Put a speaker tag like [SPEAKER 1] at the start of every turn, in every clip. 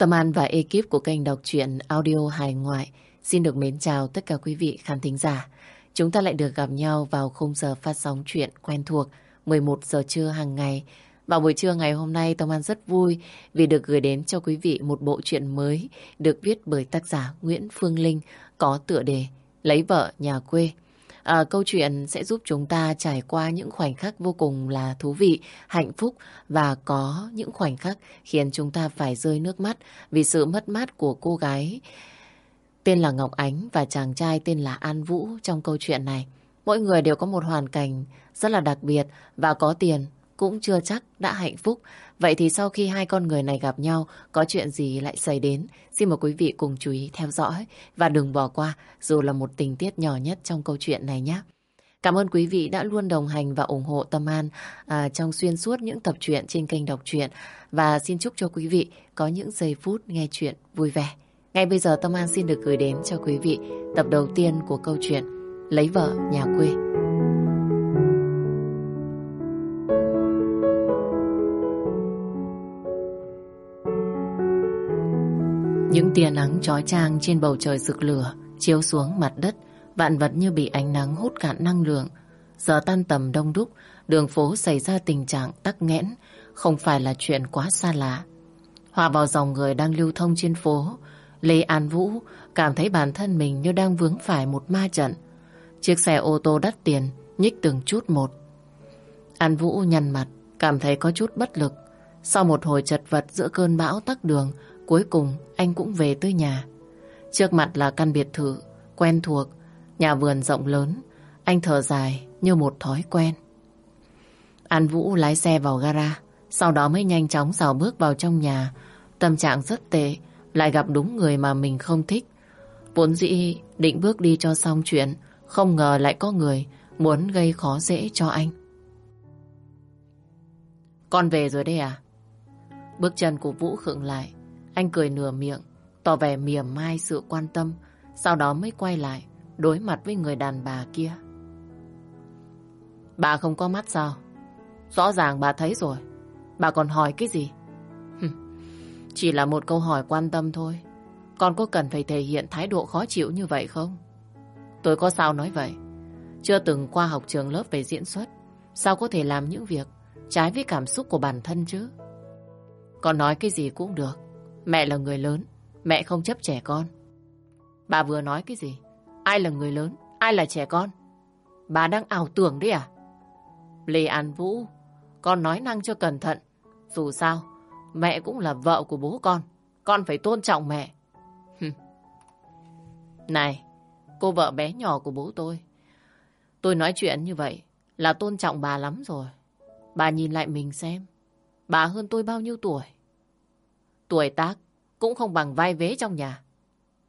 [SPEAKER 1] Tâm An và ekip của kênh đọc truyện audio hài ngoại xin được mến chào tất cả quý vị khán thính giả. Chúng ta lại được gặp nhau vào khung giờ phát sóng chuyện quen thuộc 11 giờ trưa hàng ngày. Vào buổi trưa ngày hôm nay, Tâm An rất vui vì được gửi đến cho quý vị một bộ truyện mới được viết bởi tác giả Nguyễn Phương Linh có tựa đề Lấy vợ nhà quê. À, câu chuyện sẽ giúp chúng ta trải qua những khoảnh khắc vô cùng là thú vị, hạnh phúc và có những khoảnh khắc khiến chúng ta phải rơi nước mắt vì sự mất mát của cô gái tên là Ngọc Ánh và chàng trai tên là An Vũ trong câu chuyện này. Mỗi người đều có một hoàn cảnh rất là đặc biệt và có tiền cũng chưa chắc đã hạnh phúc. Vậy thì sau khi hai con người này gặp nhau, có chuyện gì lại xảy đến? Xin mời quý vị cùng chú ý theo dõi và đừng bỏ qua dù là một tình tiết nhỏ nhất trong câu chuyện này nhé. Cảm ơn quý vị đã luôn đồng hành và ủng hộ Tâm An à, trong xuyên suốt những tập truyện trên kênh đọc truyện và xin chúc cho quý vị có những giây phút nghe chuyện vui vẻ. Ngay bây giờ Tâm An xin được gửi đến cho quý vị tập đầu tiên của câu chuyện Lấy vợ nhà quê. Những tia nắng chói chang trên bầu trời rực lửa chiếu xuống mặt đất, vạn vật như bị ánh nắng hút cạn năng lượng. Giờ tan tầm đông đúc, đường phố xảy ra tình trạng tắc nghẽn, không phải là chuyện quá xa lạ. Hòa vào dòng người đang lưu thông trên phố, Lê An Vũ cảm thấy bản thân mình như đang vướng phải một ma trận. Chiếc xe ô tô đắt tiền nhích từng chút một. An Vũ nhăn mặt, cảm thấy có chút bất lực. Sau một hồi chật vật giữa cơn bão tắc đường, cuối cùng anh cũng về tới nhà. Trước mặt là căn biệt thự, quen thuộc, nhà vườn rộng lớn. Anh thở dài như một thói quen. An Vũ lái xe vào gara, sau đó mới nhanh chóng dào bước vào trong nhà. Tâm trạng rất tệ, lại gặp đúng người mà mình không thích. Vốn dĩ định bước đi cho xong chuyện, không ngờ lại có người muốn gây khó dễ cho anh. Con về rồi đây à? Bước chân của Vũ khựng lại, anh cười nửa miệng, tỏ vẻ mỉa mai sự quan tâm, sau đó mới quay lại, đối mặt với người đàn bà kia. Bà không có mắt sao? Rõ ràng bà thấy rồi. Bà còn hỏi cái gì? Chỉ là một câu hỏi quan tâm thôi. Con có cần phải thể hiện thái độ khó chịu như vậy không? Tôi có sao nói vậy? Chưa từng qua học trường lớp về diễn xuất. Sao có thể làm những việc trái với cảm xúc của bản thân chứ? Con nói cái gì cũng được. Mẹ là người lớn. Mẹ không chấp trẻ con. Bà vừa nói cái gì? Ai là người lớn? Ai là trẻ con? Bà đang ảo tưởng đấy à? Lê An Vũ, con nói năng cho cẩn thận. Dù sao, Mẹ cũng là vợ của bố con. Con phải tôn trọng mẹ. Này, cô vợ bé nhỏ của bố tôi. Tôi nói chuyện như vậy là tôn trọng bà lắm rồi. Bà nhìn lại mình xem. Bà hơn tôi bao nhiêu tuổi? Tuổi tác cũng không bằng vai vế trong nhà.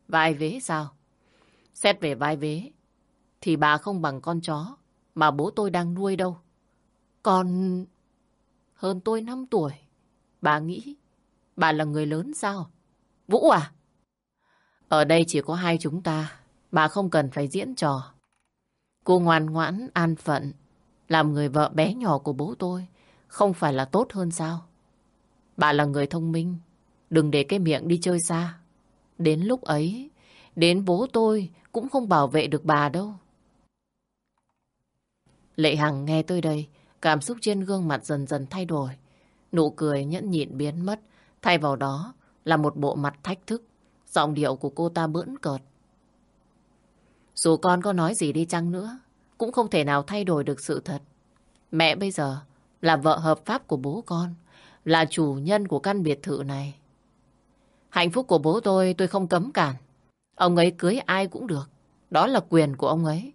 [SPEAKER 1] Vai vế sao? Xét về vai vế thì bà không bằng con chó mà bố tôi đang nuôi đâu. Còn hơn tôi 5 tuổi. Bà nghĩ bà là người lớn sao? Vũ à? Ở đây chỉ có hai chúng ta. Bà không cần phải diễn trò. Cô ngoan ngoãn, an phận. Làm người vợ bé nhỏ của bố tôi. Không phải là tốt hơn sao? Bà là người thông minh. Đừng để cái miệng đi chơi xa. Đến lúc ấy, đến bố tôi cũng không bảo vệ được bà đâu. Lệ Hằng nghe tôi đây, cảm xúc trên gương mặt dần dần thay đổi. Nụ cười nhẫn nhịn biến mất, thay vào đó là một bộ mặt thách thức. Giọng điệu của cô ta bỡn cợt. Dù con có nói gì đi chăng nữa, cũng không thể nào thay đổi được sự thật. Mẹ bây giờ là vợ hợp pháp của bố con, là chủ nhân của căn biệt thự này. Hạnh phúc của bố tôi tôi không cấm cản. Ông ấy cưới ai cũng được. Đó là quyền của ông ấy.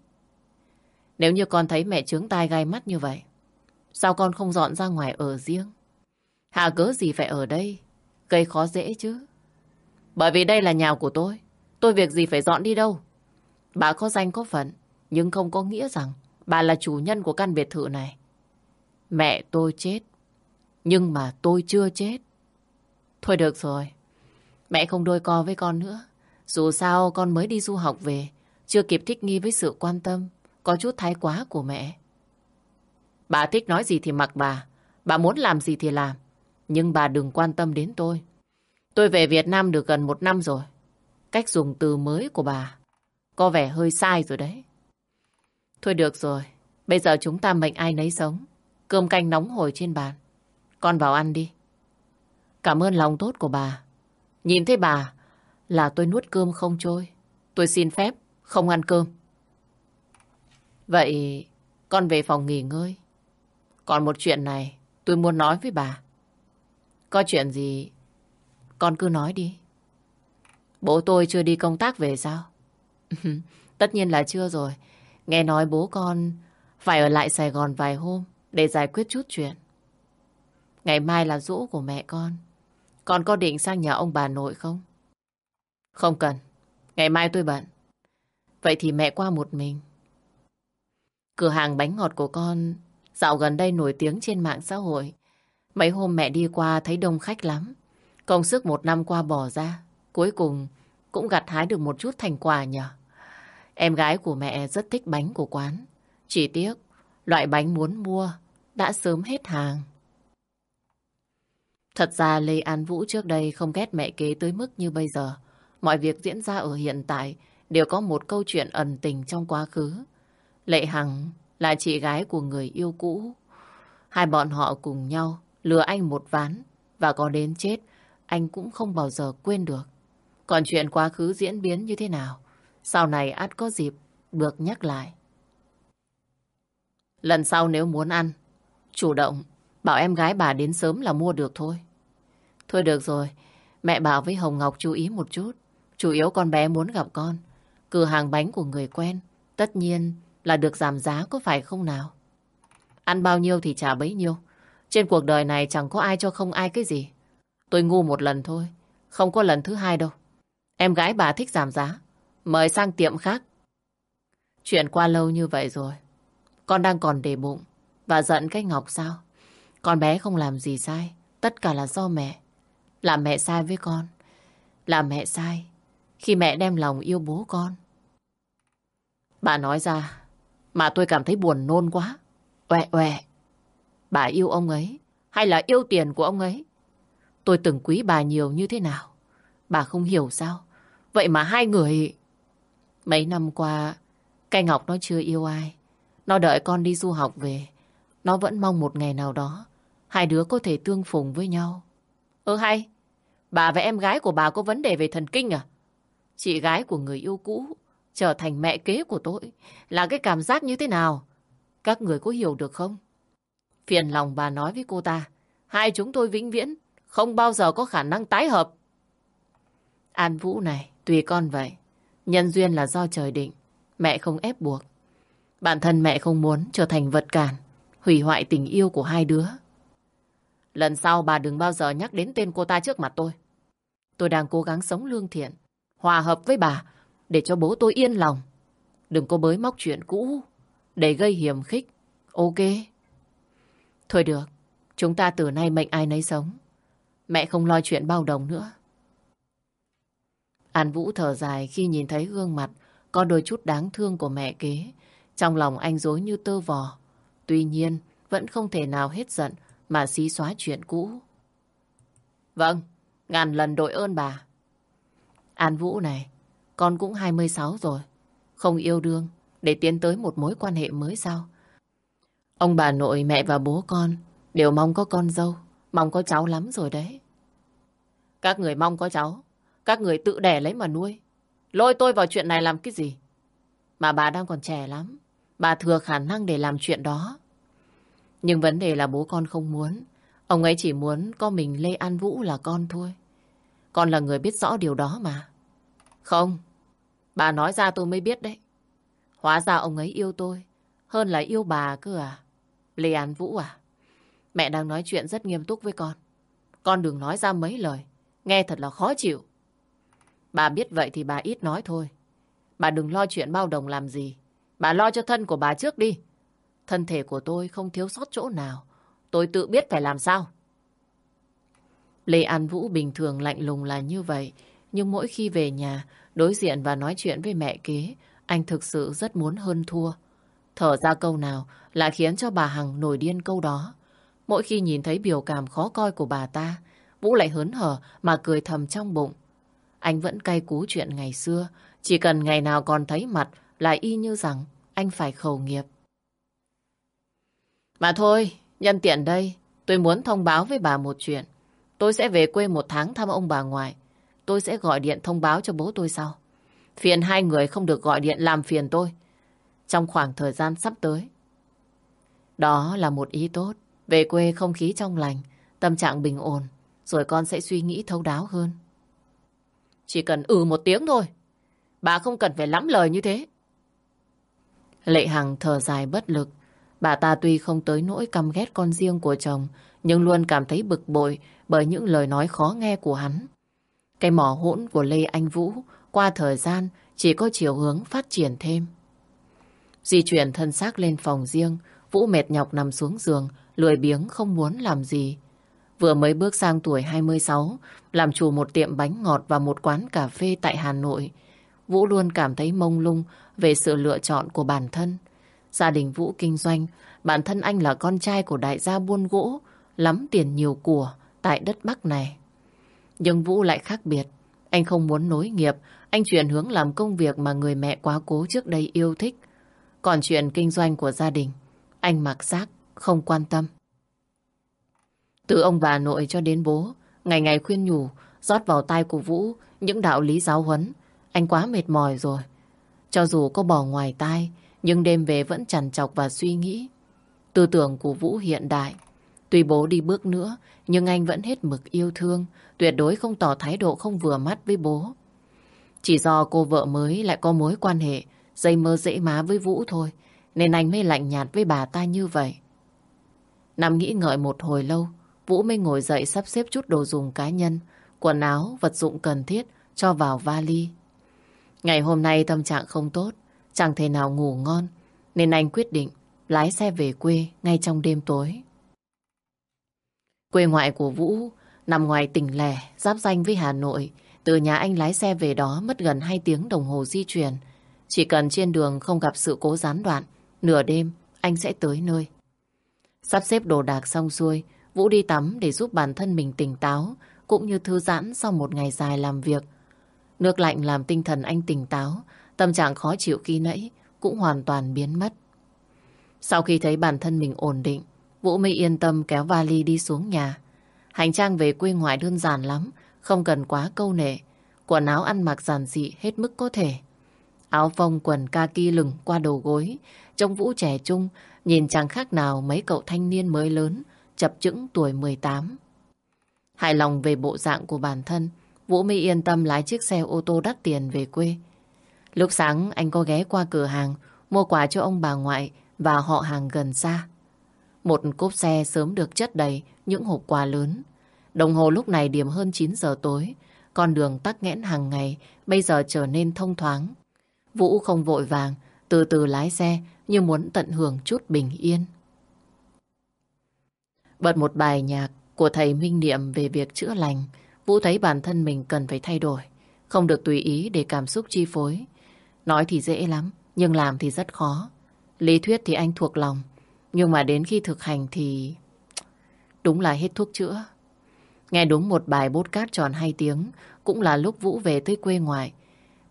[SPEAKER 1] Nếu như con thấy mẹ trướng tai gai mắt như vậy, sao con không dọn ra ngoài ở riêng? Hạ cớ gì phải ở đây? Gây khó dễ chứ. Bởi vì đây là nhà của tôi. Tôi việc gì phải dọn đi đâu. Bà có danh có phận, nhưng không có nghĩa rằng bà là chủ nhân của căn biệt thự này. Mẹ tôi chết, nhưng mà tôi chưa chết. Thôi được rồi, mẹ không đôi co với con nữa. Dù sao con mới đi du học về, chưa kịp thích nghi với sự quan tâm, có chút thái quá của mẹ. Bà thích nói gì thì mặc bà, bà muốn làm gì thì làm. Nhưng bà đừng quan tâm đến tôi. Tôi về Việt Nam được gần một năm rồi. Cách dùng từ mới của bà có vẻ hơi sai rồi đấy. Thôi được rồi, bây giờ chúng ta mệnh ai nấy sống. Cơm canh nóng hổi trên bàn. Con vào ăn đi. Cảm ơn lòng tốt của bà. Nhìn thấy bà, là tôi nuốt cơm không trôi. Tôi xin phép không ăn cơm. Vậy con về phòng nghỉ ngơi. Còn một chuyện này tôi muốn nói với bà. Có chuyện gì, con cứ nói đi. Bố tôi chưa đi công tác về sao? Tất nhiên là chưa rồi. Nghe nói bố con phải ở lại Sài Gòn vài hôm để giải quyết chút chuyện. Ngày mai là rũ của mẹ con. Con có định sang nhà ông bà nội không? Không cần. Ngày mai tôi bận. Vậy thì mẹ qua một mình. Cửa hàng bánh ngọt của con dạo gần đây nổi tiếng trên mạng xã hội. Mấy hôm mẹ đi qua thấy đông khách lắm. Công sức một năm qua bỏ ra. Cuối cùng cũng gặt hái được một chút thành quả nhờ. Em gái của mẹ rất thích bánh của quán. Chỉ tiếc, loại bánh muốn mua đã sớm hết hàng. Thật ra Lê An Vũ trước đây không ghét mẹ kế tới mức như bây giờ. Mọi việc diễn ra ở hiện tại đều có một câu chuyện ẩn tình trong quá khứ. Lệ Hằng là chị gái của người yêu cũ. Hai bọn họ cùng nhau lừa anh một ván và có đến chết, anh cũng không bao giờ quên được. Còn chuyện quá khứ diễn biến như thế nào sau này ắt có dịp được nhắc lại. Lần sau nếu muốn ăn, chủ động bảo em gái bà đến sớm là mua được thôi. Thôi được rồi, mẹ bảo với Hồng Ngọc chú ý một chút. Chủ yếu con bé muốn gặp con. Cửa hàng bánh của người quen, tất nhiên là được giảm giá có phải không nào? Ăn bao nhiêu thì trả bấy nhiêu. Trên cuộc đời này chẳng có ai cho không ai cái gì. Tôi ngu một lần thôi, không có lần thứ hai đâu. Em gái bà thích giảm giá, mời sang tiệm khác. Chuyện qua lâu như vậy rồi, con đang còn để bụng và giận cái Ngọc sao? Con bé không làm gì sai, tất cả là do mẹ. Là mẹ sai với con. Là mẹ sai khi mẹ đem lòng yêu bố con. Bà nói ra mà tôi cảm thấy buồn nôn quá. Oẹ oẹ. Bà yêu ông ấy hay là yêu tiền của ông ấy? Tôi từng quý bà nhiều như thế nào? Bà không hiểu sao? Vậy mà hai người... Mấy năm qua, cây Ngọc nó chưa yêu ai. Nó đợi con đi du học về. Nó vẫn mong một ngày nào đó hai đứa có thể tương phùng với nhau. Ơ hay, bà và em gái của bà có vấn đề về thần kinh à? Chị gái của người yêu cũ trở thành mẹ kế của tôi là cái cảm giác như thế nào? Các người có hiểu được không? Phiền lòng bà nói với cô ta, hai chúng tôi vĩnh viễn không bao giờ có khả năng tái hợp. An Vũ này, tùy con vậy. Nhân duyên là do trời định, mẹ không ép buộc. Bản thân mẹ không muốn trở thành vật cản, hủy hoại tình yêu của hai đứa. Lần sau bà đừng bao giờ nhắc đến tên cô ta trước mặt tôi. Tôi đang cố gắng sống lương thiện, hòa hợp với bà để cho bố tôi yên lòng. Đừng có bới móc chuyện cũ để gây hiểm khích. Ok. Thôi được, chúng ta từ nay mệnh ai nấy sống. Mẹ không lo chuyện bao đồng nữa. An Vũ thở dài khi nhìn thấy gương mặt có đôi chút đáng thương của mẹ kế. Trong lòng anh dối như tơ vò. Tuy nhiên, vẫn không thể nào hết giận mà xí xóa chuyện cũ. Vâng, ngàn lần đội ơn bà. An Vũ này, con cũng 26 rồi. Không yêu đương để tiến tới một mối quan hệ mới sao? Ông bà nội, mẹ và bố con đều mong có con dâu, mong có cháu lắm rồi đấy. Các người mong có cháu, các người tự đẻ lấy mà nuôi. Lôi tôi vào chuyện này làm cái gì? Mà bà đang còn trẻ lắm, bà thừa khả năng để làm chuyện đó. Nhưng vấn đề là bố con không muốn. Ông ấy chỉ muốn có mình Lê An Vũ là con thôi. Con là người biết rõ điều đó mà. Không, bà nói ra tôi mới biết đấy. Hóa ra ông ấy yêu tôi, hơn là yêu bà cơ à. Lê An Vũ à? Mẹ đang nói chuyện rất nghiêm túc với con. Con đừng nói ra mấy lời, nghe thật là khó chịu. Bà biết vậy thì bà ít nói thôi. Bà đừng lo chuyện bao đồng làm gì. Bà lo cho thân của bà trước đi. Thân thể của tôi không thiếu sót chỗ nào. Tôi tự biết phải làm sao. Lê An Vũ bình thường lạnh lùng là như vậy. Nhưng mỗi khi về nhà, đối diện và nói chuyện với mẹ kế, anh thực sự rất muốn hơn thua. Thở ra câu nào lại khiến cho bà Hằng nổi điên câu đó. Mỗi khi nhìn thấy biểu cảm khó coi của bà ta, Vũ lại hớn hở mà cười thầm trong bụng. Anh vẫn cay cú chuyện ngày xưa, chỉ cần ngày nào còn thấy mặt là y như rằng anh phải khẩu nghiệp. Mà thôi, nhân tiện đây, tôi muốn thông báo với bà một chuyện. Tôi sẽ về quê một tháng thăm ông bà ngoại. Tôi sẽ gọi điện thông báo cho bố tôi sau. Phiền hai người không được gọi điện làm phiền tôi. Trong khoảng thời gian sắp tới. Đó là một ý tốt. Về quê không khí trong lành, tâm trạng bình ổn. Rồi con sẽ suy nghĩ thấu đáo hơn. Chỉ cần ừ một tiếng thôi. Bà không cần phải lắm lời như thế. Lệ Hằng thở dài bất lực. Bà ta tuy không tới nỗi căm ghét con riêng của chồng, nhưng luôn cảm thấy bực bội bởi những lời nói khó nghe của hắn. Cái mỏ hỗn của Lê Anh Vũ qua thời gian chỉ có chiều hướng phát triển thêm. Di chuyển thân xác lên phòng riêng, Vũ mệt nhọc nằm xuống giường, lười biếng không muốn làm gì. Vừa mới bước sang tuổi 26, làm chủ một tiệm bánh ngọt và một quán cà phê tại Hà Nội. Vũ luôn cảm thấy mông lung về sự lựa chọn của bản thân. Gia đình Vũ kinh doanh, bản thân anh là con trai của đại gia buôn gỗ, lắm tiền nhiều của tại đất Bắc này. Nhưng Vũ lại khác biệt. Anh không muốn nối nghiệp, anh chuyển hướng làm công việc mà người mẹ quá cố trước đây yêu thích. Còn chuyện kinh doanh của gia đình, anh mặc xác, không quan tâm. Từ ông bà nội cho đến bố, ngày ngày khuyên nhủ, rót vào tai của Vũ những đạo lý giáo huấn. Anh quá mệt mỏi rồi. Cho dù có bỏ ngoài tai, nhưng đêm về vẫn chằn chọc và suy nghĩ. Tư tưởng của Vũ hiện đại. Tuy bố đi bước nữa, nhưng anh vẫn hết mực yêu thương, tuyệt đối không tỏ thái độ không vừa mắt với bố. Chỉ do cô vợ mới lại có mối quan hệ, dây mơ dễ má với Vũ thôi, nên anh mới lạnh nhạt với bà ta như vậy. Nằm nghĩ ngợi một hồi lâu, Vũ mới ngồi dậy sắp xếp chút đồ dùng cá nhân, quần áo, vật dụng cần thiết cho vào vali. Ngày hôm nay tâm trạng không tốt, chẳng thể nào ngủ ngon, nên anh quyết định lái xe về quê ngay trong đêm tối. Quê ngoại của Vũ nằm ngoài tỉnh lẻ, giáp danh với Hà Nội. Từ nhà anh lái xe về đó mất gần 2 tiếng đồng hồ di chuyển. Chỉ cần trên đường không gặp sự cố gián đoạn, nửa đêm anh sẽ tới nơi. Sắp xếp đồ đạc xong xuôi, Vũ đi tắm để giúp bản thân mình tỉnh táo, cũng như thư giãn sau một ngày dài làm việc. Nước lạnh làm tinh thần anh tỉnh táo, tâm trạng khó chịu khi nãy cũng hoàn toàn biến mất. Sau khi thấy bản thân mình ổn định, Vũ mới yên tâm kéo vali đi xuống nhà. Hành trang về quê ngoại đơn giản lắm, không cần quá câu nệ. Quần áo ăn mặc giản dị hết mức có thể. Áo phông quần kaki lửng qua đầu gối, trông Vũ trẻ trung, nhìn chẳng khác nào mấy cậu thanh niên mới lớn, chập chững tuổi 18. Hài lòng về bộ dạng của bản thân, Vũ mới yên tâm lái chiếc xe ô tô đắt tiền về quê. Lúc sáng anh có ghé qua cửa hàng, mua quà cho ông bà ngoại và họ hàng gần xa. Một cốp xe sớm được chất đầy những hộp quà lớn. Đồng hồ lúc này điểm hơn 9 giờ tối. Con đường tắc nghẽn hàng ngày bây giờ trở nên thông thoáng. Vũ không vội vàng, từ từ lái xe như muốn tận hưởng chút bình yên. Bật một bài nhạc của thầy Minh Niệm về việc chữa lành. Vũ thấy bản thân mình cần phải thay đổi. Không được tùy ý để cảm xúc chi phối. Nói thì dễ lắm, nhưng làm thì rất khó. Lý thuyết thì anh thuộc lòng. Nhưng mà đến khi thực hành thì... Đúng là hết thuốc chữa. Nghe đúng một bài bốt cát tròn hai tiếng cũng là lúc Vũ về tới quê ngoại.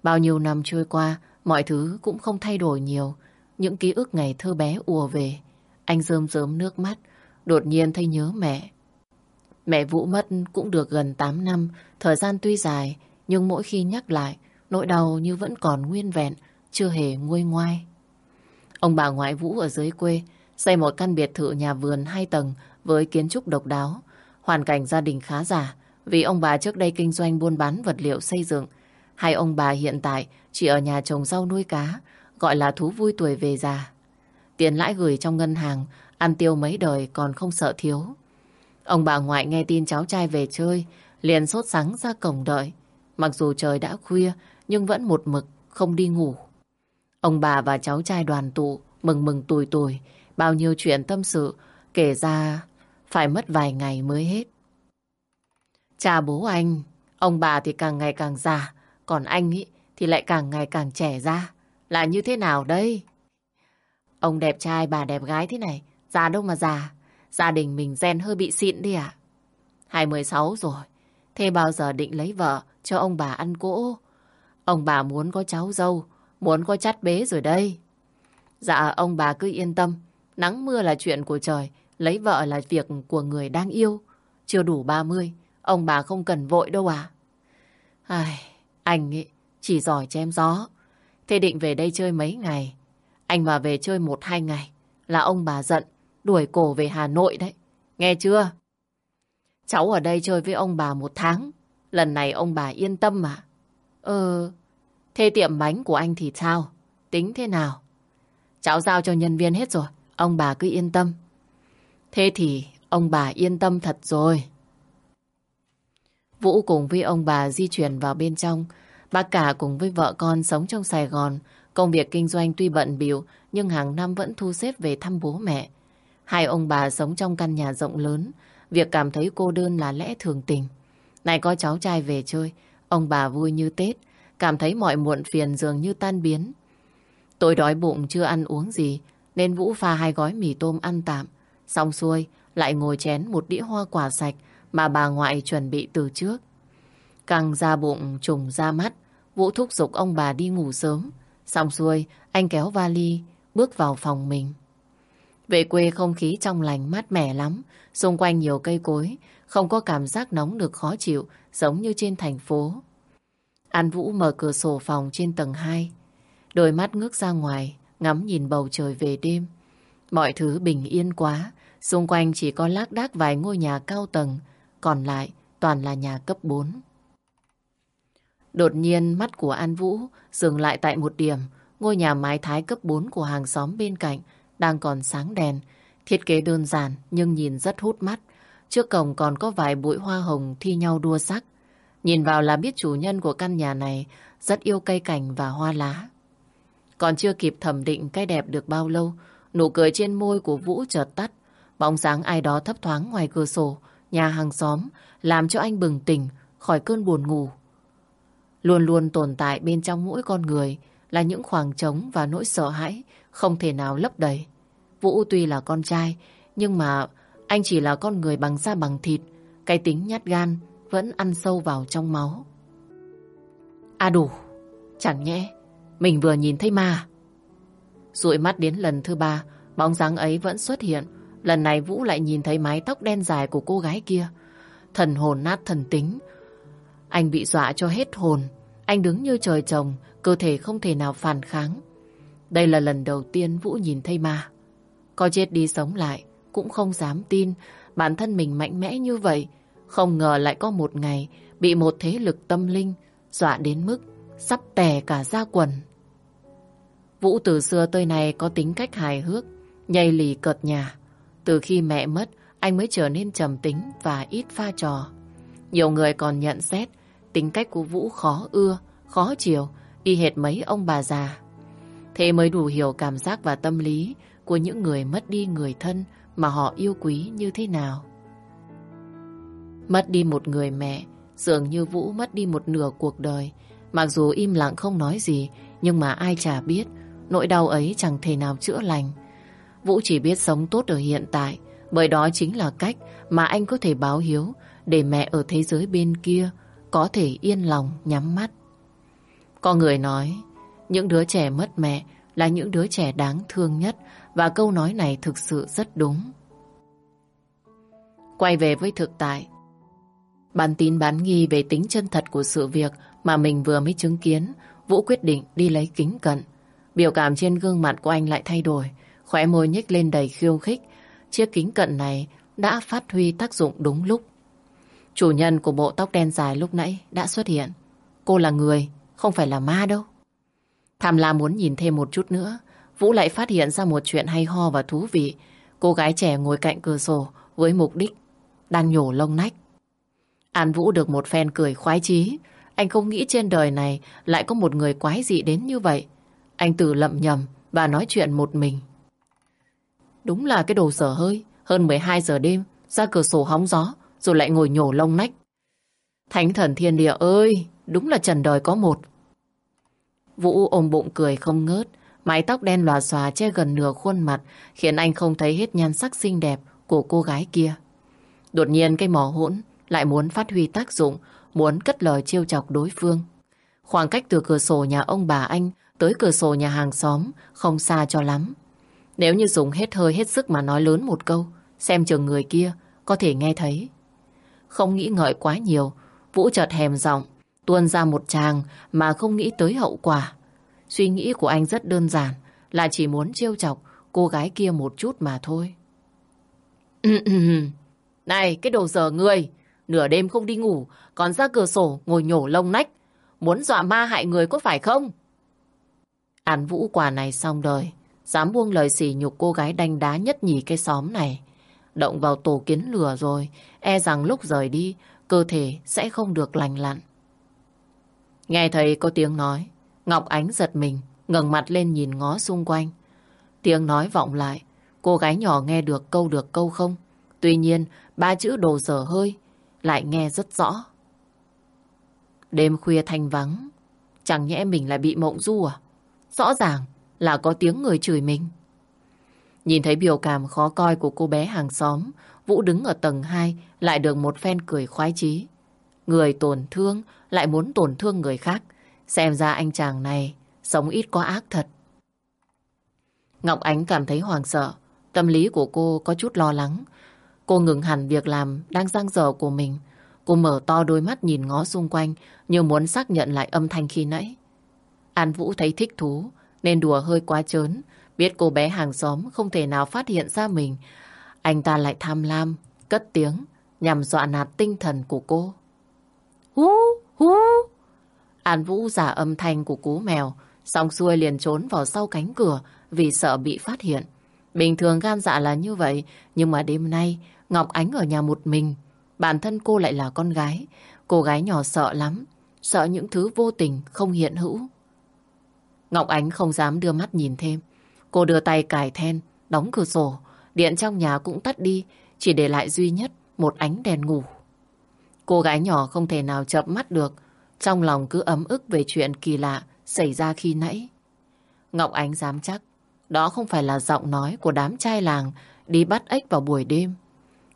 [SPEAKER 1] Bao nhiêu năm trôi qua, mọi thứ cũng không thay đổi nhiều. Những ký ức ngày thơ bé ùa về. Anh rơm rớm nước mắt, đột nhiên thấy nhớ mẹ. Mẹ Vũ mất cũng được gần 8 năm, thời gian tuy dài, nhưng mỗi khi nhắc lại, nỗi đau như vẫn còn nguyên vẹn, chưa hề nguôi ngoai. Ông bà ngoại Vũ ở dưới quê xây một căn biệt thự nhà vườn hai tầng với kiến trúc độc đáo. Hoàn cảnh gia đình khá giả vì ông bà trước đây kinh doanh buôn bán vật liệu xây dựng. Hai ông bà hiện tại chỉ ở nhà trồng rau nuôi cá, gọi là thú vui tuổi về già. Tiền lãi gửi trong ngân hàng, ăn tiêu mấy đời còn không sợ thiếu. Ông bà ngoại nghe tin cháu trai về chơi, liền sốt sắng ra cổng đợi. Mặc dù trời đã khuya, nhưng vẫn một mực không đi ngủ. Ông bà và cháu trai đoàn tụ, mừng mừng tùi tùi, bao nhiêu chuyện tâm sự, kể ra phải mất vài ngày mới hết. Cha bố anh, ông bà thì càng ngày càng già, còn anh ý thì lại càng ngày càng trẻ ra. Là như thế nào đây? Ông đẹp trai, bà đẹp gái thế này, già đâu mà già. Gia đình mình gen hơi bị xịn đi à? 26 rồi. Thế bao giờ định lấy vợ cho ông bà ăn cỗ? Ông bà muốn có cháu dâu, muốn có chắt bế rồi đây. Dạ, ông bà cứ yên tâm. Nắng mưa là chuyện của trời, lấy vợ là việc của người đang yêu. Chưa đủ 30, ông bà không cần vội đâu à. Ai, anh ấy chỉ giỏi chém gió. Thế định về đây chơi mấy ngày. Anh mà về chơi một hai ngày là ông bà giận, đuổi cổ về Hà Nội đấy. Nghe chưa? Cháu ở đây chơi với ông bà một tháng. Lần này ông bà yên tâm mà. Ờ, thế tiệm bánh của anh thì sao? Tính thế nào? Cháu giao cho nhân viên hết rồi. Ông bà cứ yên tâm. Thế thì ông bà yên tâm thật rồi. Vũ cùng với ông bà di chuyển vào bên trong. Bác cả cùng với vợ con sống trong Sài Gòn. Công việc kinh doanh tuy bận biểu nhưng hàng năm vẫn thu xếp về thăm bố mẹ. Hai ông bà sống trong căn nhà rộng lớn. Việc cảm thấy cô đơn là lẽ thường tình. Này có cháu trai về chơi, ông bà vui như Tết. Cảm thấy mọi muộn phiền dường như tan biến. Tôi đói bụng chưa ăn uống gì nên Vũ pha hai gói mì tôm ăn tạm. Xong xuôi, lại ngồi chén một đĩa hoa quả sạch mà bà ngoại chuẩn bị từ trước. Căng ra bụng, trùng ra mắt, Vũ thúc giục ông bà đi ngủ sớm. Xong xuôi, anh kéo vali, bước vào phòng mình. Về quê không khí trong lành mát mẻ lắm, xung quanh nhiều cây cối, không có cảm giác nóng được khó chịu giống như trên thành phố. An Vũ mở cửa sổ phòng trên tầng 2, đôi mắt ngước ra ngoài, ngắm nhìn bầu trời về đêm. Mọi thứ bình yên quá, xung quanh chỉ có lác đác vài ngôi nhà cao tầng, còn lại toàn là nhà cấp 4. Đột nhiên mắt của An Vũ dừng lại tại một điểm, ngôi nhà mái thái cấp 4 của hàng xóm bên cạnh đang còn sáng đèn. Thiết kế đơn giản nhưng nhìn rất hút mắt. Trước cổng còn có vài bụi hoa hồng thi nhau đua sắc. Nhìn vào là biết chủ nhân của căn nhà này rất yêu cây cảnh và hoa lá. Còn chưa kịp thẩm định cái đẹp được bao lâu, nụ cười trên môi của Vũ chợt tắt. Bóng dáng ai đó thấp thoáng ngoài cửa sổ, nhà hàng xóm, làm cho anh bừng tỉnh khỏi cơn buồn ngủ. Luôn luôn tồn tại bên trong mỗi con người là những khoảng trống và nỗi sợ hãi không thể nào lấp đầy. Vũ tuy là con trai, nhưng mà anh chỉ là con người bằng da bằng thịt, cái tính nhát gan vẫn ăn sâu vào trong máu. À đủ, chẳng nhẽ mình vừa nhìn thấy ma. Rụi mắt đến lần thứ ba, bóng dáng ấy vẫn xuất hiện. Lần này Vũ lại nhìn thấy mái tóc đen dài của cô gái kia. Thần hồn nát thần tính. Anh bị dọa cho hết hồn. Anh đứng như trời trồng, cơ thể không thể nào phản kháng. Đây là lần đầu tiên Vũ nhìn thấy ma. Có chết đi sống lại, cũng không dám tin bản thân mình mạnh mẽ như vậy. Không ngờ lại có một ngày bị một thế lực tâm linh dọa đến mức sắp tè cả da quần. Vũ từ xưa tới nay có tính cách hài hước, nhây lì cợt nhà. Từ khi mẹ mất, anh mới trở nên trầm tính và ít pha trò. Nhiều người còn nhận xét tính cách của Vũ khó ưa, khó chiều, y hệt mấy ông bà già. Thế mới đủ hiểu cảm giác và tâm lý của những người mất đi người thân mà họ yêu quý như thế nào. Mất đi một người mẹ, dường như Vũ mất đi một nửa cuộc đời. Mặc dù im lặng không nói gì, nhưng mà ai chả biết, nỗi đau ấy chẳng thể nào chữa lành. Vũ chỉ biết sống tốt ở hiện tại, bởi đó chính là cách mà anh có thể báo hiếu để mẹ ở thế giới bên kia có thể yên lòng nhắm mắt. Có người nói, những đứa trẻ mất mẹ là những đứa trẻ đáng thương nhất và câu nói này thực sự rất đúng. Quay về với thực tại, Bán tín bán nghi về tính chân thật của sự việc mà mình vừa mới chứng kiến, Vũ quyết định đi lấy kính cận. Biểu cảm trên gương mặt của anh lại thay đổi, khóe môi nhếch lên đầy khiêu khích. Chiếc kính cận này đã phát huy tác dụng đúng lúc. Chủ nhân của bộ tóc đen dài lúc nãy đã xuất hiện. Cô là người, không phải là ma đâu. Tham lam muốn nhìn thêm một chút nữa, Vũ lại phát hiện ra một chuyện hay ho và thú vị. Cô gái trẻ ngồi cạnh cửa sổ với mục đích đang nhổ lông nách. An Vũ được một phen cười khoái chí. Anh không nghĩ trên đời này lại có một người quái dị đến như vậy. Anh tự lậm nhầm và nói chuyện một mình. Đúng là cái đồ dở hơi. Hơn 12 giờ đêm, ra cửa sổ hóng gió, rồi lại ngồi nhổ lông nách. Thánh thần thiên địa ơi, đúng là trần đời có một. Vũ ôm bụng cười không ngớt, mái tóc đen lòa xòa che gần nửa khuôn mặt, khiến anh không thấy hết nhan sắc xinh đẹp của cô gái kia. Đột nhiên cái mỏ hỗn lại muốn phát huy tác dụng, muốn cất lời trêu chọc đối phương. Khoảng cách từ cửa sổ nhà ông bà anh tới cửa sổ nhà hàng xóm không xa cho lắm. Nếu như dùng hết hơi hết sức mà nói lớn một câu, xem chừng người kia có thể nghe thấy. Không nghĩ ngợi quá nhiều, Vũ chợt hèm giọng, tuôn ra một tràng mà không nghĩ tới hậu quả. Suy nghĩ của anh rất đơn giản, là chỉ muốn trêu chọc cô gái kia một chút mà thôi. Này, cái đồ dở người, nửa đêm không đi ngủ, còn ra cửa sổ ngồi nhổ lông nách, muốn dọa ma hại người có phải không? Án vũ quả này xong đời, dám buông lời xỉ nhục cô gái đanh đá nhất nhì cái xóm này. Động vào tổ kiến lửa rồi, e rằng lúc rời đi, cơ thể sẽ không được lành lặn. Nghe thấy có tiếng nói, Ngọc Ánh giật mình, ngẩng mặt lên nhìn ngó xung quanh. Tiếng nói vọng lại, cô gái nhỏ nghe được câu được câu không. Tuy nhiên, ba chữ đồ dở hơi lại nghe rất rõ. Đêm khuya thanh vắng, chẳng nhẽ mình lại bị mộng du à? Rõ ràng là có tiếng người chửi mình. Nhìn thấy biểu cảm khó coi của cô bé hàng xóm, Vũ đứng ở tầng 2 lại được một phen cười khoái chí. Người tổn thương lại muốn tổn thương người khác. Xem ra anh chàng này sống ít có ác thật. Ngọc Ánh cảm thấy hoàng sợ. Tâm lý của cô có chút lo lắng. Cô ngừng hẳn việc làm đang giang dở của mình. Cô mở to đôi mắt nhìn ngó xung quanh như muốn xác nhận lại âm thanh khi nãy. An Vũ thấy thích thú nên đùa hơi quá trớn. Biết cô bé hàng xóm không thể nào phát hiện ra mình. Anh ta lại tham lam, cất tiếng nhằm dọa nạt tinh thần của cô. Hú, hú. An Vũ giả âm thanh của cú mèo, xong xuôi liền trốn vào sau cánh cửa vì sợ bị phát hiện. Bình thường gan dạ là như vậy, nhưng mà đêm nay Ngọc Ánh ở nhà một mình. Bản thân cô lại là con gái. Cô gái nhỏ sợ lắm, sợ những thứ vô tình không hiện hữu. Ngọc Ánh không dám đưa mắt nhìn thêm. Cô đưa tay cài then, đóng cửa sổ. Điện trong nhà cũng tắt đi, chỉ để lại duy nhất một ánh đèn ngủ. Cô gái nhỏ không thể nào chập mắt được, trong lòng cứ ấm ức về chuyện kỳ lạ xảy ra khi nãy. Ngọc Ánh dám chắc, đó không phải là giọng nói của đám trai làng đi bắt ếch vào buổi đêm.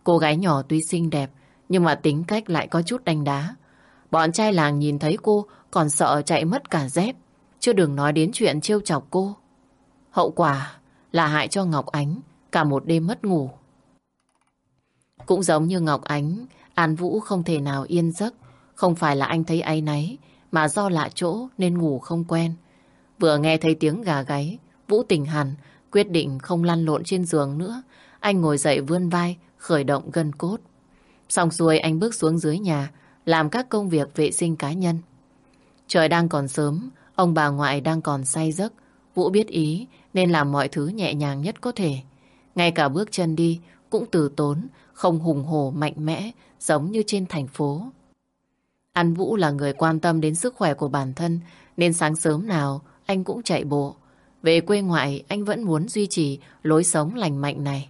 [SPEAKER 1] Cô gái nhỏ tuy xinh đẹp, nhưng mà tính cách lại có chút đanh đá. Bọn trai làng nhìn thấy cô còn sợ chạy mất cả dép, chưa đừng nói đến chuyện trêu chọc cô. Hậu quả là hại cho Ngọc Ánh cả một đêm mất ngủ. Cũng giống như Ngọc Ánh, An Vũ không thể nào yên giấc. Không phải là anh thấy áy náy, mà do lạ chỗ nên ngủ không quen. Vừa nghe thấy tiếng gà gáy, Vũ tỉnh hẳn, quyết định không lăn lộn trên giường nữa. Anh ngồi dậy vươn vai, khởi động gân cốt. Xong xuôi anh bước xuống dưới nhà, làm các công việc vệ sinh cá nhân. Trời đang còn sớm, ông bà ngoại đang còn say giấc. Vũ biết ý nên làm mọi thứ nhẹ nhàng nhất có thể. Ngay cả bước chân đi cũng từ tốn, không hùng hổ mạnh mẽ giống như trên thành phố. An Vũ là người quan tâm đến sức khỏe của bản thân nên sáng sớm nào anh cũng chạy bộ. Về quê ngoại anh vẫn muốn duy trì lối sống lành mạnh này.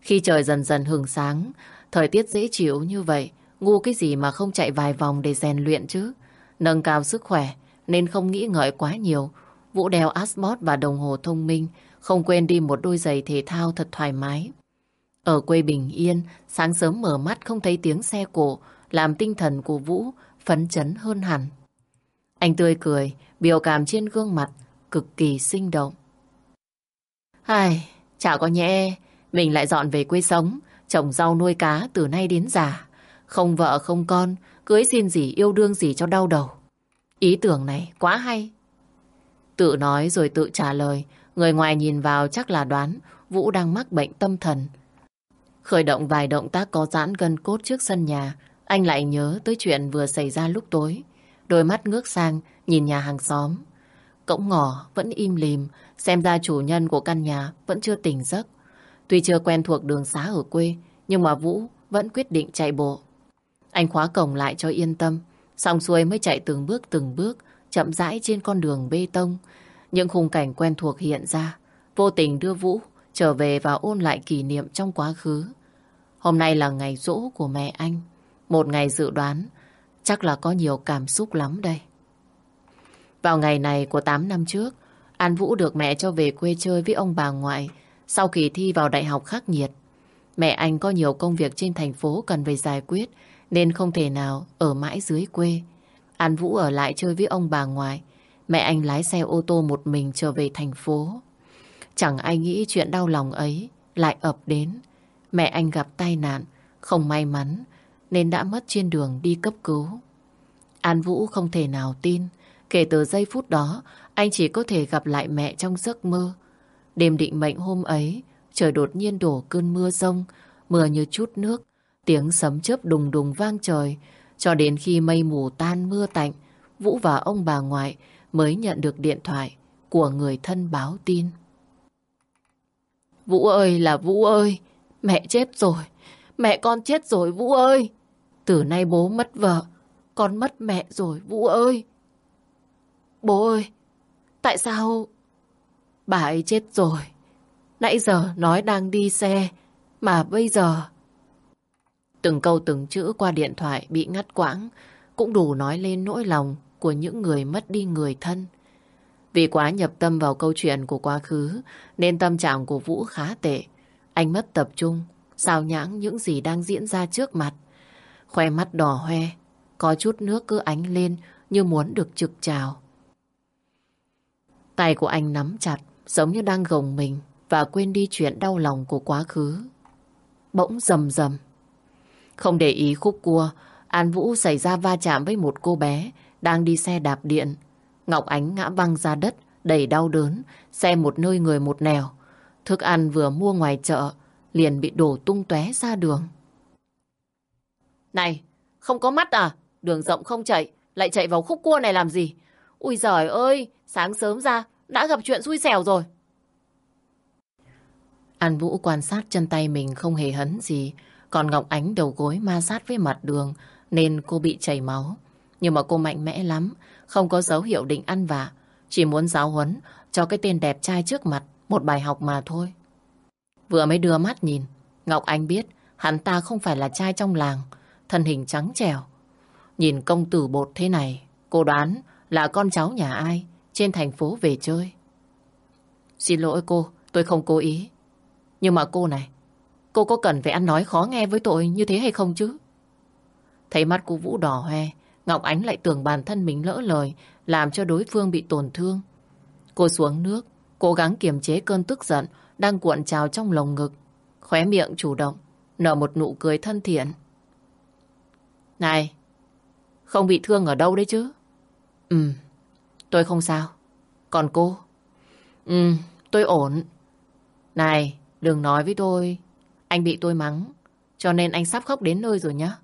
[SPEAKER 1] Khi trời dần dần hưởng sáng, thời tiết dễ chịu như vậy, ngu cái gì mà không chạy vài vòng để rèn luyện chứ. Nâng cao sức khỏe nên không nghĩ ngợi quá nhiều. Vũ đeo asbot và đồng hồ thông minh, không quên đi một đôi giày thể thao thật thoải mái. Ở quê bình yên, sáng sớm mở mắt không thấy tiếng xe cổ, làm tinh thần của Vũ phấn chấn hơn hẳn. Anh tươi cười, biểu cảm trên gương mặt, cực kỳ sinh động. Ai, chả có nhẽ, mình lại dọn về quê sống, trồng rau nuôi cá từ nay đến già. Không vợ không con, cưới xin gì yêu đương gì cho đau đầu. Ý tưởng này quá hay. Tự nói rồi tự trả lời, người ngoài nhìn vào chắc là đoán Vũ đang mắc bệnh tâm thần. Khởi động vài động tác có giãn gân cốt trước sân nhà, anh lại nhớ tới chuyện vừa xảy ra lúc tối. Đôi mắt ngước sang, nhìn nhà hàng xóm. Cổng ngỏ vẫn im lìm, xem ra chủ nhân của căn nhà vẫn chưa tỉnh giấc. Tuy chưa quen thuộc đường xá ở quê, nhưng mà Vũ vẫn quyết định chạy bộ. Anh khóa cổng lại cho yên tâm, xong xuôi mới chạy từng bước từng bước, chậm rãi trên con đường bê tông. Những khung cảnh quen thuộc hiện ra, vô tình đưa Vũ trở về và ôn lại kỷ niệm trong quá khứ. Hôm nay là ngày rỗ của mẹ anh, một ngày dự đoán chắc là có nhiều cảm xúc lắm đây. Vào ngày này của 8 năm trước, An Vũ được mẹ cho về quê chơi với ông bà ngoại sau kỳ thi vào đại học khắc nghiệt. Mẹ anh có nhiều công việc trên thành phố cần phải giải quyết nên không thể nào ở mãi dưới quê. An Vũ ở lại chơi với ông bà ngoại. Mẹ anh lái xe ô tô một mình trở về thành phố. Chẳng ai nghĩ chuyện đau lòng ấy lại ập đến. Mẹ anh gặp tai nạn, không may mắn nên đã mất trên đường đi cấp cứu. An Vũ không thể nào tin. Kể từ giây phút đó, anh chỉ có thể gặp lại mẹ trong giấc mơ. Đêm định mệnh hôm ấy, trời đột nhiên đổ cơn mưa rông, mưa như chút nước, tiếng sấm chớp đùng đùng vang trời. Cho đến khi mây mù tan mưa tạnh, Vũ và ông bà ngoại mới nhận được điện thoại của người thân báo tin. Vũ ơi là Vũ ơi, mẹ chết rồi, mẹ con chết rồi Vũ ơi. Từ nay bố mất vợ, con mất mẹ rồi Vũ ơi. Bố ơi, tại sao bà ấy chết rồi? Nãy giờ nói đang đi xe, mà bây giờ... Từng câu từng chữ qua điện thoại bị ngắt quãng cũng đủ nói lên nỗi lòng của những người mất đi người thân. Vì quá nhập tâm vào câu chuyện của quá khứ nên tâm trạng của Vũ khá tệ. Anh mất tập trung, sao nhãng những gì đang diễn ra trước mặt. Khoe mắt đỏ hoe, có chút nước cứ ánh lên như muốn được trực trào. Tay của anh nắm chặt, giống như đang gồng mình và quên đi chuyện đau lòng của quá khứ. Bỗng rầm rầm. Không để ý khúc cua, An Vũ xảy ra va chạm với một cô bé đang đi xe đạp điện. Ngọc Ánh ngã văng ra đất, đầy đau đớn, xe một nơi người một nẻo. Thức ăn vừa mua ngoài chợ, liền bị đổ tung tóe ra đường. Này, không có mắt à? Đường rộng không chạy, lại chạy vào khúc cua này làm gì? Ui giời ơi, sáng sớm ra, đã gặp chuyện xui xẻo rồi. An Vũ quan sát chân tay mình không hề hấn gì, còn Ngọc Ánh đầu gối ma sát với mặt đường nên cô bị chảy máu. Nhưng mà cô mạnh mẽ lắm, không có dấu hiệu định ăn vạ, chỉ muốn giáo huấn cho cái tên đẹp trai trước mặt một bài học mà thôi. Vừa mới đưa mắt nhìn, Ngọc Anh biết hắn ta không phải là trai trong làng, thân hình trắng trẻo. Nhìn công tử bột thế này, cô đoán là con cháu nhà ai trên thành phố về chơi. Xin lỗi cô, tôi không cố ý. Nhưng mà cô này, cô có cần phải ăn nói khó nghe với tôi như thế hay không chứ? Thấy mắt cô Vũ đỏ hoe, Ngọc Ánh lại tưởng bản thân mình lỡ lời, làm cho đối phương bị tổn thương. Cô xuống nước, cố gắng kiềm chế cơn tức giận đang cuộn trào trong lồng ngực. Khóe miệng chủ động, nở một nụ cười thân thiện. Này, không bị thương ở đâu đấy chứ? Ừ, tôi không sao. Còn cô? Ừ, tôi ổn. Này, đừng nói với tôi. Anh bị tôi mắng, cho nên anh sắp khóc đến nơi rồi nhá.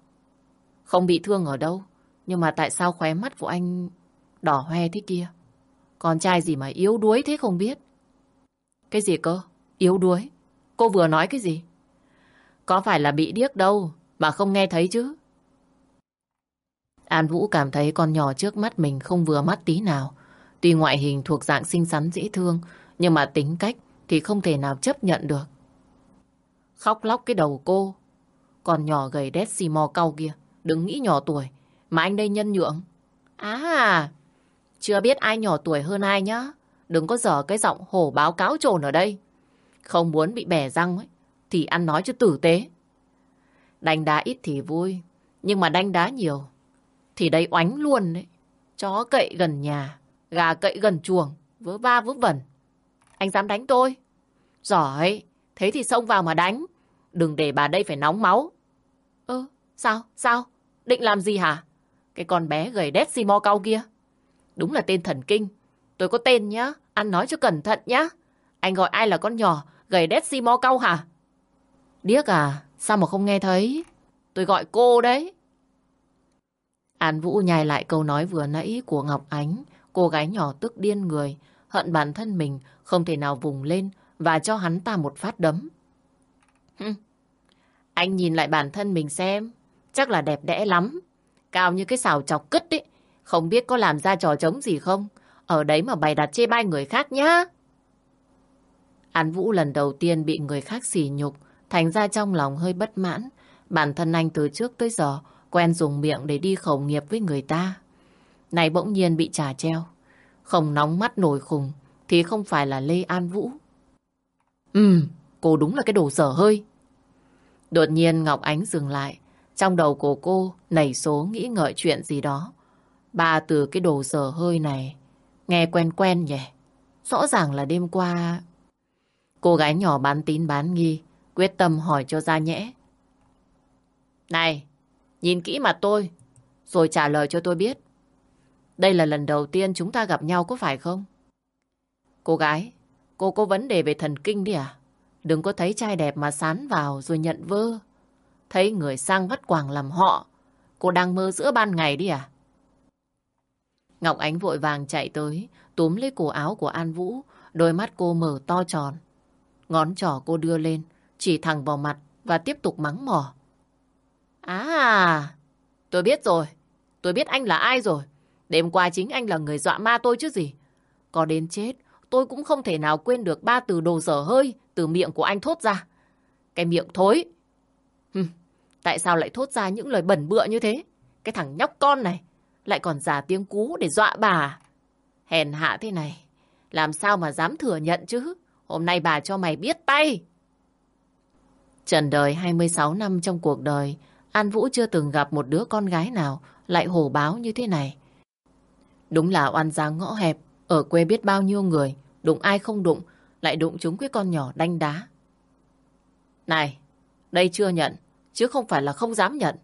[SPEAKER 1] Không bị thương ở đâu, nhưng mà tại sao khóe mắt của anh đỏ hoe thế kia? Con trai gì mà yếu đuối thế không biết? Cái gì cơ? Yếu đuối? Cô vừa nói cái gì? Có phải là bị điếc đâu mà không nghe thấy chứ? An Vũ cảm thấy con nhỏ trước mắt mình không vừa mắt tí nào. Tuy ngoại hình thuộc dạng xinh xắn dễ thương, nhưng mà tính cách thì không thể nào chấp nhận được. Khóc lóc cái đầu cô. Còn nhỏ gầy đét xì mò cau kia, đừng nghĩ nhỏ tuổi, mà anh đây nhân nhượng. À, chưa biết ai nhỏ tuổi hơn ai nhá. Đừng có dở cái giọng hổ báo cáo trồn ở đây. Không muốn bị bẻ răng ấy, thì ăn nói cho tử tế. Đánh đá ít thì vui, nhưng mà đánh đá nhiều thì đây oánh luôn đấy. Chó cậy gần nhà, gà cậy gần chuồng, vớ va vớ vẩn. Anh dám đánh tôi? Giỏi, thế thì xông vào mà đánh. Đừng để bà đây phải nóng máu. Ơ, sao, sao? Định làm gì hả? Cái con bé gầy đét xì mo cao kia. Đúng là tên thần kinh. Tôi có tên nhá, ăn nói cho cẩn thận nhá. Anh gọi ai là con nhỏ, gầy đét si mo cau hả? Điếc à, sao mà không nghe thấy? Tôi gọi cô đấy. An Vũ nhai lại câu nói vừa nãy của Ngọc Ánh. Cô gái nhỏ tức điên người, hận bản thân mình không thể nào vùng lên và cho hắn ta một phát đấm. Anh nhìn lại bản thân mình xem, chắc là đẹp đẽ lắm. Cao như cái xào chọc cứt ấy, không biết có làm ra trò trống gì không. Ở đấy mà bày đặt chê bai người khác nhá. An Vũ lần đầu tiên bị người khác xỉ nhục, thành ra trong lòng hơi bất mãn. Bản thân anh từ trước tới giờ quen dùng miệng để đi khẩu nghiệp với người ta. Này bỗng nhiên bị trả treo. Không nóng mắt nổi khùng thì không phải là Lê An Vũ. Ừ, cô đúng là cái đồ sở hơi. Đột nhiên Ngọc Ánh dừng lại. Trong đầu của cô nảy số nghĩ ngợi chuyện gì đó. Ba từ cái đồ dở hơi này. Nghe quen quen nhỉ. Rõ ràng là đêm qua... Cô gái nhỏ bán tín bán nghi. Quyết tâm hỏi cho ra nhẽ. Này, nhìn kỹ mặt tôi. Rồi trả lời cho tôi biết. Đây là lần đầu tiên chúng ta gặp nhau có phải không? Cô gái, cô có vấn đề về thần kinh đi à? Đừng có thấy trai đẹp mà sán vào rồi nhận vơ. Thấy người sang vắt quàng làm họ. Cô đang mơ giữa ban ngày đi à? Ngọc Ánh vội vàng chạy tới, túm lấy cổ áo của An Vũ, đôi mắt cô mở to tròn. Ngón trỏ cô đưa lên, chỉ thẳng vào mặt và tiếp tục mắng mỏ. À, tôi biết rồi. Tôi biết anh là ai rồi. Đêm qua chính anh là người dọa ma tôi chứ gì. Có đến chết, tôi cũng không thể nào quên được ba từ đồ dở hơi từ miệng của anh thốt ra. Cái miệng thối. Hừm, tại sao lại thốt ra những lời bẩn bựa như thế? Cái thằng nhóc con này lại còn giả tiếng cú để dọa bà. Hèn hạ thế này, làm sao mà dám thừa nhận chứ? Hôm nay bà cho mày biết tay. Trần đời 26 năm trong cuộc đời, An Vũ chưa từng gặp một đứa con gái nào lại hổ báo như thế này. Đúng là oan gia ngõ hẹp, ở quê biết bao nhiêu người, đụng ai không đụng, lại đụng chúng cái con nhỏ đanh đá. Này, đây chưa nhận, chứ không phải là không dám nhận.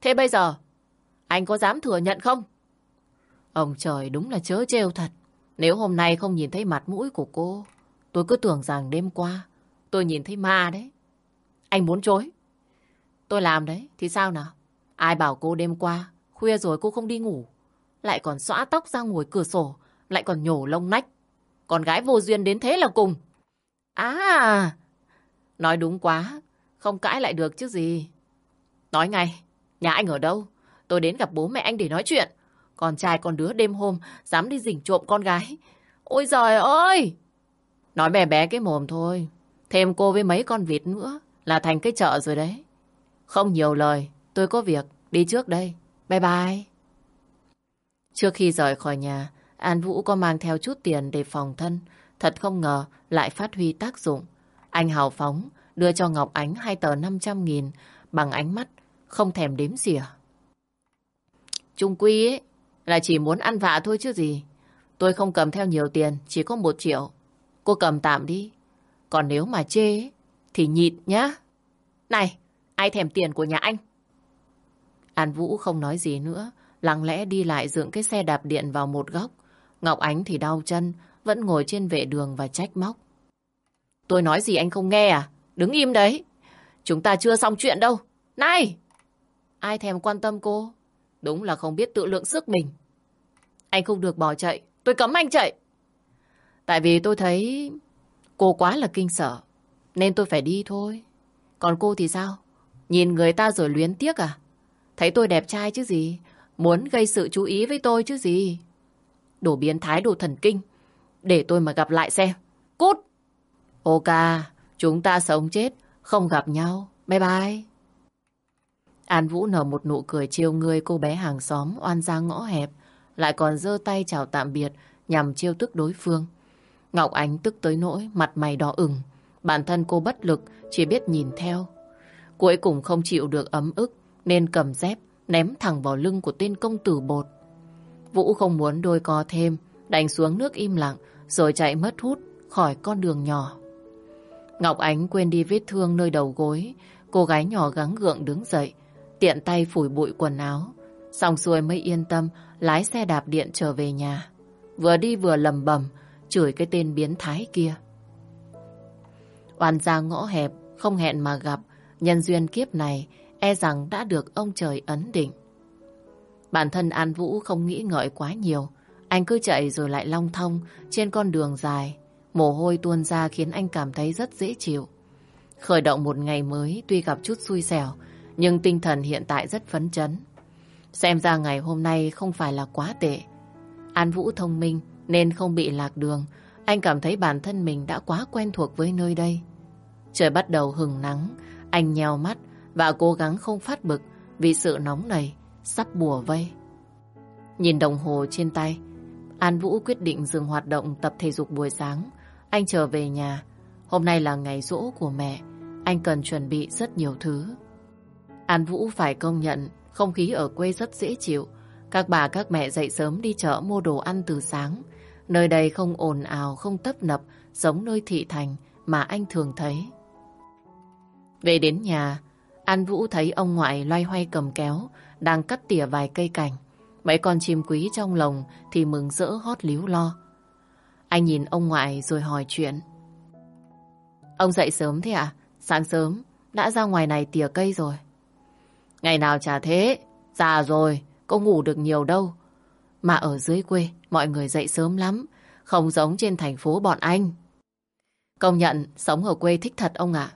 [SPEAKER 1] Thế bây giờ, anh có dám thừa nhận không? Ông trời đúng là chớ trêu thật. Nếu hôm nay không nhìn thấy mặt mũi của cô, tôi cứ tưởng rằng đêm qua tôi nhìn thấy ma đấy. Anh muốn chối. Tôi làm đấy, thì sao nào? Ai bảo cô đêm qua, khuya rồi cô không đi ngủ. Lại còn xõa tóc ra ngồi cửa sổ, lại còn nhổ lông nách. Con gái vô duyên đến thế là cùng. À, nói đúng quá, không cãi lại được chứ gì. Nói ngay, nhà anh ở đâu? Tôi đến gặp bố mẹ anh để nói chuyện. Con trai con đứa đêm hôm dám đi rình trộm con gái. Ôi giời ơi! Nói bé bé cái mồm thôi. Thêm cô với mấy con vịt nữa là thành cái chợ rồi đấy. Không nhiều lời, tôi có việc, đi trước đây. Bye bye. Trước khi rời khỏi nhà, An Vũ có mang theo chút tiền để phòng thân. Thật không ngờ lại phát huy tác dụng. Anh hào phóng đưa cho Ngọc Ánh hai tờ 500 nghìn bằng ánh mắt không thèm đếm xỉa. Trung quy ấy là chỉ muốn ăn vạ thôi chứ gì. Tôi không cầm theo nhiều tiền, chỉ có một triệu. Cô cầm tạm đi. Còn nếu mà chê ấy, thì nhịn nhá. Này, ai thèm tiền của nhà anh? An Vũ không nói gì nữa, lặng lẽ đi lại dựng cái xe đạp điện vào một góc. Ngọc Ánh thì đau chân, vẫn ngồi trên vệ đường và trách móc. Tôi nói gì anh không nghe à? Đứng im đấy. Chúng ta chưa xong chuyện đâu. Này! Ai thèm quan tâm cô? Đúng là không biết tự lượng sức mình. Anh không được bỏ chạy. Tôi cấm anh chạy. Tại vì tôi thấy cô quá là kinh sợ. Nên tôi phải đi thôi. Còn cô thì sao? Nhìn người ta rồi luyến tiếc à? Thấy tôi đẹp trai chứ gì? Muốn gây sự chú ý với tôi chứ gì? Đồ biến thái đồ thần kinh. Để tôi mà gặp lại xem. Cút! Ok, chúng ta sống chết, không gặp nhau. Bye bye. An Vũ nở một nụ cười chiêu người cô bé hàng xóm oan ra ngõ hẹp, lại còn giơ tay chào tạm biệt nhằm chiêu tức đối phương. Ngọc Ánh tức tới nỗi mặt mày đỏ ửng, bản thân cô bất lực chỉ biết nhìn theo. Cuối cùng không chịu được ấm ức nên cầm dép ném thẳng vào lưng của tên công tử bột. Vũ không muốn đôi co thêm, đành xuống nước im lặng rồi chạy mất hút khỏi con đường nhỏ. Ngọc Ánh quên đi vết thương nơi đầu gối, cô gái nhỏ gắng gượng đứng dậy, tiện tay phủi bụi quần áo. Xong xuôi mới yên tâm lái xe đạp điện trở về nhà. Vừa đi vừa lầm bầm, chửi cái tên biến thái kia. Oan ra ngõ hẹp, không hẹn mà gặp, nhân duyên kiếp này e rằng đã được ông trời ấn định. Bản thân An Vũ không nghĩ ngợi quá nhiều, anh cứ chạy rồi lại long thông trên con đường dài, mồ hôi tuôn ra khiến anh cảm thấy rất dễ chịu. Khởi động một ngày mới tuy gặp chút xui xẻo, nhưng tinh thần hiện tại rất phấn chấn. Xem ra ngày hôm nay không phải là quá tệ. An Vũ thông minh nên không bị lạc đường. Anh cảm thấy bản thân mình đã quá quen thuộc với nơi đây. Trời bắt đầu hừng nắng, anh nheo mắt và cố gắng không phát bực vì sự nóng này sắp bùa vây. Nhìn đồng hồ trên tay, An Vũ quyết định dừng hoạt động tập thể dục buổi sáng. Anh trở về nhà. Hôm nay là ngày rỗ của mẹ. anh cần chuẩn bị rất nhiều thứ. An Vũ phải công nhận không khí ở quê rất dễ chịu. Các bà các mẹ dậy sớm đi chợ mua đồ ăn từ sáng. Nơi đây không ồn ào, không tấp nập, giống nơi thị thành mà anh thường thấy. Về đến nhà, An Vũ thấy ông ngoại loay hoay cầm kéo, đang cắt tỉa vài cây cảnh. Mấy con chim quý trong lồng thì mừng rỡ hót líu lo. Anh nhìn ông ngoại rồi hỏi chuyện. Ông dậy sớm thế à? Sáng sớm, đã ra ngoài này tỉa cây rồi. Ngày nào chả thế, già rồi, có ngủ được nhiều đâu. Mà ở dưới quê, mọi người dậy sớm lắm, không giống trên thành phố bọn anh. Công nhận, sống ở quê thích thật ông ạ.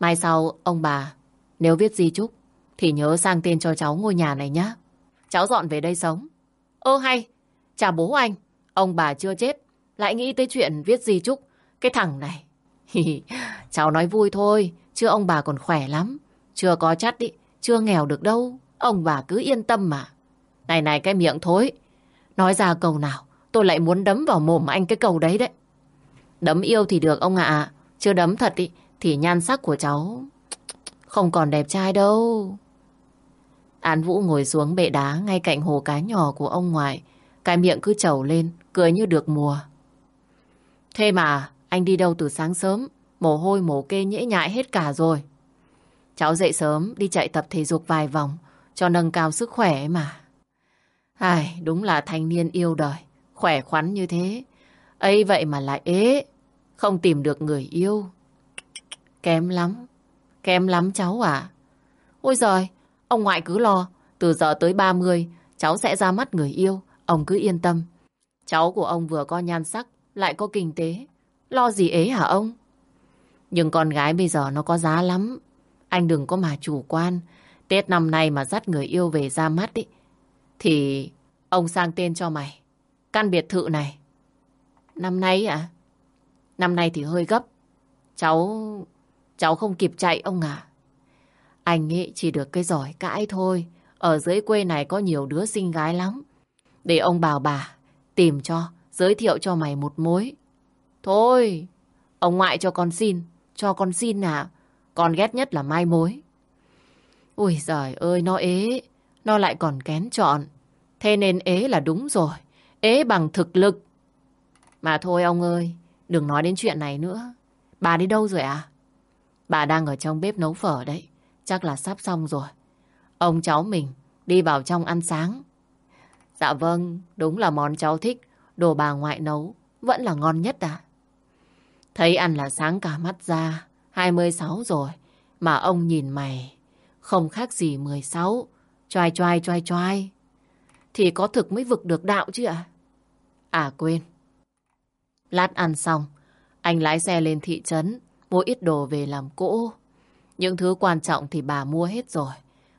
[SPEAKER 1] Mai sau, ông bà, nếu viết di chúc, thì nhớ sang tên cho cháu ngôi nhà này nhé. Cháu dọn về đây sống. Ơ hay, chả bố anh, ông bà chưa chết, lại nghĩ tới chuyện viết di chúc. Cái thằng này, cháu nói vui thôi, chưa ông bà còn khỏe lắm. Chưa có chắt đi, chưa nghèo được đâu. Ông bà cứ yên tâm mà. Này này cái miệng thối. Nói ra câu nào, tôi lại muốn đấm vào mồm anh cái câu đấy đấy. Đấm yêu thì được ông ạ. Chưa đấm thật ý, thì nhan sắc của cháu không còn đẹp trai đâu. Án Vũ ngồi xuống bệ đá ngay cạnh hồ cá nhỏ của ông ngoại. Cái miệng cứ trầu lên, cười như được mùa. Thế mà, anh đi đâu từ sáng sớm, mồ hôi mồ kê nhễ nhại hết cả rồi. Cháu dậy sớm, đi chạy tập thể dục vài vòng, cho nâng cao sức khỏe mà. Ai, đúng là thanh niên yêu đời, khỏe khoắn như thế. ấy vậy mà lại ế, không tìm được người yêu. Kém lắm, kém lắm cháu à. Ôi giời, ông ngoại cứ lo, từ giờ tới 30, cháu sẽ ra mắt người yêu, ông cứ yên tâm. Cháu của ông vừa có nhan sắc, lại có kinh tế. Lo gì ế hả ông? Nhưng con gái bây giờ nó có giá lắm. Anh đừng có mà chủ quan. Tết năm nay mà dắt người yêu về ra mắt ý, thì ông sang tên cho mày. Căn biệt thự này. Năm nay à? Năm nay thì hơi gấp. Cháu... cháu không kịp chạy ông à. Anh nghĩ chỉ được cái giỏi cãi thôi. Ở dưới quê này có nhiều đứa xinh gái lắm. Để ông bảo bà tìm cho, giới thiệu cho mày một mối. Thôi, ông ngoại cho con xin, cho con xin nào. Con ghét nhất là mai mối. Ui giời ơi, nó ế, nó lại còn kén chọn. Thế nên ế là đúng rồi, ế bằng thực lực. Mà thôi ông ơi, đừng nói đến chuyện này nữa. Bà đi đâu rồi à? Bà đang ở trong bếp nấu phở đấy, chắc là sắp xong rồi. Ông cháu mình đi vào trong ăn sáng. Dạ vâng, đúng là món cháu thích, đồ bà ngoại nấu, vẫn là ngon nhất à. Thấy ăn là sáng cả mắt ra, 26 rồi, mà ông nhìn mày không khác gì 16, choai choai choai choai. Thì có thực mới vực được đạo chứ ạ? À? quên. Lát ăn xong, anh lái xe lên thị trấn, mua ít đồ về làm cỗ. Những thứ quan trọng thì bà mua hết rồi,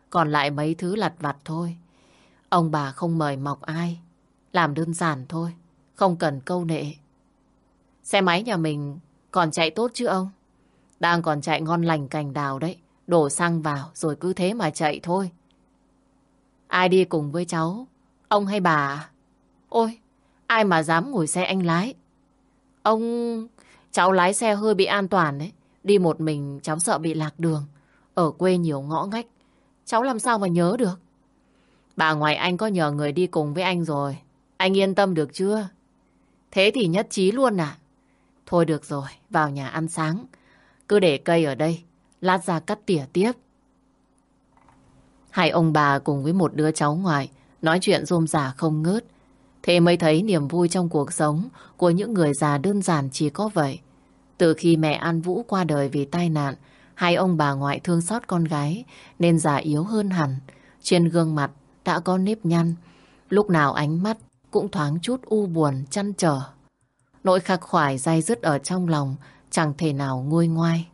[SPEAKER 1] còn lại mấy thứ lặt vặt thôi. Ông bà không mời mọc ai, làm đơn giản thôi, không cần câu nệ. Xe máy nhà mình còn chạy tốt chứ ông? Đang còn chạy ngon lành cành đào đấy. Đổ xăng vào rồi cứ thế mà chạy thôi. Ai đi cùng với cháu? Ông hay bà? Ôi, ai mà dám ngồi xe anh lái? Ông... Cháu lái xe hơi bị an toàn đấy. Đi một mình cháu sợ bị lạc đường. Ở quê nhiều ngõ ngách. Cháu làm sao mà nhớ được? Bà ngoài anh có nhờ người đi cùng với anh rồi. Anh yên tâm được chưa? Thế thì nhất trí luôn à? Thôi được rồi, vào nhà ăn sáng. Cứ để cây ở đây, lát ra cắt tỉa tiếp. Hai ông bà cùng với một đứa cháu ngoại nói chuyện rôm rả không ngớt. Thế mới thấy niềm vui trong cuộc sống của những người già đơn giản chỉ có vậy. Từ khi mẹ An Vũ qua đời vì tai nạn, hai ông bà ngoại thương xót con gái nên già yếu hơn hẳn. Trên gương mặt đã có nếp nhăn, lúc nào ánh mắt cũng thoáng chút u buồn, chăn trở. Nỗi khắc khoải dai dứt ở trong lòng chẳng thể nào nguôi ngoai.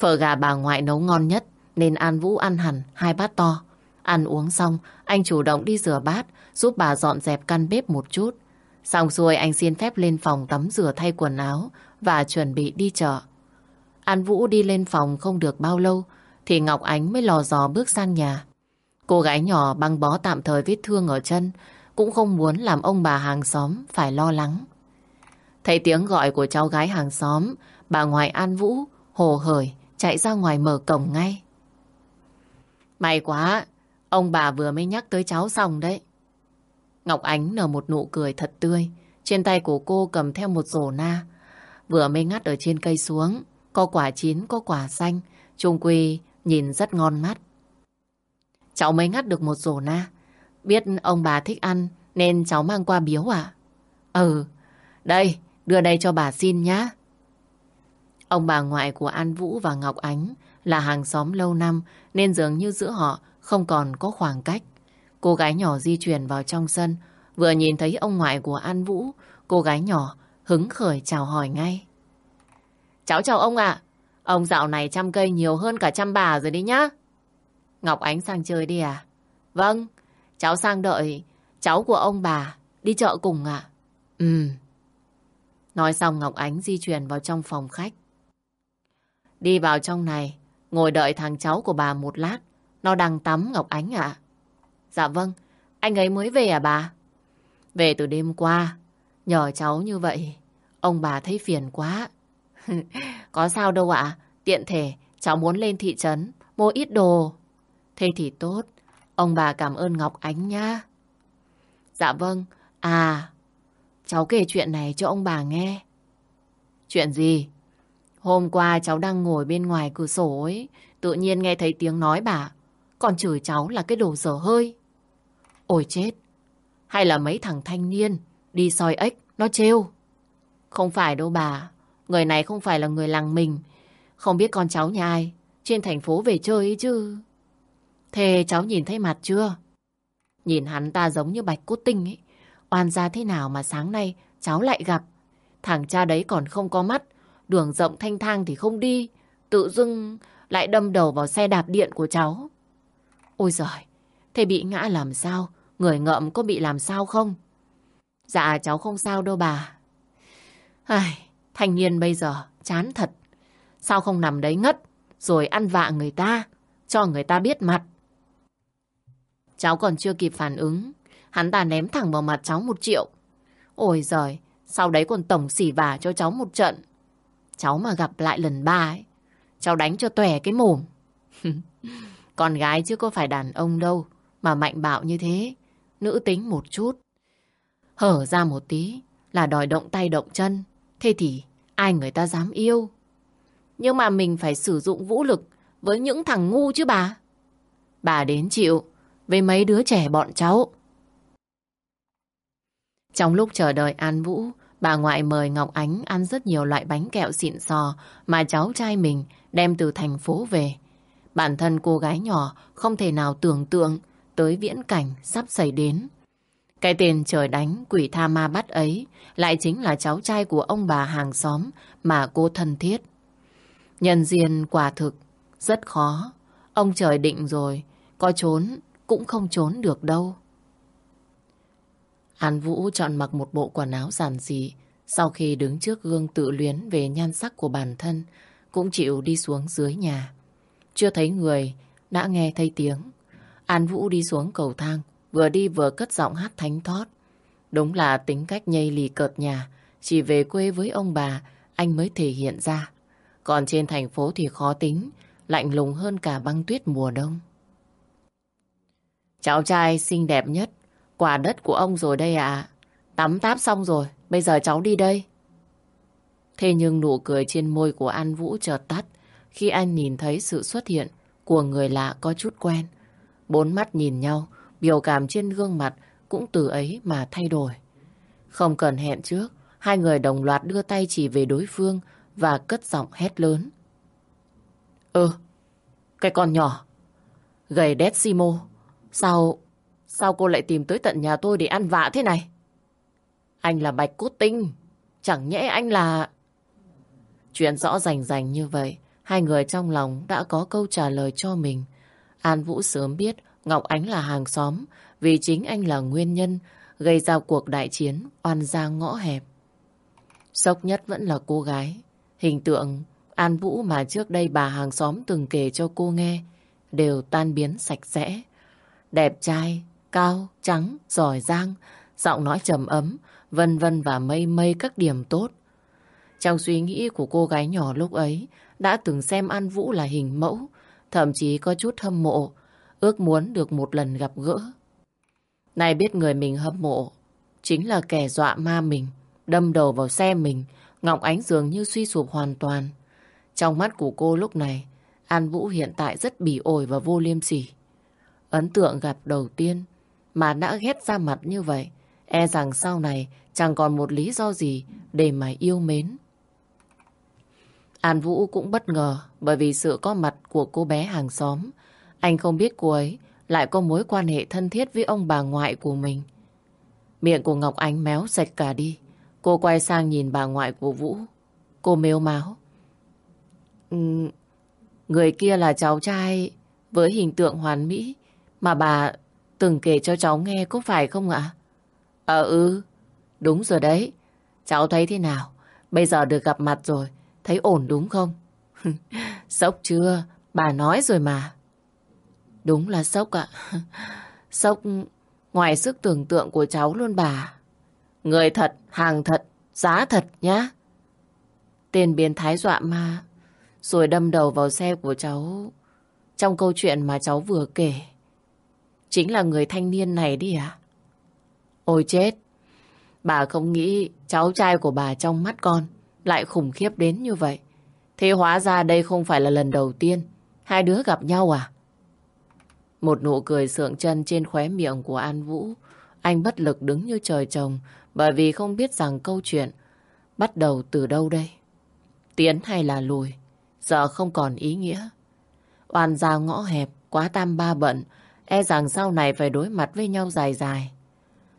[SPEAKER 1] Phở gà bà ngoại nấu ngon nhất nên An Vũ ăn hẳn hai bát to. Ăn uống xong, anh chủ động đi rửa bát, giúp bà dọn dẹp căn bếp một chút. Xong xuôi anh xin phép lên phòng tắm rửa thay quần áo và chuẩn bị đi chợ. An Vũ đi lên phòng không được bao lâu thì Ngọc Ánh mới lò dò bước sang nhà. Cô gái nhỏ băng bó tạm thời vết thương ở chân cũng không muốn làm ông bà hàng xóm phải lo lắng. Thấy tiếng gọi của cháu gái hàng xóm, bà ngoại An Vũ hồ hởi chạy ra ngoài mở cổng ngay. May quá, ông bà vừa mới nhắc tới cháu xong đấy. Ngọc Ánh nở một nụ cười thật tươi. Trên tay của cô cầm theo một rổ na. Vừa mới ngắt ở trên cây xuống. Có quả chín, có quả xanh. Trung Quy nhìn rất ngon mắt. Cháu mới ngắt được một rổ na. Biết ông bà thích ăn nên cháu mang qua biếu à? Ừ, đây, đưa đây cho bà xin nhá. Ông bà ngoại của An Vũ và Ngọc Ánh là hàng xóm lâu năm nên dường như giữa họ không còn có khoảng cách. Cô gái nhỏ di chuyển vào trong sân, vừa nhìn thấy ông ngoại của An Vũ, cô gái nhỏ hứng khởi chào hỏi ngay. Cháu chào ông ạ, ông dạo này chăm cây nhiều hơn cả chăm bà rồi đi nhá. Ngọc Ánh sang chơi đi à? Vâng, cháu sang đợi cháu của ông bà đi chợ cùng ạ. À? Ừ. Nói xong Ngọc Ánh di chuyển vào trong phòng khách. Đi vào trong này, ngồi đợi thằng cháu của bà một lát. Nó đang tắm Ngọc Ánh ạ. Dạ vâng, anh ấy mới về à bà? Về từ đêm qua, nhờ cháu như vậy, ông bà thấy phiền quá. Có sao đâu ạ, tiện thể cháu muốn lên thị trấn, mua ít đồ. Thế thì tốt, ông bà cảm ơn Ngọc Ánh nhá. Dạ vâng, à, cháu kể chuyện này cho ông bà nghe. Chuyện gì? Hôm qua cháu đang ngồi bên ngoài cửa sổ ấy, tự nhiên nghe thấy tiếng nói bà, còn chửi cháu là cái đồ dở hơi. Ôi chết! Hay là mấy thằng thanh niên đi soi ếch, nó trêu. Không phải đâu bà, người này không phải là người làng mình, không biết con cháu nhà ai, trên thành phố về chơi ấy chứ. Thế cháu nhìn thấy mặt chưa? Nhìn hắn ta giống như bạch cốt tinh ấy. Oan ra thế nào mà sáng nay cháu lại gặp. Thằng cha đấy còn không có mắt, đường rộng thanh thang thì không đi. Tự dưng lại đâm đầu vào xe đạp điện của cháu. Ôi giời, thế bị ngã làm sao? Người ngợm có bị làm sao không? Dạ cháu không sao đâu bà. Ai, thanh niên bây giờ chán thật. Sao không nằm đấy ngất rồi ăn vạ người ta, cho người ta biết mặt. Cháu còn chưa kịp phản ứng, hắn ta ném thẳng vào mặt cháu một triệu. Ôi giời, sau đấy còn tổng xỉ vả cho cháu một trận. Cháu mà gặp lại lần ba ấy, cháu đánh cho tòe cái mồm. Con gái chứ có phải đàn ông đâu, mà mạnh bạo như thế nữ tính một chút. Hở ra một tí là đòi động tay động chân. Thế thì ai người ta dám yêu? Nhưng mà mình phải sử dụng vũ lực với những thằng ngu chứ bà. Bà đến chịu với mấy đứa trẻ bọn cháu. Trong lúc chờ đợi An Vũ, bà ngoại mời Ngọc Ánh ăn rất nhiều loại bánh kẹo xịn sò mà cháu trai mình đem từ thành phố về. Bản thân cô gái nhỏ không thể nào tưởng tượng tới viễn cảnh sắp xảy đến. Cái tên trời đánh quỷ tha ma bắt ấy lại chính là cháu trai của ông bà hàng xóm mà cô thân thiết. Nhân duyên quả thực rất khó. Ông trời định rồi, có trốn cũng không trốn được đâu. An Vũ chọn mặc một bộ quần áo giản dị, sau khi đứng trước gương tự luyến về nhan sắc của bản thân, cũng chịu đi xuống dưới nhà. Chưa thấy người, đã nghe thấy tiếng. An Vũ đi xuống cầu thang, vừa đi vừa cất giọng hát thánh thót. Đúng là tính cách nhây lì cợt nhà, chỉ về quê với ông bà, anh mới thể hiện ra. Còn trên thành phố thì khó tính, lạnh lùng hơn cả băng tuyết mùa đông. Cháu trai xinh đẹp nhất, quả đất của ông rồi đây ạ. Tắm táp xong rồi, bây giờ cháu đi đây. Thế nhưng nụ cười trên môi của An Vũ chợt tắt khi anh nhìn thấy sự xuất hiện của người lạ có chút quen. Bốn mắt nhìn nhau, biểu cảm trên gương mặt cũng từ ấy mà thay đổi. Không cần hẹn trước, hai người đồng loạt đưa tay chỉ về đối phương và cất giọng hét lớn. Ừ, cái con nhỏ, gầy đét Simo, sao, sao cô lại tìm tới tận nhà tôi để ăn vạ thế này? Anh là Bạch Cốt Tinh, chẳng nhẽ anh là... Chuyện rõ rành rành như vậy, hai người trong lòng đã có câu trả lời cho mình. An Vũ sớm biết Ngọc Ánh là hàng xóm vì chính anh là nguyên nhân gây ra cuộc đại chiến oan gia ngõ hẹp. Sốc nhất vẫn là cô gái. Hình tượng An Vũ mà trước đây bà hàng xóm từng kể cho cô nghe đều tan biến sạch sẽ. Đẹp trai, cao, trắng, giỏi giang, giọng nói trầm ấm, vân vân và mây mây các điểm tốt. Trong suy nghĩ của cô gái nhỏ lúc ấy, đã từng xem An Vũ là hình mẫu, thậm chí có chút hâm mộ, ước muốn được một lần gặp gỡ. Này biết người mình hâm mộ, chính là kẻ dọa ma mình, đâm đầu vào xe mình, Ngọc Ánh dường như suy sụp hoàn toàn. Trong mắt của cô lúc này, An Vũ hiện tại rất bỉ ổi và vô liêm sỉ. Ấn tượng gặp đầu tiên mà đã ghét ra mặt như vậy, e rằng sau này chẳng còn một lý do gì để mà yêu mến. An Vũ cũng bất ngờ bởi vì sự có mặt của cô bé hàng xóm. Anh không biết cô ấy lại có mối quan hệ thân thiết với ông bà ngoại của mình. Miệng của Ngọc Ánh méo sạch cả đi. Cô quay sang nhìn bà ngoại của Vũ. Cô mếu máu. Ừ, người kia là cháu trai với hình tượng hoàn mỹ mà bà từng kể cho cháu nghe có phải không ạ? Ờ ừ, đúng rồi đấy. Cháu thấy thế nào? Bây giờ được gặp mặt rồi, thấy ổn đúng không? sốc chưa? Bà nói rồi mà. Đúng là sốc ạ. sốc ngoài sức tưởng tượng của cháu luôn bà. Người thật, hàng thật, giá thật nhá. Tên biến thái dọa ma, rồi đâm đầu vào xe của cháu trong câu chuyện mà cháu vừa kể. Chính là người thanh niên này đi à? Ôi chết! Bà không nghĩ cháu trai của bà trong mắt con lại khủng khiếp đến như vậy. Thế hóa ra đây không phải là lần đầu tiên hai đứa gặp nhau à? Một nụ cười sượng chân trên khóe miệng của An Vũ. Anh bất lực đứng như trời trồng bởi vì không biết rằng câu chuyện bắt đầu từ đâu đây. Tiến hay là lùi, giờ không còn ý nghĩa. Oan ra ngõ hẹp, quá tam ba bận, e rằng sau này phải đối mặt với nhau dài dài.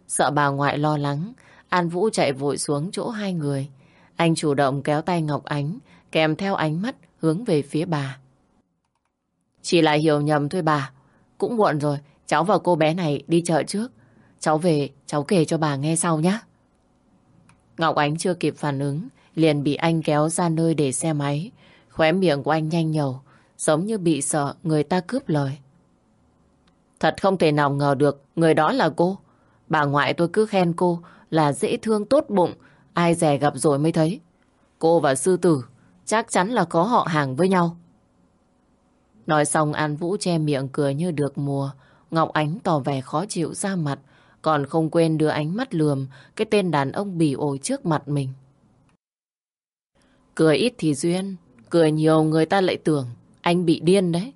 [SPEAKER 1] Sợ bà ngoại lo lắng, An Vũ chạy vội xuống chỗ hai người. Anh chủ động kéo tay Ngọc Ánh, kèm theo ánh mắt hướng về phía bà. Chỉ là hiểu nhầm thôi bà. Cũng muộn rồi, cháu và cô bé này đi chợ trước. Cháu về, cháu kể cho bà nghe sau nhé. Ngọc Ánh chưa kịp phản ứng, liền bị anh kéo ra nơi để xe máy. Khóe miệng của anh nhanh nhầu, giống như bị sợ người ta cướp lời. Thật không thể nào ngờ được người đó là cô. Bà ngoại tôi cứ khen cô là dễ thương tốt bụng, ai rẻ gặp rồi mới thấy. Cô và sư tử chắc chắn là có họ hàng với nhau. Nói xong An Vũ che miệng cười như được mùa. Ngọc Ánh tỏ vẻ khó chịu ra mặt, còn không quên đưa ánh mắt lườm cái tên đàn ông bỉ ổi trước mặt mình. Cười ít thì duyên, cười nhiều người ta lại tưởng anh bị điên đấy.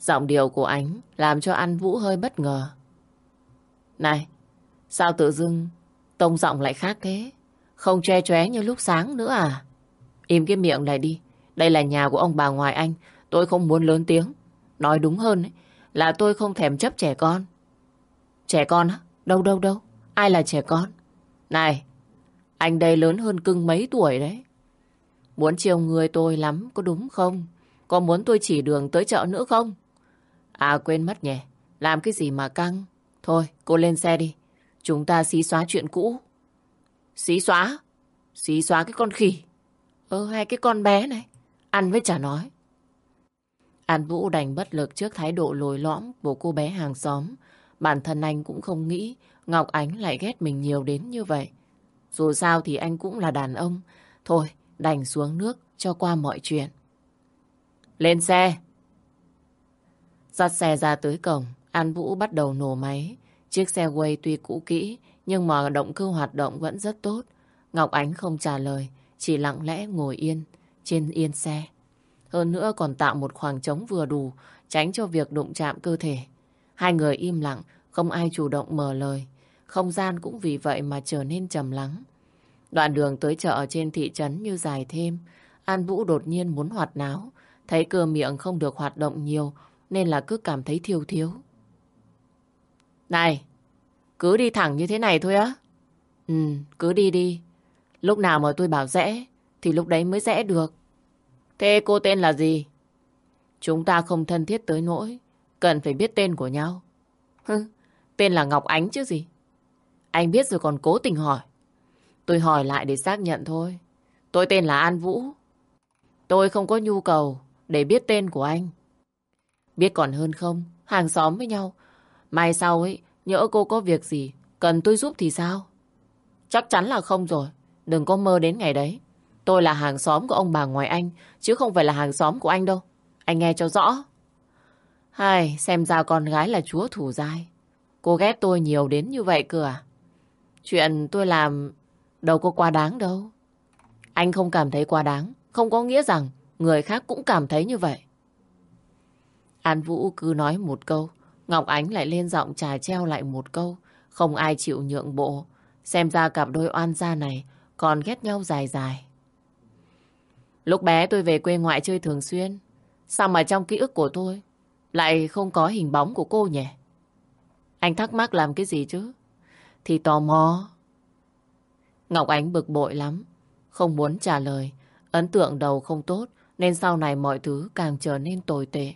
[SPEAKER 1] Giọng điệu của anh làm cho An Vũ hơi bất ngờ. Này, sao tự dưng tông giọng lại khác thế? Không che chóe như lúc sáng nữa à? Im cái miệng này đi. Đây là nhà của ông bà ngoại anh. Tôi không muốn lớn tiếng. Nói đúng hơn ấy, là tôi không thèm chấp trẻ con. Trẻ con á? Đâu đâu đâu. Ai là trẻ con? Này, anh đây lớn hơn cưng mấy tuổi đấy. Muốn chiều người tôi lắm, có đúng không? Có muốn tôi chỉ đường tới chợ nữa không? À quên mất nhỉ. Làm cái gì mà căng? Thôi, cô lên xe đi. Chúng ta xí xóa chuyện cũ. Xí xóa? Xí xóa cái con khỉ. Ơ, hay cái con bé này. Ăn với chả nói. An Vũ đành bất lực trước thái độ lồi lõm của cô bé hàng xóm. Bản thân anh cũng không nghĩ Ngọc Ánh lại ghét mình nhiều đến như vậy. Dù sao thì anh cũng là đàn ông. Thôi, đành xuống nước cho qua mọi chuyện. Lên xe! Dắt xe ra tới cổng, An Vũ bắt đầu nổ máy. Chiếc xe quay tuy cũ kỹ, nhưng mà động cơ hoạt động vẫn rất tốt. Ngọc Ánh không trả lời, chỉ lặng lẽ ngồi yên, trên yên xe. Hơn nữa còn tạo một khoảng trống vừa đủ, tránh cho việc đụng chạm cơ thể. Hai người im lặng, không ai chủ động mở lời. Không gian cũng vì vậy mà trở nên trầm lắng. Đoạn đường tới chợ trên thị trấn như dài thêm. An Vũ đột nhiên muốn hoạt náo. Thấy cơ miệng không được hoạt động nhiều nên là cứ cảm thấy thiêu thiếu. Này, cứ đi thẳng như thế này thôi á. Ừ, cứ đi đi. Lúc nào mà tôi bảo rẽ thì lúc đấy mới rẽ được. Thế cô tên là gì? Chúng ta không thân thiết tới nỗi cần phải biết tên của nhau. Hừ, tên là Ngọc Ánh chứ gì. Anh biết rồi còn cố tình hỏi. Tôi hỏi lại để xác nhận thôi. Tôi tên là An Vũ. Tôi không có nhu cầu để biết tên của anh. Biết còn hơn không? Hàng xóm với nhau. Mai sau ấy, nhỡ cô có việc gì, cần tôi giúp thì sao? Chắc chắn là không rồi. Đừng có mơ đến ngày đấy. Tôi là hàng xóm của ông bà ngoài anh, chứ không phải là hàng xóm của anh đâu. Anh nghe cho rõ. Hai, xem ra con gái là chúa thủ dai. Cô ghét tôi nhiều đến như vậy cơ à? Chuyện tôi làm đâu có quá đáng đâu. Anh không cảm thấy quá đáng, không có nghĩa rằng người khác cũng cảm thấy như vậy. An Vũ cứ nói một câu, Ngọc Ánh lại lên giọng trà treo lại một câu. Không ai chịu nhượng bộ. Xem ra cặp đôi oan gia này còn ghét nhau dài dài. Lúc bé tôi về quê ngoại chơi thường xuyên. Sao mà trong ký ức của tôi lại không có hình bóng của cô nhỉ? Anh thắc mắc làm cái gì chứ? Thì tò mò. Ngọc Ánh bực bội lắm. Không muốn trả lời. Ấn tượng đầu không tốt nên sau này mọi thứ càng trở nên tồi tệ.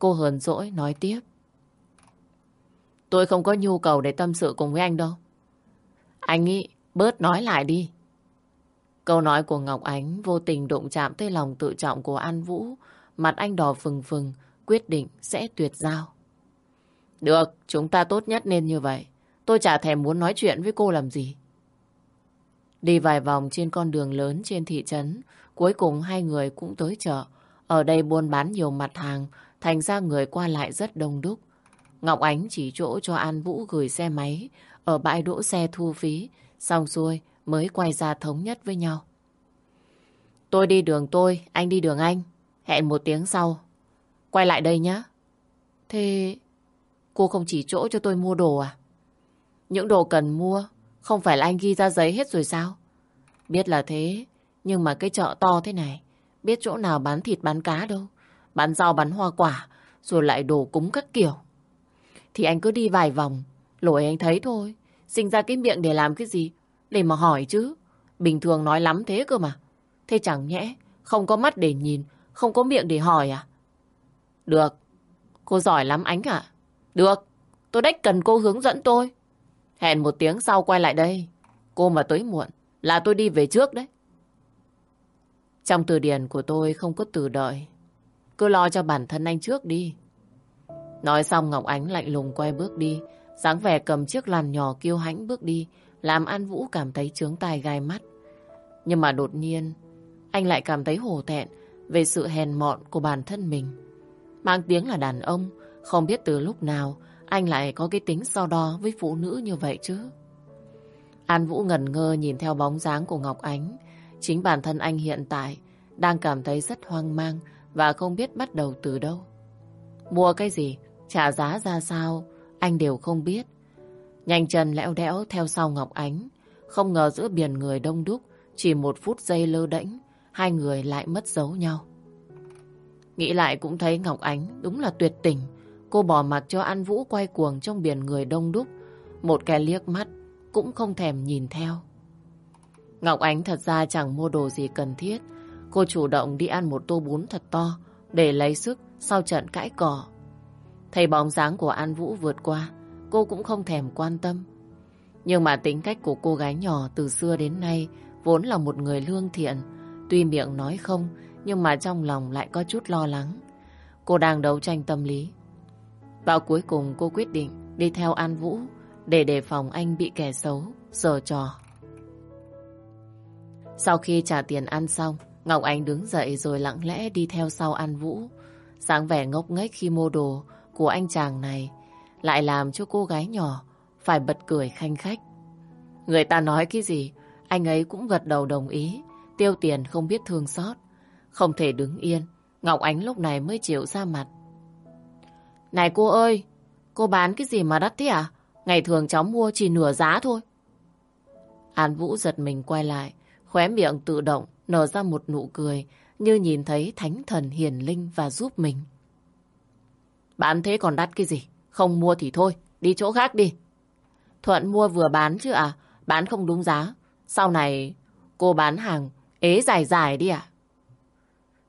[SPEAKER 1] Cô hờn dỗi nói tiếp. Tôi không có nhu cầu để tâm sự cùng với anh đâu. Anh ý, bớt nói lại đi. Câu nói của Ngọc Ánh vô tình đụng chạm tới lòng tự trọng của An Vũ. Mặt anh đỏ phừng phừng, quyết định sẽ tuyệt giao. Được, chúng ta tốt nhất nên như vậy. Tôi chả thèm muốn nói chuyện với cô làm gì. Đi vài vòng trên con đường lớn trên thị trấn, cuối cùng hai người cũng tới chợ. Ở đây buôn bán nhiều mặt hàng, thành ra người qua lại rất đông đúc. Ngọc Ánh chỉ chỗ cho An Vũ gửi xe máy ở bãi đỗ xe thu phí, xong xuôi mới quay ra thống nhất với nhau. Tôi đi đường tôi, anh đi đường anh. Hẹn một tiếng sau. Quay lại đây nhé. Thế cô không chỉ chỗ cho tôi mua đồ à? Những đồ cần mua không phải là anh ghi ra giấy hết rồi sao? Biết là thế, nhưng mà cái chợ to thế này, biết chỗ nào bán thịt bán cá đâu. Bán rau bán hoa quả, rồi lại đồ cúng các kiểu. Thì anh cứ đi vài vòng, lỗi anh thấy thôi. Sinh ra cái miệng để làm cái gì? Để mà hỏi chứ. Bình thường nói lắm thế cơ mà. Thế chẳng nhẽ, không có mắt để nhìn, không có miệng để hỏi à? Được, cô giỏi lắm ánh ạ. Được, tôi đách cần cô hướng dẫn tôi. Hẹn một tiếng sau quay lại đây. Cô mà tới muộn là tôi đi về trước đấy. Trong từ điển của tôi không có từ đợi. Cứ lo cho bản thân anh trước đi. Nói xong Ngọc Ánh lạnh lùng quay bước đi. dáng vẻ cầm chiếc làn nhỏ kiêu hãnh bước đi. Làm An Vũ cảm thấy trướng tai gai mắt. Nhưng mà đột nhiên anh lại cảm thấy hổ thẹn về sự hèn mọn của bản thân mình. Mang tiếng là đàn ông, không biết từ lúc nào anh lại có cái tính so đo với phụ nữ như vậy chứ. An Vũ ngẩn ngơ nhìn theo bóng dáng của Ngọc Ánh. Chính bản thân anh hiện tại đang cảm thấy rất hoang mang và không biết bắt đầu từ đâu. Mua cái gì, trả giá ra sao, anh đều không biết. Nhanh chân lẽo đẽo theo sau Ngọc Ánh. Không ngờ giữa biển người đông đúc, chỉ một phút giây lơ đễnh, hai người lại mất dấu nhau. Nghĩ lại cũng thấy Ngọc Ánh đúng là tuyệt tình. Cô bỏ mặc cho An Vũ quay cuồng trong biển người đông đúc. Một cái liếc mắt cũng không thèm nhìn theo. Ngọc Ánh thật ra chẳng mua đồ gì cần thiết. Cô chủ động đi ăn một tô bún thật to để lấy sức sau trận cãi cỏ. Thấy bóng dáng của An Vũ vượt qua, cô cũng không thèm quan tâm. Nhưng mà tính cách của cô gái nhỏ từ xưa đến nay vốn là một người lương thiện. Tuy miệng nói không, nhưng mà trong lòng lại có chút lo lắng. Cô đang đấu tranh tâm lý. Vào cuối cùng cô quyết định đi theo An Vũ để đề phòng anh bị kẻ xấu, giở trò. Sau khi trả tiền ăn xong, Ngọc Anh đứng dậy rồi lặng lẽ đi theo sau An Vũ. sáng vẻ ngốc nghếch khi mua đồ của anh chàng này lại làm cho cô gái nhỏ phải bật cười khanh khách. Người ta nói cái gì, anh ấy cũng gật đầu đồng ý, tiêu tiền không biết thương xót. Không thể đứng yên, Ngọc Ánh lúc này mới chịu ra mặt. Này cô ơi, cô bán cái gì mà đắt thế à? Ngày thường cháu mua chỉ nửa giá thôi. An Vũ giật mình quay lại, khóe miệng tự động nở ra một nụ cười như nhìn thấy thánh thần hiền linh và giúp mình. Bán thế còn đắt cái gì? Không mua thì thôi, đi chỗ khác đi. Thuận mua vừa bán chứ à? Bán không đúng giá. Sau này cô bán hàng ế dài dài đi à?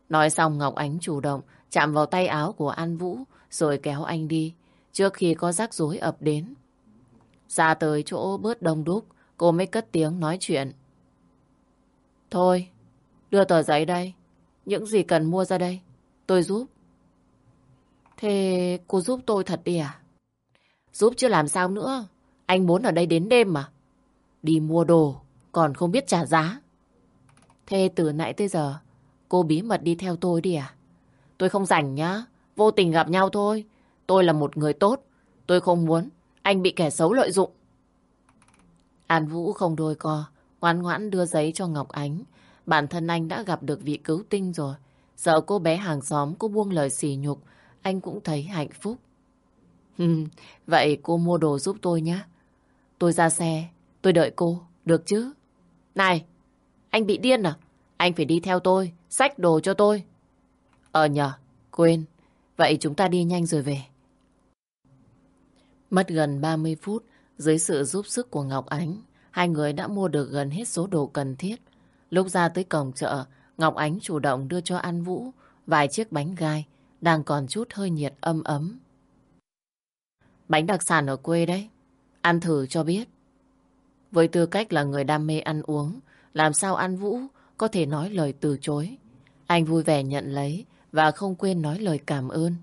[SPEAKER 1] Nói xong Ngọc Ánh chủ động chạm vào tay áo của An Vũ rồi kéo anh đi trước khi có rắc rối ập đến. Ra tới chỗ bớt đông đúc cô mới cất tiếng nói chuyện. Thôi, đưa tờ giấy đây. Những gì cần mua ra đây, tôi giúp. Thế cô giúp tôi thật đi à? Giúp chứ làm sao nữa. Anh muốn ở đây đến đêm mà. Đi mua đồ, còn không biết trả giá. Thế từ nãy tới giờ, cô bí mật đi theo tôi đi à? Tôi không rảnh nhá, vô tình gặp nhau thôi. Tôi là một người tốt, tôi không muốn anh bị kẻ xấu lợi dụng. An Vũ không đôi co, ngoan ngoãn đưa giấy cho Ngọc Ánh. Bản thân anh đã gặp được vị cứu tinh rồi. Giờ cô bé hàng xóm cô buông lời xỉ nhục, anh cũng thấy hạnh phúc. vậy cô mua đồ giúp tôi nhé. Tôi ra xe, tôi đợi cô, được chứ? Này, anh bị điên à? Anh phải đi theo tôi, xách đồ cho tôi. Ờ nhờ, quên. Vậy chúng ta đi nhanh rồi về. Mất gần 30 phút, dưới sự giúp sức của Ngọc Ánh, hai người đã mua được gần hết số đồ cần thiết. Lúc ra tới cổng chợ, Ngọc Ánh chủ động đưa cho An Vũ vài chiếc bánh gai, đang còn chút hơi nhiệt âm ấm. Bánh đặc sản ở quê đấy, ăn thử cho biết. Với tư cách là người đam mê ăn uống, làm sao An Vũ có thể nói lời từ chối. Anh vui vẻ nhận lấy và không quên nói lời cảm ơn.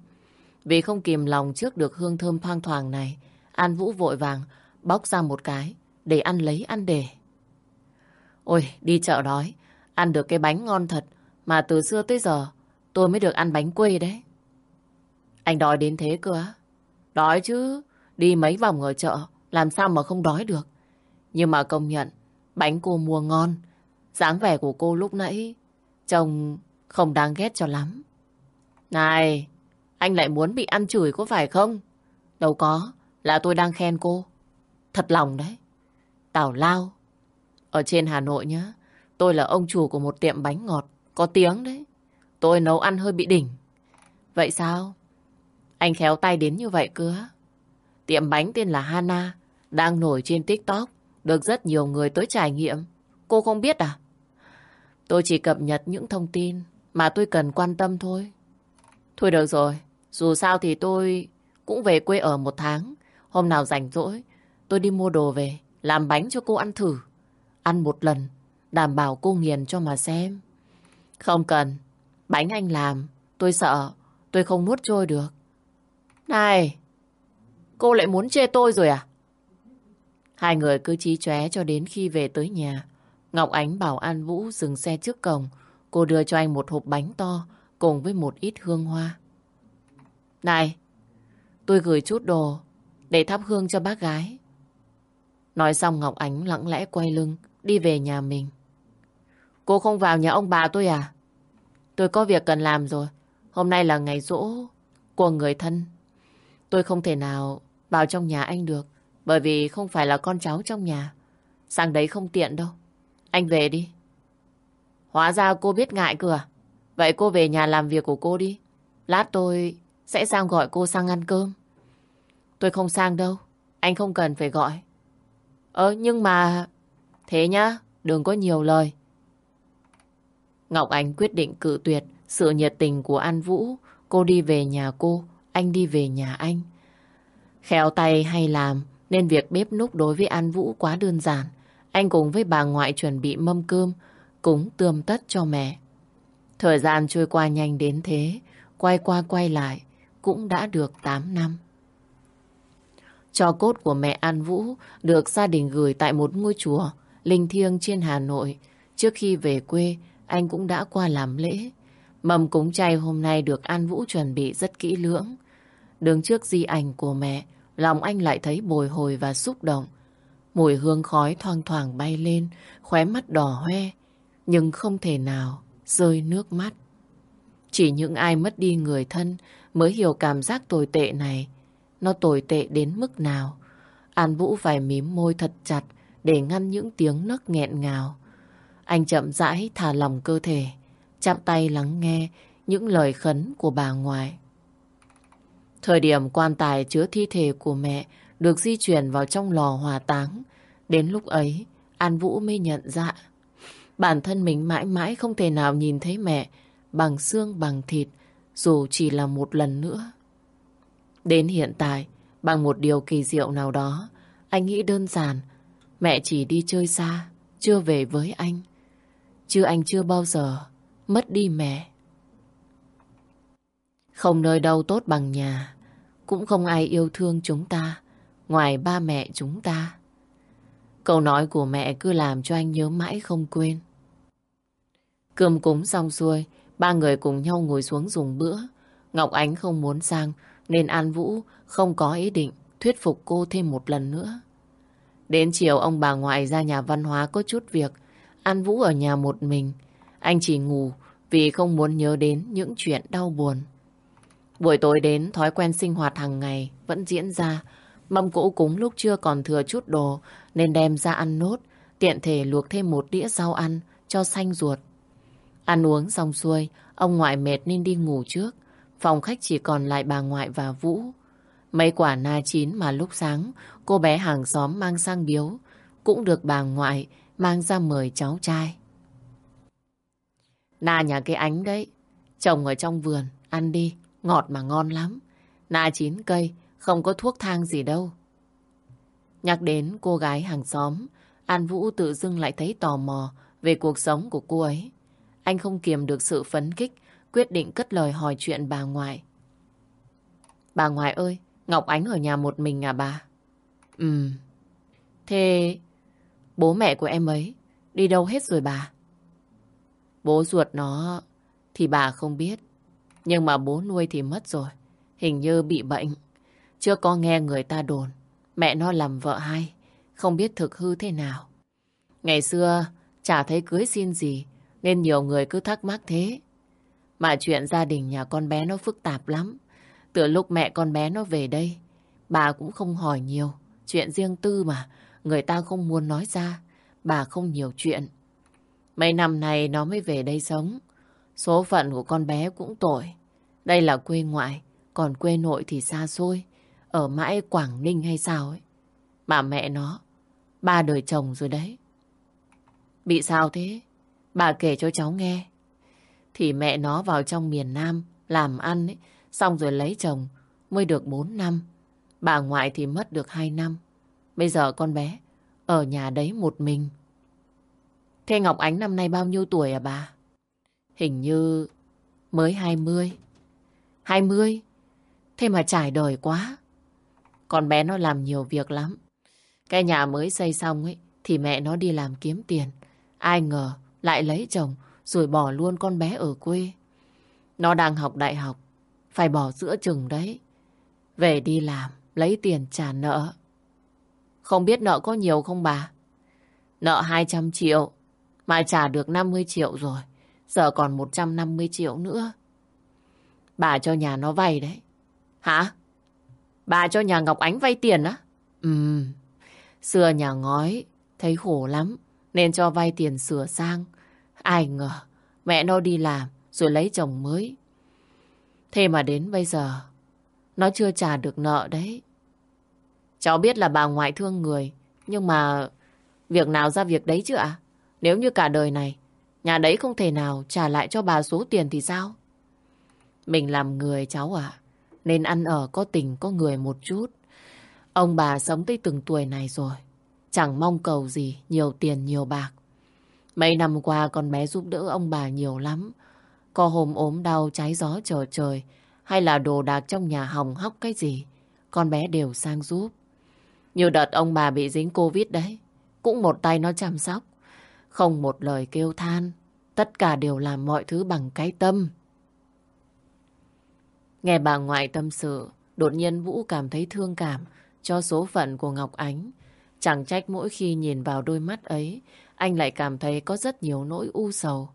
[SPEAKER 1] Vì không kìm lòng trước được hương thơm thoang thoảng này, An Vũ vội vàng bóc ra một cái để ăn lấy ăn để. Ôi, đi chợ đói, ăn được cái bánh ngon thật mà từ xưa tới giờ tôi mới được ăn bánh quê đấy. Anh đói đến thế cơ á? Đói chứ, đi mấy vòng ở chợ, làm sao mà không đói được. Nhưng mà công nhận, bánh cô mua ngon, dáng vẻ của cô lúc nãy trông không đáng ghét cho lắm. Này, anh lại muốn bị ăn chửi có phải không? Đâu có, là tôi đang khen cô. Thật lòng đấy. Tào lao. Ở trên Hà Nội nhá, tôi là ông chủ của một tiệm bánh ngọt, có tiếng đấy. Tôi nấu ăn hơi bị đỉnh. Vậy sao? Anh khéo tay đến như vậy cơ Tiệm bánh tên là Hana, đang nổi trên TikTok, được rất nhiều người tới trải nghiệm. Cô không biết à? Tôi chỉ cập nhật những thông tin mà tôi cần quan tâm thôi. Thôi được rồi, dù sao thì tôi cũng về quê ở một tháng. Hôm nào rảnh rỗi, tôi đi mua đồ về, làm bánh cho cô ăn thử. Ăn một lần, đảm bảo cô nghiền cho mà xem. Không cần, bánh anh làm, tôi sợ, tôi không nuốt trôi được. Này, cô lại muốn chê tôi rồi à? Hai người cứ trí chóe cho đến khi về tới nhà. Ngọc Ánh bảo An Vũ dừng xe trước cổng. Cô đưa cho anh một hộp bánh to cùng với một ít hương hoa. Này, tôi gửi chút đồ để thắp hương cho bác gái. Nói xong Ngọc Ánh lặng lẽ quay lưng đi về nhà mình. Cô không vào nhà ông bà tôi à? Tôi có việc cần làm rồi. Hôm nay là ngày rỗ của người thân. Tôi không thể nào vào trong nhà anh được bởi vì không phải là con cháu trong nhà. Sang đấy không tiện đâu. Anh về đi. Hóa ra cô biết ngại cửa. À? Vậy cô về nhà làm việc của cô đi. Lát tôi sẽ sang gọi cô sang ăn cơm. Tôi không sang đâu. Anh không cần phải gọi. Ờ, nhưng mà... Thế nhá, đừng có nhiều lời. Ngọc Anh quyết định cự tuyệt sự nhiệt tình của An Vũ. Cô đi về nhà cô, anh đi về nhà anh. Khéo tay hay làm, nên việc bếp núc đối với An Vũ quá đơn giản. Anh cùng với bà ngoại chuẩn bị mâm cơm, cúng tươm tất cho mẹ. Thời gian trôi qua nhanh đến thế, quay qua quay lại, cũng đã được 8 năm. Cho cốt của mẹ An Vũ được gia đình gửi tại một ngôi chùa linh thiêng trên Hà Nội. Trước khi về quê, anh cũng đã qua làm lễ. Mầm cúng chay hôm nay được An Vũ chuẩn bị rất kỹ lưỡng. Đứng trước di ảnh của mẹ, lòng anh lại thấy bồi hồi và xúc động. Mùi hương khói thoang thoảng bay lên, khóe mắt đỏ hoe, nhưng không thể nào rơi nước mắt. Chỉ những ai mất đi người thân mới hiểu cảm giác tồi tệ này. Nó tồi tệ đến mức nào. An Vũ phải mím môi thật chặt để ngăn những tiếng nấc nghẹn ngào. Anh chậm rãi thả lòng cơ thể, chạm tay lắng nghe những lời khấn của bà ngoại. Thời điểm quan tài chứa thi thể của mẹ được di chuyển vào trong lò hỏa táng. Đến lúc ấy, An Vũ mới nhận ra bản thân mình mãi mãi không thể nào nhìn thấy mẹ bằng xương bằng thịt dù chỉ là một lần nữa. Đến hiện tại, bằng một điều kỳ diệu nào đó, anh nghĩ đơn giản, mẹ chỉ đi chơi xa, chưa về với anh. Chứ anh chưa bao giờ mất đi mẹ. Không nơi đâu tốt bằng nhà, cũng không ai yêu thương chúng ta, ngoài ba mẹ chúng ta. Câu nói của mẹ cứ làm cho anh nhớ mãi không quên. Cơm cúng xong xuôi, ba người cùng nhau ngồi xuống dùng bữa. Ngọc Ánh không muốn sang, nên An Vũ không có ý định thuyết phục cô thêm một lần nữa. Đến chiều ông bà ngoại ra nhà văn hóa có chút việc, An Vũ ở nhà một mình. Anh chỉ ngủ vì không muốn nhớ đến những chuyện đau buồn. Buổi tối đến, thói quen sinh hoạt hàng ngày vẫn diễn ra. Mâm cỗ cúng lúc chưa còn thừa chút đồ nên đem ra ăn nốt, tiện thể luộc thêm một đĩa rau ăn cho xanh ruột. Ăn uống xong xuôi, ông ngoại mệt nên đi ngủ trước. Phòng khách chỉ còn lại bà ngoại và Vũ. Mấy quả na chín mà lúc sáng cô bé hàng xóm mang sang biếu cũng được bà ngoại mang ra mời cháu trai. Na nhà cái ánh đấy, trồng ở trong vườn, ăn đi, ngọt mà ngon lắm. Na chín cây, không có thuốc thang gì đâu. Nhắc đến cô gái hàng xóm, An Vũ tự dưng lại thấy tò mò về cuộc sống của cô ấy. Anh không kiềm được sự phấn khích, quyết định cất lời hỏi chuyện bà ngoại. Bà ngoại ơi, Ngọc Ánh ở nhà một mình à bà? Ừ, Thế bố mẹ của em ấy đi đâu hết rồi bà? Bố ruột nó thì bà không biết. Nhưng mà bố nuôi thì mất rồi. Hình như bị bệnh. Chưa có nghe người ta đồn. Mẹ nó làm vợ hay. Không biết thực hư thế nào. Ngày xưa chả thấy cưới xin gì. Nên nhiều người cứ thắc mắc thế. Mà chuyện gia đình nhà con bé nó phức tạp lắm. Từ lúc mẹ con bé nó về đây, bà cũng không hỏi nhiều. Chuyện riêng tư mà, người ta không muốn nói ra. Bà không nhiều chuyện. Mấy năm nay nó mới về đây sống. Số phận của con bé cũng tội. Đây là quê ngoại, còn quê nội thì xa xôi. Ở mãi Quảng Ninh hay sao ấy. bà mẹ nó, ba đời chồng rồi đấy. Bị sao thế? Bà kể cho cháu nghe. Thì mẹ nó vào trong miền Nam làm ăn ấy, xong rồi lấy chồng mới được 4 năm. Bà ngoại thì mất được 2 năm. Bây giờ con bé ở nhà đấy một mình. Thế Ngọc Ánh năm nay bao nhiêu tuổi à bà? Hình như mới 20. 20? Thế mà trải đời quá. Con bé nó làm nhiều việc lắm. Cái nhà mới xây xong ấy thì mẹ nó đi làm kiếm tiền. Ai ngờ lại lấy chồng rồi bỏ luôn con bé ở quê. Nó đang học đại học, phải bỏ giữa chừng đấy. Về đi làm, lấy tiền trả nợ. Không biết nợ có nhiều không bà? Nợ 200 triệu, mà trả được 50 triệu rồi. Giờ còn 150 triệu nữa. Bà cho nhà nó vay đấy. Hả? Bà cho nhà Ngọc Ánh vay tiền á? Ừm. Xưa nhà ngói thấy khổ lắm nên cho vay tiền sửa sang. Ai ngờ mẹ nó đi làm rồi lấy chồng mới. Thế mà đến bây giờ nó chưa trả được nợ đấy. Cháu biết là bà ngoại thương người nhưng mà việc nào ra việc đấy chứ ạ? Nếu như cả đời này nhà đấy không thể nào trả lại cho bà số tiền thì sao? Mình làm người cháu ạ nên ăn ở có tình có người một chút. Ông bà sống tới từng tuổi này rồi. Chẳng mong cầu gì, nhiều tiền, nhiều bạc. Mấy năm qua con bé giúp đỡ ông bà nhiều lắm. Có hôm ốm đau cháy gió chờ trời hay là đồ đạc trong nhà hỏng hóc cái gì, con bé đều sang giúp. Nhiều đợt ông bà bị dính Covid đấy, cũng một tay nó chăm sóc. Không một lời kêu than, tất cả đều làm mọi thứ bằng cái tâm. Nghe bà ngoại tâm sự, đột nhiên Vũ cảm thấy thương cảm cho số phận của Ngọc Ánh. Chẳng trách mỗi khi nhìn vào đôi mắt ấy, anh lại cảm thấy có rất nhiều nỗi u sầu.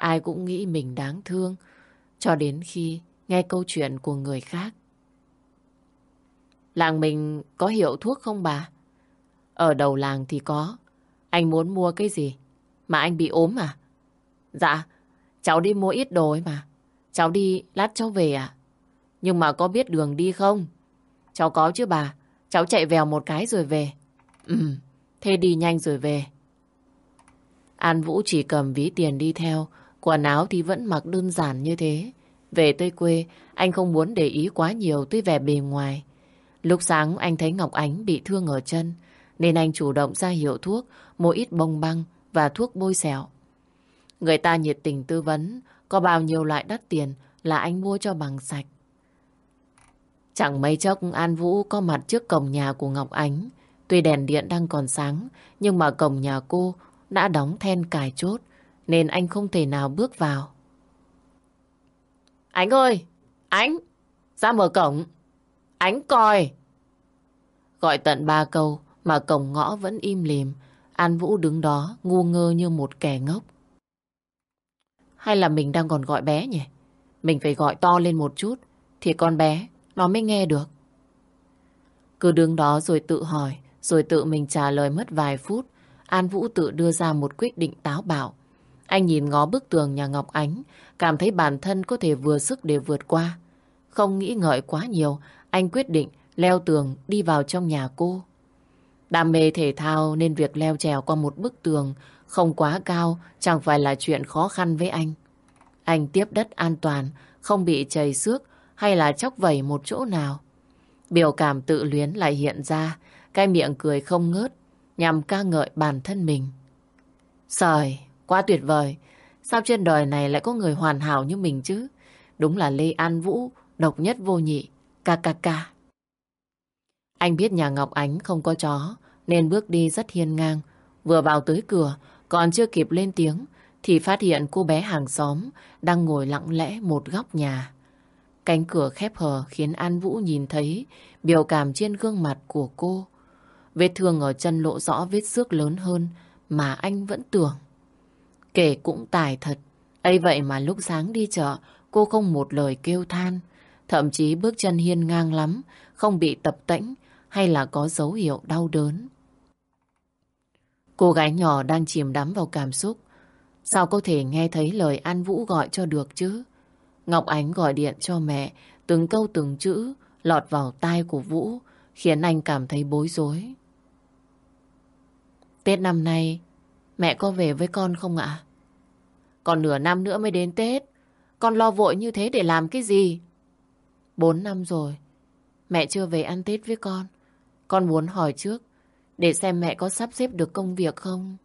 [SPEAKER 1] Ai cũng nghĩ mình đáng thương, cho đến khi nghe câu chuyện của người khác. Làng mình có hiệu thuốc không bà? Ở đầu làng thì có. Anh muốn mua cái gì? Mà anh bị ốm à? Dạ, cháu đi mua ít đồ ấy mà. Cháu đi, lát cháu về à? Nhưng mà có biết đường đi không? Cháu có chứ bà. Cháu chạy vèo một cái rồi về. Ừ, thế đi nhanh rồi về. An Vũ chỉ cầm ví tiền đi theo, quần áo thì vẫn mặc đơn giản như thế. Về tới quê, anh không muốn để ý quá nhiều tới vẻ bề ngoài. Lúc sáng anh thấy Ngọc Ánh bị thương ở chân, nên anh chủ động ra hiệu thuốc, mua ít bông băng và thuốc bôi sẹo. Người ta nhiệt tình tư vấn, có bao nhiêu loại đắt tiền là anh mua cho bằng sạch. Chẳng mấy chốc An Vũ có mặt trước cổng nhà của Ngọc Ánh. Tuy đèn điện đang còn sáng, nhưng mà cổng nhà cô đã đóng then cài chốt, nên anh không thể nào bước vào. Ánh ơi! Ánh! Ra mở cổng! Ánh coi! Gọi tận ba câu mà cổng ngõ vẫn im lìm. An Vũ đứng đó, ngu ngơ như một kẻ ngốc. Hay là mình đang còn gọi bé nhỉ? Mình phải gọi to lên một chút, thì con bé nó mới nghe được. Cứ đứng đó rồi tự hỏi, rồi tự mình trả lời mất vài phút, An Vũ tự đưa ra một quyết định táo bạo. Anh nhìn ngó bức tường nhà Ngọc Ánh, cảm thấy bản thân có thể vừa sức để vượt qua. Không nghĩ ngợi quá nhiều, anh quyết định leo tường đi vào trong nhà cô. Đam mê thể thao nên việc leo trèo qua một bức tường không quá cao chẳng phải là chuyện khó khăn với anh. Anh tiếp đất an toàn, không bị chảy xước hay là chóc vẩy một chỗ nào. Biểu cảm tự luyến lại hiện ra, cái miệng cười không ngớt, nhằm ca ngợi bản thân mình. Sời, quá tuyệt vời. Sao trên đời này lại có người hoàn hảo như mình chứ? Đúng là Lê An Vũ, độc nhất vô nhị, ca ca. Anh biết nhà Ngọc Ánh không có chó, nên bước đi rất hiên ngang. Vừa vào tới cửa, còn chưa kịp lên tiếng, thì phát hiện cô bé hàng xóm đang ngồi lặng lẽ một góc nhà. Cánh cửa khép hờ khiến An Vũ nhìn thấy biểu cảm trên gương mặt của cô. Vết thương ở chân lộ rõ vết xước lớn hơn mà anh vẫn tưởng. Kể cũng tài thật. ấy vậy mà lúc sáng đi chợ, cô không một lời kêu than. Thậm chí bước chân hiên ngang lắm, không bị tập tễnh hay là có dấu hiệu đau đớn. Cô gái nhỏ đang chìm đắm vào cảm xúc. Sao có thể nghe thấy lời An Vũ gọi cho được chứ? Ngọc Ánh gọi điện cho mẹ, từng câu từng chữ lọt vào tai của Vũ, khiến anh cảm thấy bối rối. Tết năm nay, mẹ có về với con không ạ? Còn nửa năm nữa mới đến Tết. Con lo vội như thế để làm cái gì? Bốn năm rồi, mẹ chưa về ăn Tết với con. Con muốn hỏi trước, để xem mẹ có sắp xếp được công việc không?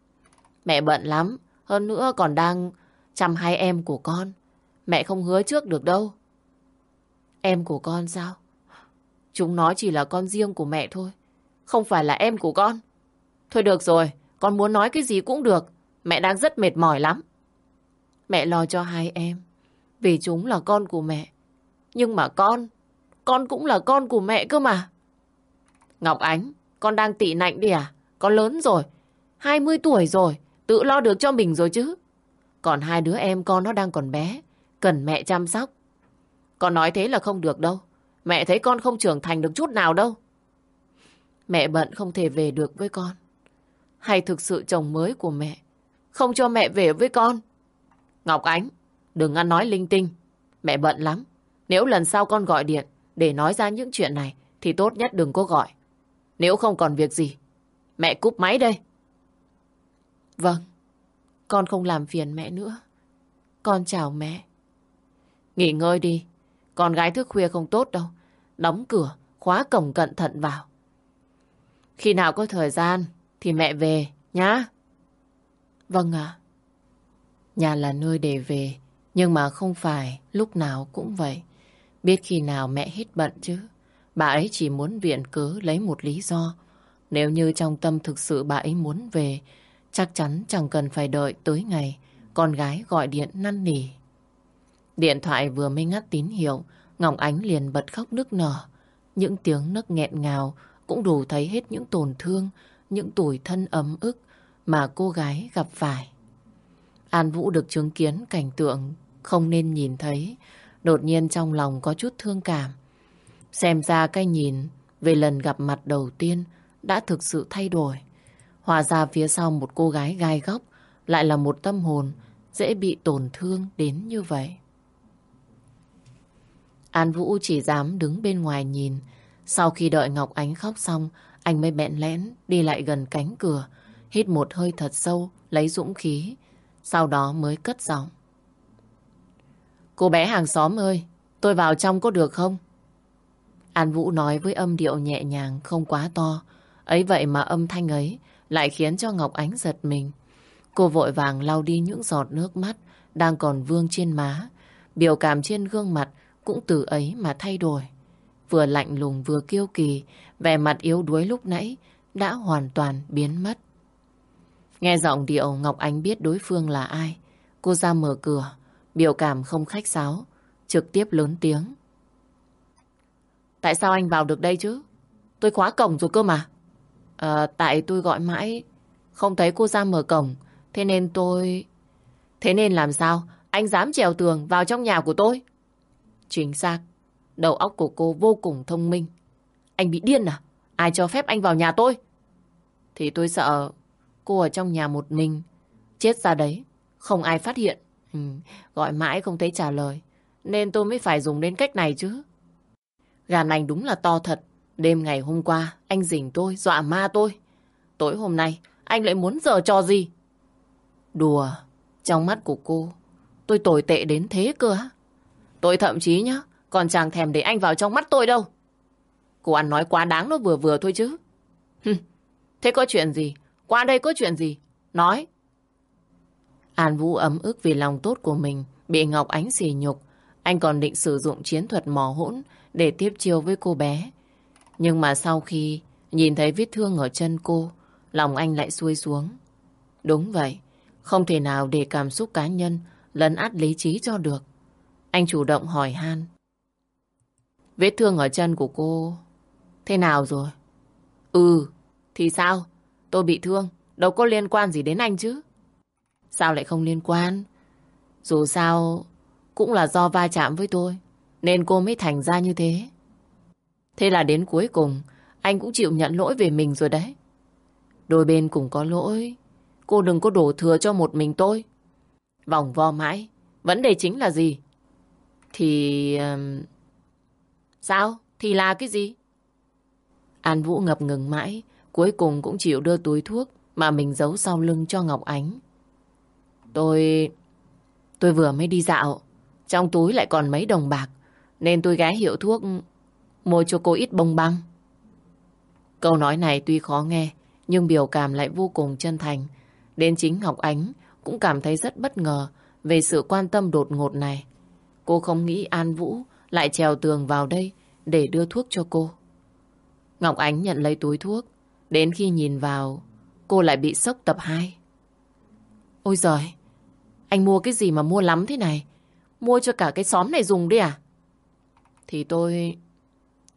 [SPEAKER 1] Mẹ bận lắm, hơn nữa còn đang chăm hai em của con. Mẹ không hứa trước được đâu. Em của con sao? Chúng nó chỉ là con riêng của mẹ thôi. Không phải là em của con. Thôi được rồi, con muốn nói cái gì cũng được. Mẹ đang rất mệt mỏi lắm. Mẹ lo cho hai em. Vì chúng là con của mẹ. Nhưng mà con, con cũng là con của mẹ cơ mà. Ngọc Ánh, con đang tị nạnh đi à? Con lớn rồi, 20 tuổi rồi, tự lo được cho mình rồi chứ. Còn hai đứa em con nó đang còn bé, cần mẹ chăm sóc. Con nói thế là không được đâu. Mẹ thấy con không trưởng thành được chút nào đâu. Mẹ bận không thể về được với con. Hay thực sự chồng mới của mẹ không cho mẹ về với con? Ngọc Ánh, đừng ăn nói linh tinh. Mẹ bận lắm. Nếu lần sau con gọi điện để nói ra những chuyện này thì tốt nhất đừng có gọi. Nếu không còn việc gì, mẹ cúp máy đây. Vâng, con không làm phiền mẹ nữa. Con chào mẹ. Nghỉ ngơi đi, con gái thức khuya không tốt đâu. Đóng cửa, khóa cổng cẩn thận vào. Khi nào có thời gian thì mẹ về, nhá. Vâng ạ. Nhà là nơi để về, nhưng mà không phải lúc nào cũng vậy. Biết khi nào mẹ hết bận chứ. Bà ấy chỉ muốn viện cớ lấy một lý do. Nếu như trong tâm thực sự bà ấy muốn về, chắc chắn chẳng cần phải đợi tới ngày con gái gọi điện năn nỉ. Điện thoại vừa mới ngắt tín hiệu, Ngọc Ánh liền bật khóc nức nở. Những tiếng nấc nghẹn ngào cũng đủ thấy hết những tổn thương, những tuổi thân ấm ức mà cô gái gặp phải. An Vũ được chứng kiến cảnh tượng không nên nhìn thấy, đột nhiên trong lòng có chút thương cảm. Xem ra cái nhìn về lần gặp mặt đầu tiên đã thực sự thay đổi. Hòa ra phía sau một cô gái gai góc lại là một tâm hồn dễ bị tổn thương đến như vậy. An Vũ chỉ dám đứng bên ngoài nhìn. Sau khi đợi Ngọc Ánh khóc xong, anh mới bẹn lẽn đi lại gần cánh cửa, hít một hơi thật sâu, lấy dũng khí, sau đó mới cất giọng. Cô bé hàng xóm ơi, tôi vào trong có được không? An Vũ nói với âm điệu nhẹ nhàng, không quá to. Ấy vậy mà âm thanh ấy lại khiến cho Ngọc Ánh giật mình. Cô vội vàng lau đi những giọt nước mắt đang còn vương trên má. Biểu cảm trên gương mặt cũng từ ấy mà thay đổi. Vừa lạnh lùng vừa kiêu kỳ, vẻ mặt yếu đuối lúc nãy đã hoàn toàn biến mất. Nghe giọng điệu Ngọc Ánh biết đối phương là ai. Cô ra mở cửa, biểu cảm không khách sáo, trực tiếp lớn tiếng. Tại sao anh vào được đây chứ? Tôi khóa cổng rồi cơ mà. À, tại tôi gọi mãi, không thấy cô ra mở cổng, thế nên tôi... Thế nên làm sao? Anh dám trèo tường vào trong nhà của tôi? Chính xác, đầu óc của cô vô cùng thông minh. Anh bị điên à? Ai cho phép anh vào nhà tôi? Thì tôi sợ cô ở trong nhà một mình, chết ra đấy, không ai phát hiện. Ừ, gọi mãi không thấy trả lời, nên tôi mới phải dùng đến cách này chứ. Gàn anh đúng là to thật. Đêm ngày hôm qua, anh rình tôi, dọa ma tôi. Tối hôm nay, anh lại muốn giờ cho gì? Đùa, trong mắt của cô, tôi tồi tệ đến thế cơ á. Tôi thậm chí nhá, còn chẳng thèm để anh vào trong mắt tôi đâu. Cô ăn nói quá đáng nó vừa vừa thôi chứ. thế có chuyện gì? Qua đây có chuyện gì? Nói. An Vũ ấm ức vì lòng tốt của mình, bị Ngọc Ánh xỉ nhục. Anh còn định sử dụng chiến thuật mò hỗn để tiếp chiêu với cô bé. Nhưng mà sau khi nhìn thấy vết thương ở chân cô, lòng anh lại xuôi xuống. Đúng vậy, không thể nào để cảm xúc cá nhân lấn át lý trí cho được. Anh chủ động hỏi han. Vết thương ở chân của cô thế nào rồi? Ừ, thì sao? Tôi bị thương, đâu có liên quan gì đến anh chứ. Sao lại không liên quan? Dù sao, cũng là do va chạm với tôi, nên cô mới thành ra như thế. Thế là đến cuối cùng, anh cũng chịu nhận lỗi về mình rồi đấy. Đôi bên cùng có lỗi, cô đừng có đổ thừa cho một mình tôi. Vòng vo mãi, vấn đề chính là gì? Thì... Sao? Thì là cái gì? An Vũ ngập ngừng mãi, cuối cùng cũng chịu đưa túi thuốc mà mình giấu sau lưng cho Ngọc Ánh. Tôi... Tôi vừa mới đi dạo, trong túi lại còn mấy đồng bạc, nên tôi ghé hiệu thuốc mua cho cô ít bông băng. Câu nói này tuy khó nghe, nhưng biểu cảm lại vô cùng chân thành. Đến chính Ngọc Ánh cũng cảm thấy rất bất ngờ về sự quan tâm đột ngột này. Cô không nghĩ An Vũ lại trèo tường vào đây để đưa thuốc cho cô. Ngọc Ánh nhận lấy túi thuốc. Đến khi nhìn vào, cô lại bị sốc tập 2. Ôi giời, anh mua cái gì mà mua lắm thế này? Mua cho cả cái xóm này dùng đi à? Thì tôi...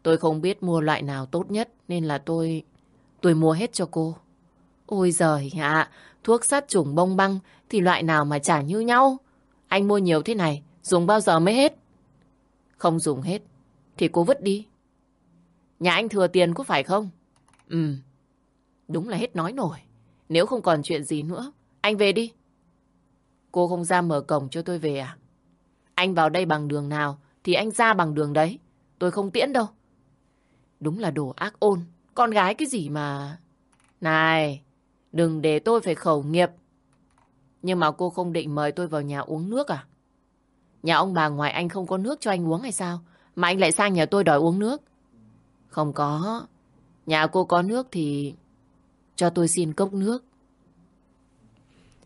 [SPEAKER 1] Tôi không biết mua loại nào tốt nhất nên là tôi... Tôi mua hết cho cô. Ôi giời ạ, thuốc sát trùng bông băng thì loại nào mà chả như nhau. Anh mua nhiều thế này, dùng bao giờ mới hết? Không dùng hết, thì cô vứt đi. Nhà anh thừa tiền có phải không? Ừ, đúng là hết nói nổi. Nếu không còn chuyện gì nữa, anh về đi. Cô không ra mở cổng cho tôi về à? Anh vào đây bằng đường nào thì anh ra bằng đường đấy. Tôi không tiễn đâu. Đúng là đồ ác ôn. Con gái cái gì mà... Này, đừng để tôi phải khẩu nghiệp. Nhưng mà cô không định mời tôi vào nhà uống nước à? Nhà ông bà ngoài anh không có nước cho anh uống hay sao? Mà anh lại sang nhà tôi đòi uống nước. Không có. Nhà cô có nước thì cho tôi xin cốc nước.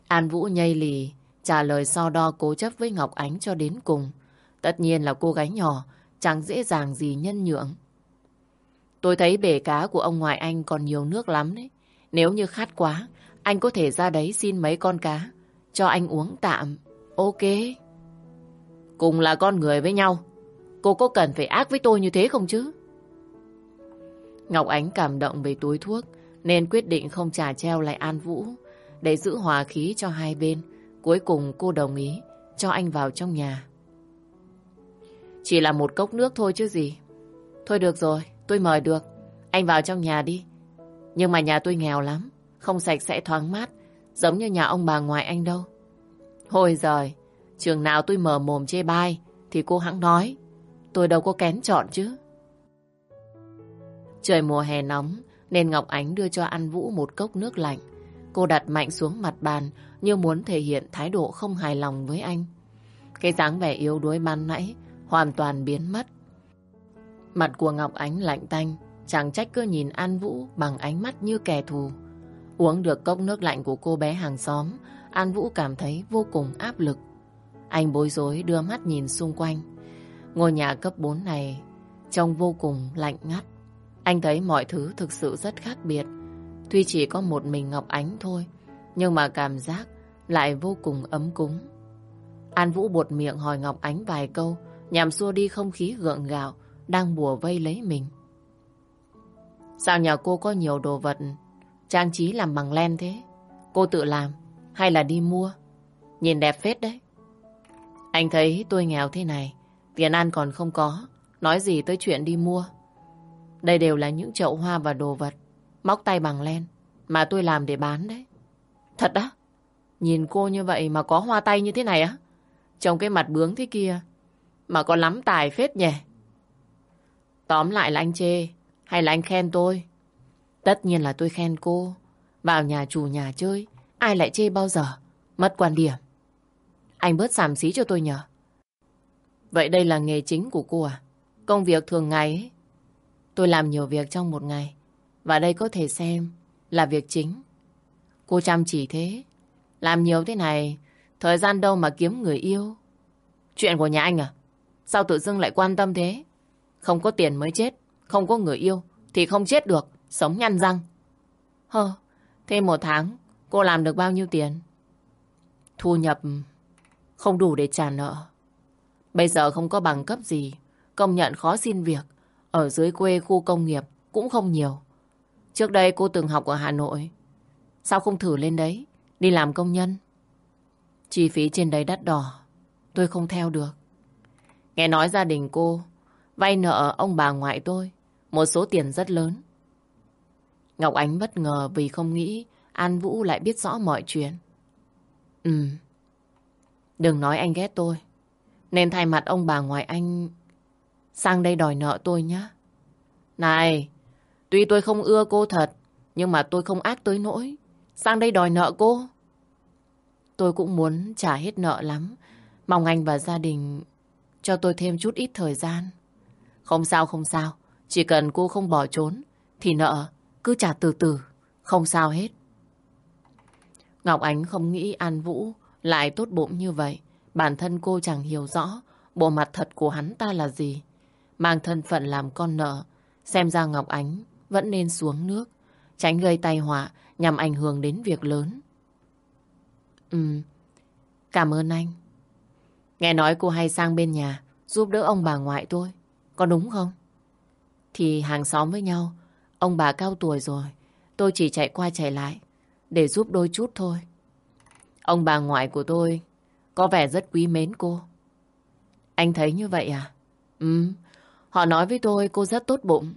[SPEAKER 1] An Vũ nhây lì, trả lời so đo cố chấp với Ngọc Ánh cho đến cùng. Tất nhiên là cô gái nhỏ, chẳng dễ dàng gì nhân nhượng. Tôi thấy bể cá của ông ngoại anh còn nhiều nước lắm đấy. Nếu như khát quá, anh có thể ra đấy xin mấy con cá, cho anh uống tạm. Ok. Cùng là con người với nhau, cô có cần phải ác với tôi như thế không chứ? Ngọc Ánh cảm động về túi thuốc, nên quyết định không trả treo lại An Vũ, để giữ hòa khí cho hai bên. Cuối cùng cô đồng ý cho anh vào trong nhà. Chỉ là một cốc nước thôi chứ gì. Thôi được rồi, tôi mời được. Anh vào trong nhà đi. Nhưng mà nhà tôi nghèo lắm, không sạch sẽ thoáng mát, giống như nhà ông bà ngoại anh đâu. Hồi giời, trường nào tôi mở mồm chê bai, thì cô hãng nói. Tôi đâu có kén chọn chứ. Trời mùa hè nóng, nên Ngọc Ánh đưa cho An Vũ một cốc nước lạnh. Cô đặt mạnh xuống mặt bàn như muốn thể hiện thái độ không hài lòng với anh. Cái dáng vẻ yếu đuối ban nãy hoàn toàn biến mất. Mặt của Ngọc Ánh lạnh tanh, chẳng trách cứ nhìn An Vũ bằng ánh mắt như kẻ thù. Uống được cốc nước lạnh của cô bé hàng xóm, An Vũ cảm thấy vô cùng áp lực. Anh bối rối đưa mắt nhìn xung quanh. Ngôi nhà cấp 4 này trông vô cùng lạnh ngắt. Anh thấy mọi thứ thực sự rất khác biệt. Tuy chỉ có một mình Ngọc Ánh thôi, nhưng mà cảm giác lại vô cùng ấm cúng. An Vũ buột miệng hỏi Ngọc Ánh vài câu, nhằm xua đi không khí gượng gạo, đang bùa vây lấy mình. Sao nhà cô có nhiều đồ vật trang trí làm bằng len thế? Cô tự làm hay là đi mua? Nhìn đẹp phết đấy. Anh thấy tôi nghèo thế này, tiền ăn còn không có, nói gì tới chuyện đi mua. Đây đều là những chậu hoa và đồ vật, móc tay bằng len, mà tôi làm để bán đấy. Thật á? Nhìn cô như vậy mà có hoa tay như thế này á? trông cái mặt bướng thế kia, mà có lắm tài phết nhỉ? Tóm lại là anh chê, hay là anh khen tôi? Tất nhiên là tôi khen cô. Vào nhà chủ nhà chơi, ai lại chê bao giờ? Mất quan điểm. Anh bớt xàm xí cho tôi nhờ. Vậy đây là nghề chính của cô à? Công việc thường ngày ấy. Tôi làm nhiều việc trong một ngày. Và đây có thể xem là việc chính. Cô chăm chỉ thế. Làm nhiều thế này, thời gian đâu mà kiếm người yêu. Chuyện của nhà anh à? Sao tự dưng lại quan tâm thế? Không có tiền mới chết, không có người yêu thì không chết được, sống nhăn răng. Hơ, thêm một tháng cô làm được bao nhiêu tiền? Thu nhập không đủ để trả nợ. Bây giờ không có bằng cấp gì, công nhận khó xin việc. Ở dưới quê khu công nghiệp cũng không nhiều. Trước đây cô từng học ở Hà Nội. Sao không thử lên đấy, đi làm công nhân? Chi phí trên đấy đắt đỏ, tôi không theo được. Nghe nói gia đình cô vay nợ ông bà ngoại tôi một số tiền rất lớn. Ngọc Ánh bất ngờ vì không nghĩ An Vũ lại biết rõ mọi chuyện. Ừ, đừng nói anh ghét tôi. Nên thay mặt ông bà ngoại anh sang đây đòi nợ tôi nhé. Này, tuy tôi không ưa cô thật, nhưng mà tôi không ác tới nỗi. Sang đây đòi nợ cô. Tôi cũng muốn trả hết nợ lắm. Mong anh và gia đình cho tôi thêm chút ít thời gian. Không sao, không sao. Chỉ cần cô không bỏ trốn, thì nợ cứ trả từ từ, không sao hết. Ngọc Ánh không nghĩ An Vũ lại tốt bụng như vậy. Bản thân cô chẳng hiểu rõ bộ mặt thật của hắn ta là gì. Mang thân phận làm con nợ, xem ra Ngọc Ánh vẫn nên xuống nước, tránh gây tai họa nhằm ảnh hưởng đến việc lớn. Ừ, cảm ơn anh. Nghe nói cô hay sang bên nhà giúp đỡ ông bà ngoại tôi, có đúng không? Thì hàng xóm với nhau, ông bà cao tuổi rồi, tôi chỉ chạy qua chạy lại để giúp đôi chút thôi. Ông bà ngoại của tôi có vẻ rất quý mến cô. Anh thấy như vậy à? Ừ, họ nói với tôi cô rất tốt bụng.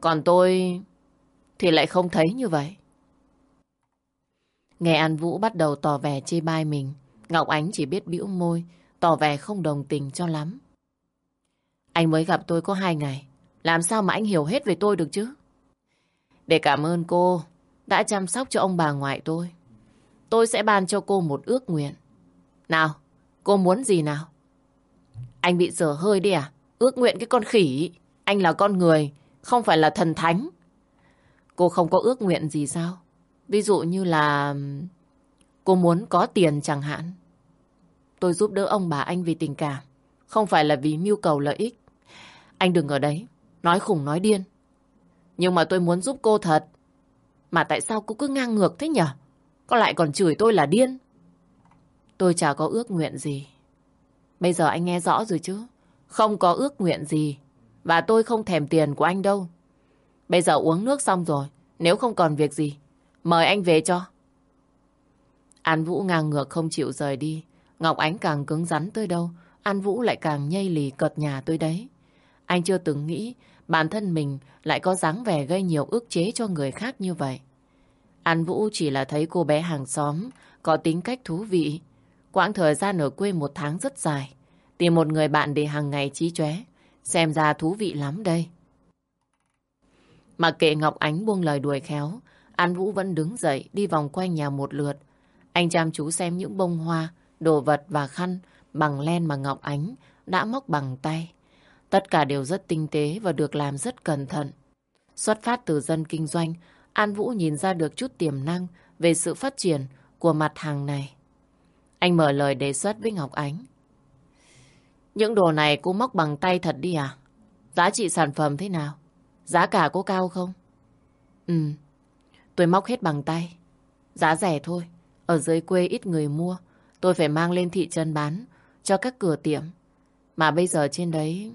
[SPEAKER 1] Còn tôi thì lại không thấy như vậy. Nghe An Vũ bắt đầu tỏ vẻ chê bai mình, Ngọc Ánh chỉ biết bĩu môi, tỏ vẻ không đồng tình cho lắm. Anh mới gặp tôi có hai ngày, làm sao mà anh hiểu hết về tôi được chứ? Để cảm ơn cô đã chăm sóc cho ông bà ngoại tôi. Tôi sẽ ban cho cô một ước nguyện. Nào, cô muốn gì nào? Anh bị dở hơi đi à? Ước nguyện cái con khỉ. Anh là con người, không phải là thần thánh. Cô không có ước nguyện gì sao? Ví dụ như là... Cô muốn có tiền chẳng hạn. Tôi giúp đỡ ông bà anh vì tình cảm. Không phải là vì mưu cầu lợi ích. Anh đừng ở đấy. Nói khủng nói điên. Nhưng mà tôi muốn giúp cô thật. Mà tại sao cô cứ ngang ngược thế nhở? Có lại còn chửi tôi là điên. Tôi chả có ước nguyện gì. Bây giờ anh nghe rõ rồi chứ. Không có ước nguyện gì. Và tôi không thèm tiền của anh đâu. Bây giờ uống nước xong rồi. Nếu không còn việc gì, mời anh về cho. An Vũ ngang ngược không chịu rời đi. Ngọc Ánh càng cứng rắn tới đâu, An Vũ lại càng nhây lì cợt nhà tôi đấy. Anh chưa từng nghĩ bản thân mình lại có dáng vẻ gây nhiều ức chế cho người khác như vậy. An Vũ chỉ là thấy cô bé hàng xóm có tính cách thú vị. Quãng thời gian ở quê một tháng rất dài. Tìm một người bạn để hàng ngày trí chóe. Xem ra thú vị lắm đây. Mặc kệ Ngọc Ánh buông lời đuổi khéo, An Vũ vẫn đứng dậy đi vòng quanh nhà một lượt. Anh chăm chú xem những bông hoa, đồ vật và khăn bằng len mà Ngọc Ánh đã móc bằng tay. Tất cả đều rất tinh tế và được làm rất cẩn thận. Xuất phát từ dân kinh doanh, An Vũ nhìn ra được chút tiềm năng về sự phát triển của mặt hàng này. Anh mở lời đề xuất với Ngọc Ánh. Những đồ này cô móc bằng tay thật đi à? Giá trị sản phẩm thế nào? Giá cả có cao không? Ừ, tôi móc hết bằng tay. Giá rẻ thôi. Ở dưới quê ít người mua. Tôi phải mang lên thị trấn bán. cho các cửa tiệm. Mà bây giờ trên đấy,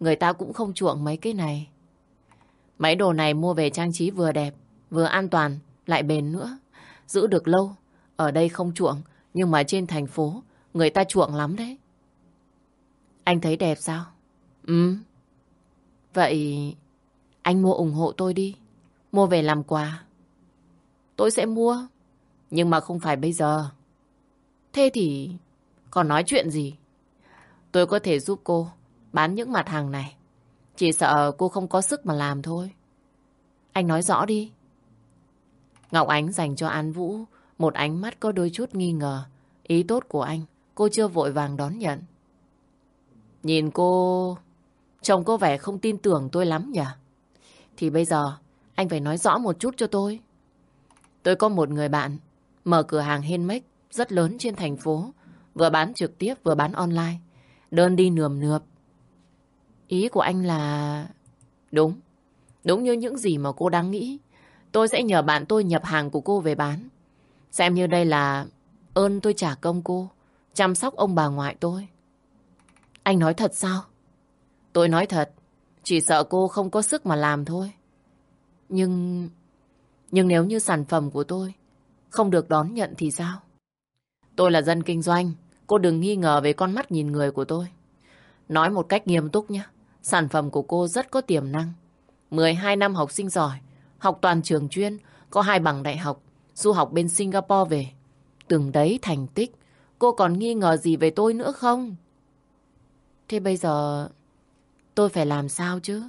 [SPEAKER 1] người ta cũng không chuộng mấy cái này. Mấy đồ này mua về trang trí vừa đẹp, vừa an toàn, lại bền nữa. Giữ được lâu. Ở đây không chuộng, nhưng mà trên thành phố, người ta chuộng lắm đấy. Anh thấy đẹp sao? Ừ. Vậy anh mua ủng hộ tôi đi. Mua về làm quà. Tôi sẽ mua. Nhưng mà không phải bây giờ. Thế thì còn nói chuyện gì? Tôi có thể giúp cô bán những mặt hàng này. Chỉ sợ cô không có sức mà làm thôi. Anh nói rõ đi. Ngọc Ánh dành cho An Vũ một ánh mắt có đôi chút nghi ngờ. Ý tốt của anh, cô chưa vội vàng đón nhận. Nhìn cô... Chồng có vẻ không tin tưởng tôi lắm nhỉ? Thì bây giờ, anh phải nói rõ một chút cho tôi. Tôi có một người bạn, mở cửa hàng handmade rất lớn trên thành phố. Vừa bán trực tiếp vừa bán online. Đơn đi nườm nượp. Ý của anh là... Đúng. Đúng như những gì mà cô đang nghĩ. Tôi sẽ nhờ bạn tôi nhập hàng của cô về bán. Xem như đây là ơn tôi trả công cô. Chăm sóc ông bà ngoại tôi. Anh nói thật sao? Tôi nói thật. Chỉ sợ cô không có sức mà làm thôi. Nhưng... Nhưng nếu như sản phẩm của tôi không được đón nhận thì sao? Tôi là dân kinh doanh. Cô đừng nghi ngờ về con mắt nhìn người của tôi. Nói một cách nghiêm túc nhé. Sản phẩm của cô rất có tiềm năng. 12 năm học sinh giỏi, học toàn trường chuyên, có hai bằng đại học, du học bên Singapore về. Từng đấy thành tích, cô còn nghi ngờ gì về tôi nữa không? Thế bây giờ tôi phải làm sao chứ?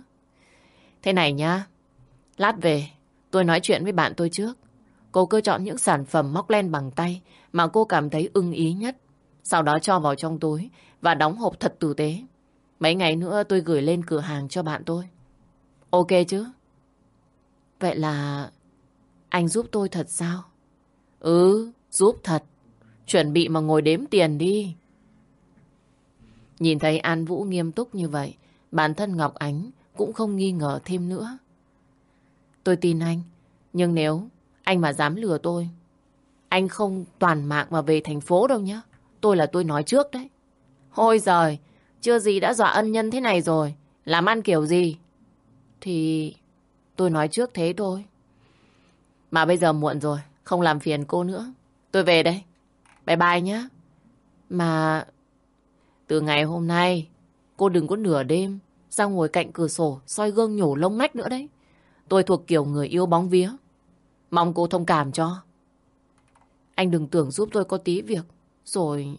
[SPEAKER 1] Thế này nhá, lát về tôi nói chuyện với bạn tôi trước. Cô cứ chọn những sản phẩm móc len bằng tay mà cô cảm thấy ưng ý nhất. Sau đó cho vào trong túi và đóng hộp thật tử tế. Mấy ngày nữa tôi gửi lên cửa hàng cho bạn tôi. Ok chứ? Vậy là anh giúp tôi thật sao? Ừ, giúp thật. Chuẩn bị mà ngồi đếm tiền đi. Nhìn thấy An Vũ nghiêm túc như vậy, bản thân Ngọc Ánh cũng không nghi ngờ thêm nữa. Tôi tin anh, nhưng nếu anh mà dám lừa tôi, anh không toàn mạng mà về thành phố đâu nhá. Tôi là tôi nói trước đấy. Ôi giời, chưa gì đã dọa ân nhân thế này rồi. Làm ăn kiểu gì? Thì tôi nói trước thế thôi. Mà bây giờ muộn rồi, không làm phiền cô nữa. Tôi về đây. Bye bye nhá. Mà từ ngày hôm nay, cô đừng có nửa đêm ra ngồi cạnh cửa sổ soi gương nhổ lông nách nữa đấy. Tôi thuộc kiểu người yêu bóng vía. Mong cô thông cảm cho. Anh đừng tưởng giúp tôi có tí việc. Rồi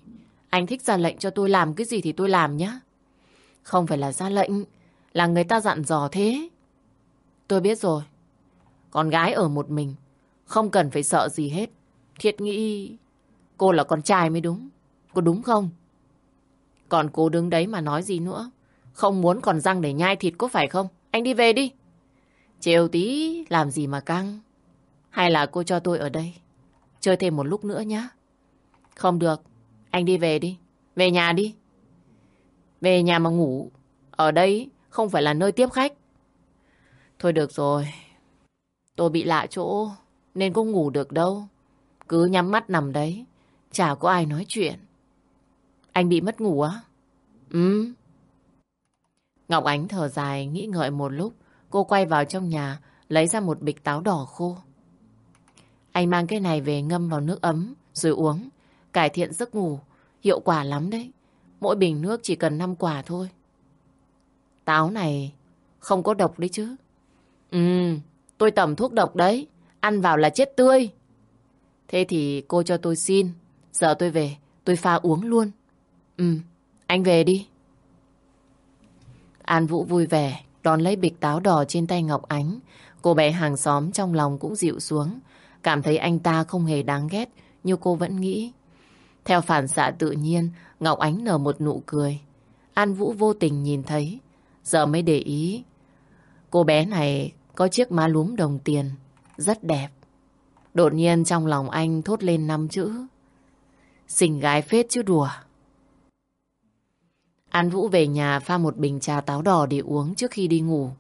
[SPEAKER 1] anh thích ra lệnh cho tôi làm cái gì thì tôi làm nhá. Không phải là ra lệnh, là người ta dặn dò thế. Tôi biết rồi. Con gái ở một mình, không cần phải sợ gì hết. Thiệt nghĩ cô là con trai mới đúng. Có đúng không? Còn cô đứng đấy mà nói gì nữa. Không muốn còn răng để nhai thịt có phải không? Anh đi về đi. Chiều tí làm gì mà căng. Hay là cô cho tôi ở đây. Chơi thêm một lúc nữa nhá. Không được. Anh đi về đi. Về nhà đi. Về nhà mà ngủ. Ở đây không phải là nơi tiếp khách. Thôi được rồi. Tôi bị lạ chỗ nên không ngủ được đâu. Cứ nhắm mắt nằm đấy. Chả có ai nói chuyện. Anh bị mất ngủ á? Ừ. Ngọc Ánh thở dài, nghĩ ngợi một lúc. Cô quay vào trong nhà, lấy ra một bịch táo đỏ khô. Anh mang cái này về ngâm vào nước ấm, rồi uống. Cải thiện giấc ngủ, hiệu quả lắm đấy. Mỗi bình nước chỉ cần 5 quả thôi. Táo này không có độc đấy chứ. Ừ, tôi tẩm thuốc độc đấy. Ăn vào là chết tươi. Thế thì cô cho tôi xin. Giờ tôi về, tôi pha uống luôn. Ừ, anh về đi. An Vũ vui vẻ, đón lấy bịch táo đỏ trên tay Ngọc Ánh. Cô bé hàng xóm trong lòng cũng dịu xuống. Cảm thấy anh ta không hề đáng ghét như cô vẫn nghĩ. Theo phản xạ tự nhiên, Ngọc Ánh nở một nụ cười. An Vũ vô tình nhìn thấy, giờ mới để ý. Cô bé này có chiếc má lúm đồng tiền, rất đẹp. Đột nhiên trong lòng anh thốt lên năm chữ. Xinh gái phết chứ đùa. An Vũ về nhà pha một bình trà táo đỏ để uống trước khi đi ngủ.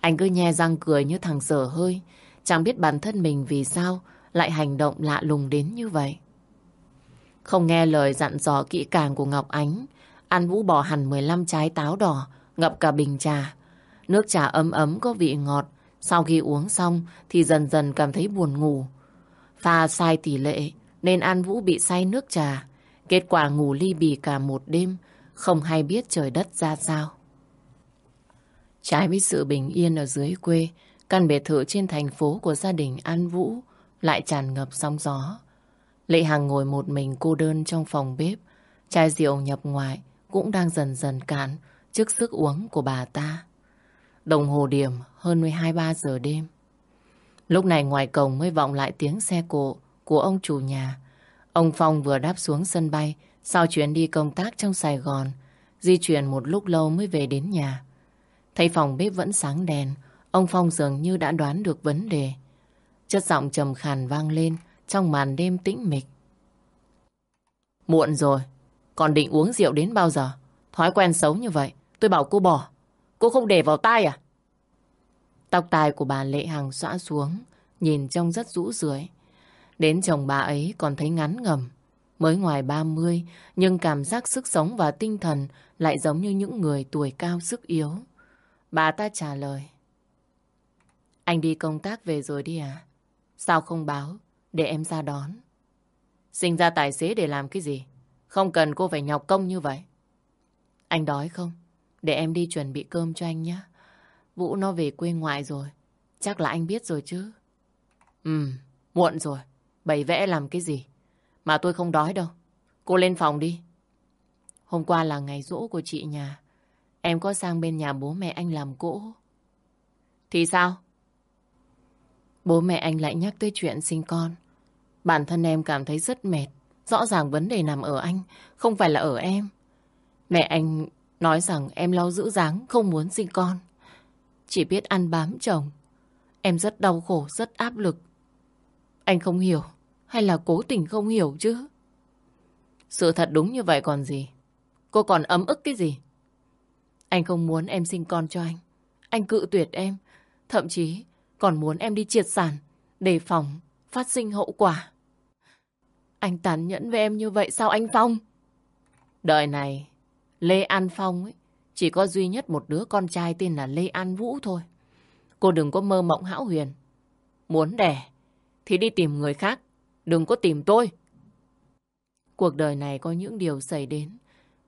[SPEAKER 1] Anh cứ nhe răng cười như thằng dở hơi. Chẳng biết bản thân mình vì sao lại hành động lạ lùng đến như vậy. Không nghe lời dặn dò kỹ càng của Ngọc Ánh, An Vũ bỏ hẳn 15 trái táo đỏ, ngập cả bình trà. Nước trà ấm ấm có vị ngọt, sau khi uống xong thì dần dần cảm thấy buồn ngủ. Pha sai tỷ lệ nên An Vũ bị say nước trà. Kết quả ngủ ly bì cả một đêm, không hay biết trời đất ra sao. Trái với sự bình yên ở dưới quê, căn biệt thự trên thành phố của gia đình An Vũ lại tràn ngập sóng gió. Lệ Hằng ngồi một mình cô đơn trong phòng bếp, chai rượu nhập ngoại cũng đang dần dần cạn trước sức uống của bà ta. Đồng hồ điểm hơn 12-3 giờ đêm. Lúc này ngoài cổng mới vọng lại tiếng xe cộ của ông chủ nhà. Ông Phong vừa đáp xuống sân bay sau chuyến đi công tác trong Sài Gòn. Di chuyển một lúc lâu mới về đến nhà. Thấy phòng bếp vẫn sáng đèn, ông Phong dường như đã đoán được vấn đề. Chất giọng trầm khàn vang lên trong màn đêm tĩnh mịch. Muộn rồi, còn định uống rượu đến bao giờ? Thói quen xấu như vậy, tôi bảo cô bỏ. Cô không để vào tai à? Tóc tai của bà Lệ Hằng xõa xuống, nhìn trông rất rũ rượi. Đến chồng bà ấy còn thấy ngắn ngầm. Mới ngoài 30, nhưng cảm giác sức sống và tinh thần lại giống như những người tuổi cao sức yếu. Bà ta trả lời. Anh đi công tác về rồi đi à? Sao không báo, để em ra đón? Sinh ra tài xế để làm cái gì? Không cần cô phải nhọc công như vậy. Anh đói không? Để em đi chuẩn bị cơm cho anh nhé. Vũ nó về quê ngoại rồi. Chắc là anh biết rồi chứ. Ừ, muộn rồi. Bày vẽ làm cái gì? Mà tôi không đói đâu. Cô lên phòng đi. Hôm qua là ngày rỗ của chị nhà. Em có sang bên nhà bố mẹ anh làm cỗ. Thì sao? Bố mẹ anh lại nhắc tới chuyện sinh con. Bản thân em cảm thấy rất mệt. Rõ ràng vấn đề nằm ở anh, không phải là ở em. Mẹ anh nói rằng em lo giữ dáng, không muốn sinh con. Chỉ biết ăn bám chồng. Em rất đau khổ, rất áp lực. Anh không hiểu, hay là cố tình không hiểu chứ? Sự thật đúng như vậy còn gì? Cô còn ấm ức cái gì? Anh không muốn em sinh con cho anh. Anh cự tuyệt em. Thậm chí còn muốn em đi triệt sản, đề phòng, phát sinh hậu quả. Anh tàn nhẫn với em như vậy sao anh Phong? Đời này, Lê An Phong ấy, chỉ có duy nhất một đứa con trai tên là Lê An Vũ thôi. Cô đừng có mơ mộng hão huyền. Muốn đẻ thì đi tìm người khác, đừng có tìm tôi. Cuộc đời này có những điều xảy đến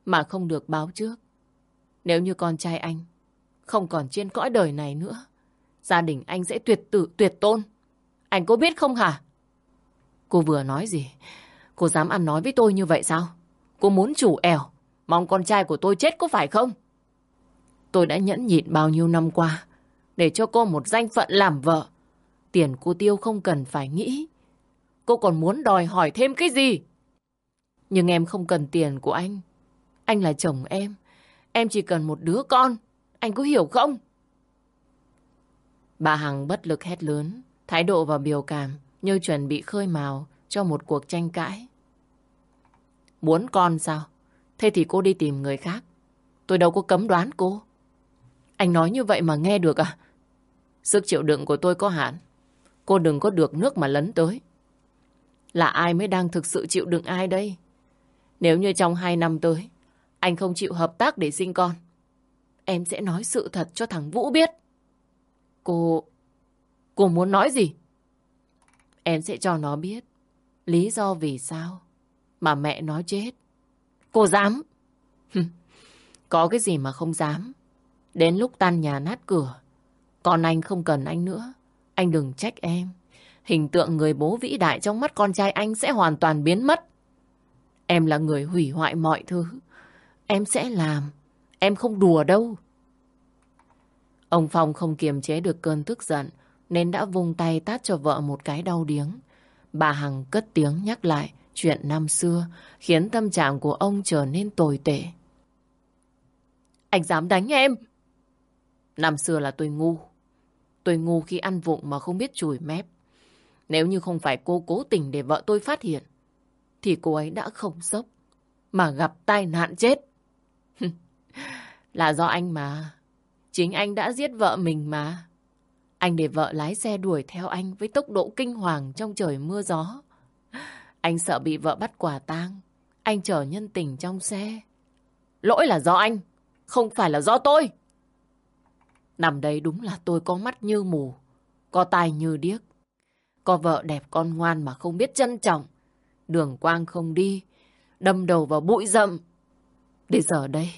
[SPEAKER 1] mà không được báo trước. Nếu như con trai anh không còn trên cõi đời này nữa, gia đình anh sẽ tuyệt tử tuyệt tôn. Anh có biết không hả? Cô vừa nói gì? Cô dám ăn nói với tôi như vậy sao? Cô muốn chủ ẻo, mong con trai của tôi chết có phải không? Tôi đã nhẫn nhịn bao nhiêu năm qua để cho cô một danh phận làm vợ. Tiền cô tiêu không cần phải nghĩ. Cô còn muốn đòi hỏi thêm cái gì? Nhưng em không cần tiền của anh. Anh là chồng em. Em chỉ cần một đứa con. Anh có hiểu không? Bà Hằng bất lực hét lớn, thái độ và biểu cảm như chuẩn bị khơi mào cho một cuộc tranh cãi. Muốn con sao? Thế thì cô đi tìm người khác. Tôi đâu có cấm đoán cô. Anh nói như vậy mà nghe được à? Sức chịu đựng của tôi có hạn. Cô đừng có được nước mà lấn tới. Là ai mới đang thực sự chịu đựng ai đây? Nếu như trong hai năm tới, anh không chịu hợp tác để sinh con, em sẽ nói sự thật cho thằng Vũ biết. Cô... Cô muốn nói gì? Em sẽ cho nó biết lý do vì sao mà mẹ nó chết. Cô dám? Có cái gì mà không dám. Đến lúc tan nhà nát cửa, con anh không cần anh nữa. Anh đừng trách em. Hình tượng người bố vĩ đại trong mắt con trai anh sẽ hoàn toàn biến mất. Em là người hủy hoại mọi thứ. Em sẽ làm. Em không đùa đâu. Ông Phong không kiềm chế được cơn tức giận, nên đã vung tay tát cho vợ một cái đau điếng. Bà Hằng cất tiếng nhắc lại chuyện năm xưa, khiến tâm trạng của ông trở nên tồi tệ. Anh dám đánh em? Năm xưa là tôi ngu. Tôi ngu khi ăn vụng mà không biết chùi mép. Nếu như không phải cô cố tình để vợ tôi phát hiện, thì cô ấy đã không sốc, mà gặp tai nạn chết. là do anh mà. Chính anh đã giết vợ mình mà. Anh để vợ lái xe đuổi theo anh với tốc độ kinh hoàng trong trời mưa gió. Anh sợ bị vợ bắt quả tang, anh chở nhân tình trong xe. Lỗi là do anh, không phải là do tôi. Nằm đây đúng là tôi có mắt như mù, có tai như điếc. Có vợ đẹp con ngoan mà không biết trân trọng. Đường quang không đi, đâm đầu vào bụi rậm. Để giờ đây,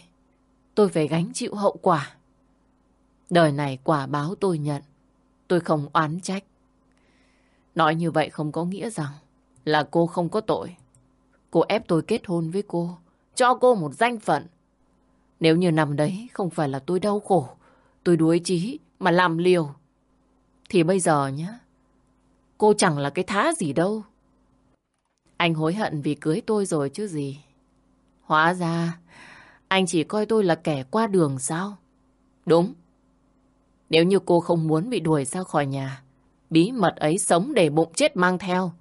[SPEAKER 1] tôi phải gánh chịu hậu quả. Đời này quả báo tôi nhận, tôi không oán trách. Nói như vậy không có nghĩa rằng là cô không có tội. Cô ép tôi kết hôn với cô, cho cô một danh phận. Nếu như nằm đấy không phải là tôi đau khổ, tôi đuối trí mà làm liều. Thì bây giờ nhá, cô chẳng là cái thá gì đâu. Anh hối hận vì cưới tôi rồi chứ gì. Hóa ra, anh chỉ coi tôi là kẻ qua đường sao? Đúng. Nếu như cô không muốn bị đuổi ra khỏi nhà, bí mật ấy sống để bụng chết mang theo,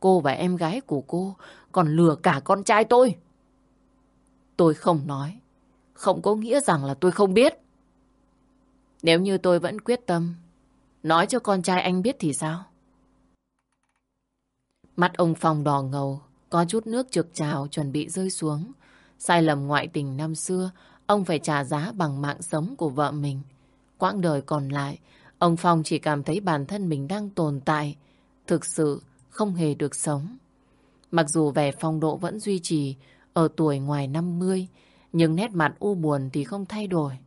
[SPEAKER 1] cô và em gái của cô còn lừa cả con trai tôi. Tôi không nói, không có nghĩa rằng là tôi không biết. Nếu như tôi vẫn quyết tâm, nói cho con trai anh biết thì sao? Mắt ông Phong đỏ ngầu, có chút nước trực trào chuẩn bị rơi xuống. Sai lầm ngoại tình năm xưa, ông phải trả giá bằng mạng sống của vợ mình. Quãng đời còn lại, ông Phong chỉ cảm thấy bản thân mình đang tồn tại, thực sự không hề được sống. Mặc dù vẻ phong độ vẫn duy trì ở tuổi ngoài 50, nhưng nét mặt u buồn thì không thay đổi.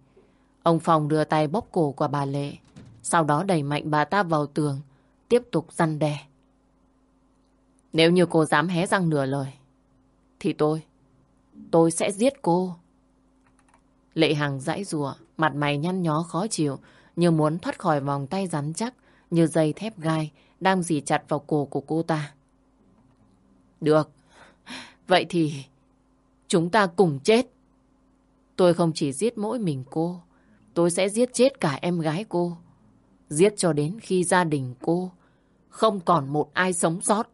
[SPEAKER 1] Ông Phong đưa tay bóp cổ của bà Lệ, sau đó đẩy mạnh bà ta vào tường, tiếp tục răn đè. Nếu như cô dám hé răng nửa lời, thì tôi, tôi sẽ giết cô. Lệ Hằng dãy rùa, mặt mày nhăn nhó khó chịu, như muốn thoát khỏi vòng tay rắn chắc, như dây thép gai, đang dì chặt vào cổ của cô ta. Được, vậy thì chúng ta cùng chết. Tôi không chỉ giết mỗi mình cô, tôi sẽ giết chết cả em gái cô. Giết cho đến khi gia đình cô không còn một ai sống sót.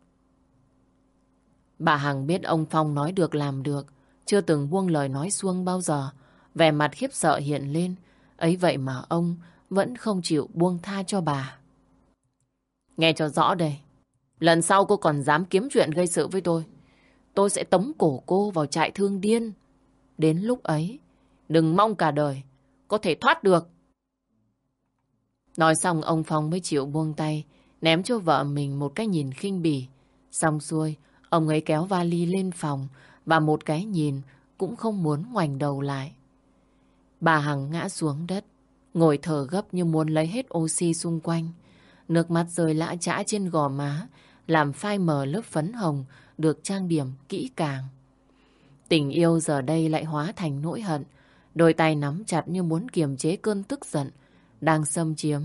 [SPEAKER 1] Bà Hằng biết ông Phong nói được làm được, chưa từng buông lời nói xuông bao giờ. Vẻ mặt khiếp sợ hiện lên, ấy vậy mà ông vẫn không chịu buông tha cho bà. Nghe cho rõ đây, lần sau cô còn dám kiếm chuyện gây sự với tôi, tôi sẽ tống cổ cô vào trại thương điên. Đến lúc ấy, đừng mong cả đời có thể thoát được. Nói xong ông Phong mới chịu buông tay, ném cho vợ mình một cái nhìn khinh bỉ. Xong xuôi, Ông ấy kéo vali lên phòng và một cái nhìn cũng không muốn ngoảnh đầu lại. Bà Hằng ngã xuống đất, ngồi thở gấp như muốn lấy hết oxy xung quanh. Nước mắt rơi lã chã trên gò má, làm phai mờ lớp phấn hồng được trang điểm kỹ càng. Tình yêu giờ đây lại hóa thành nỗi hận, đôi tay nắm chặt như muốn kiềm chế cơn tức giận, đang xâm chiếm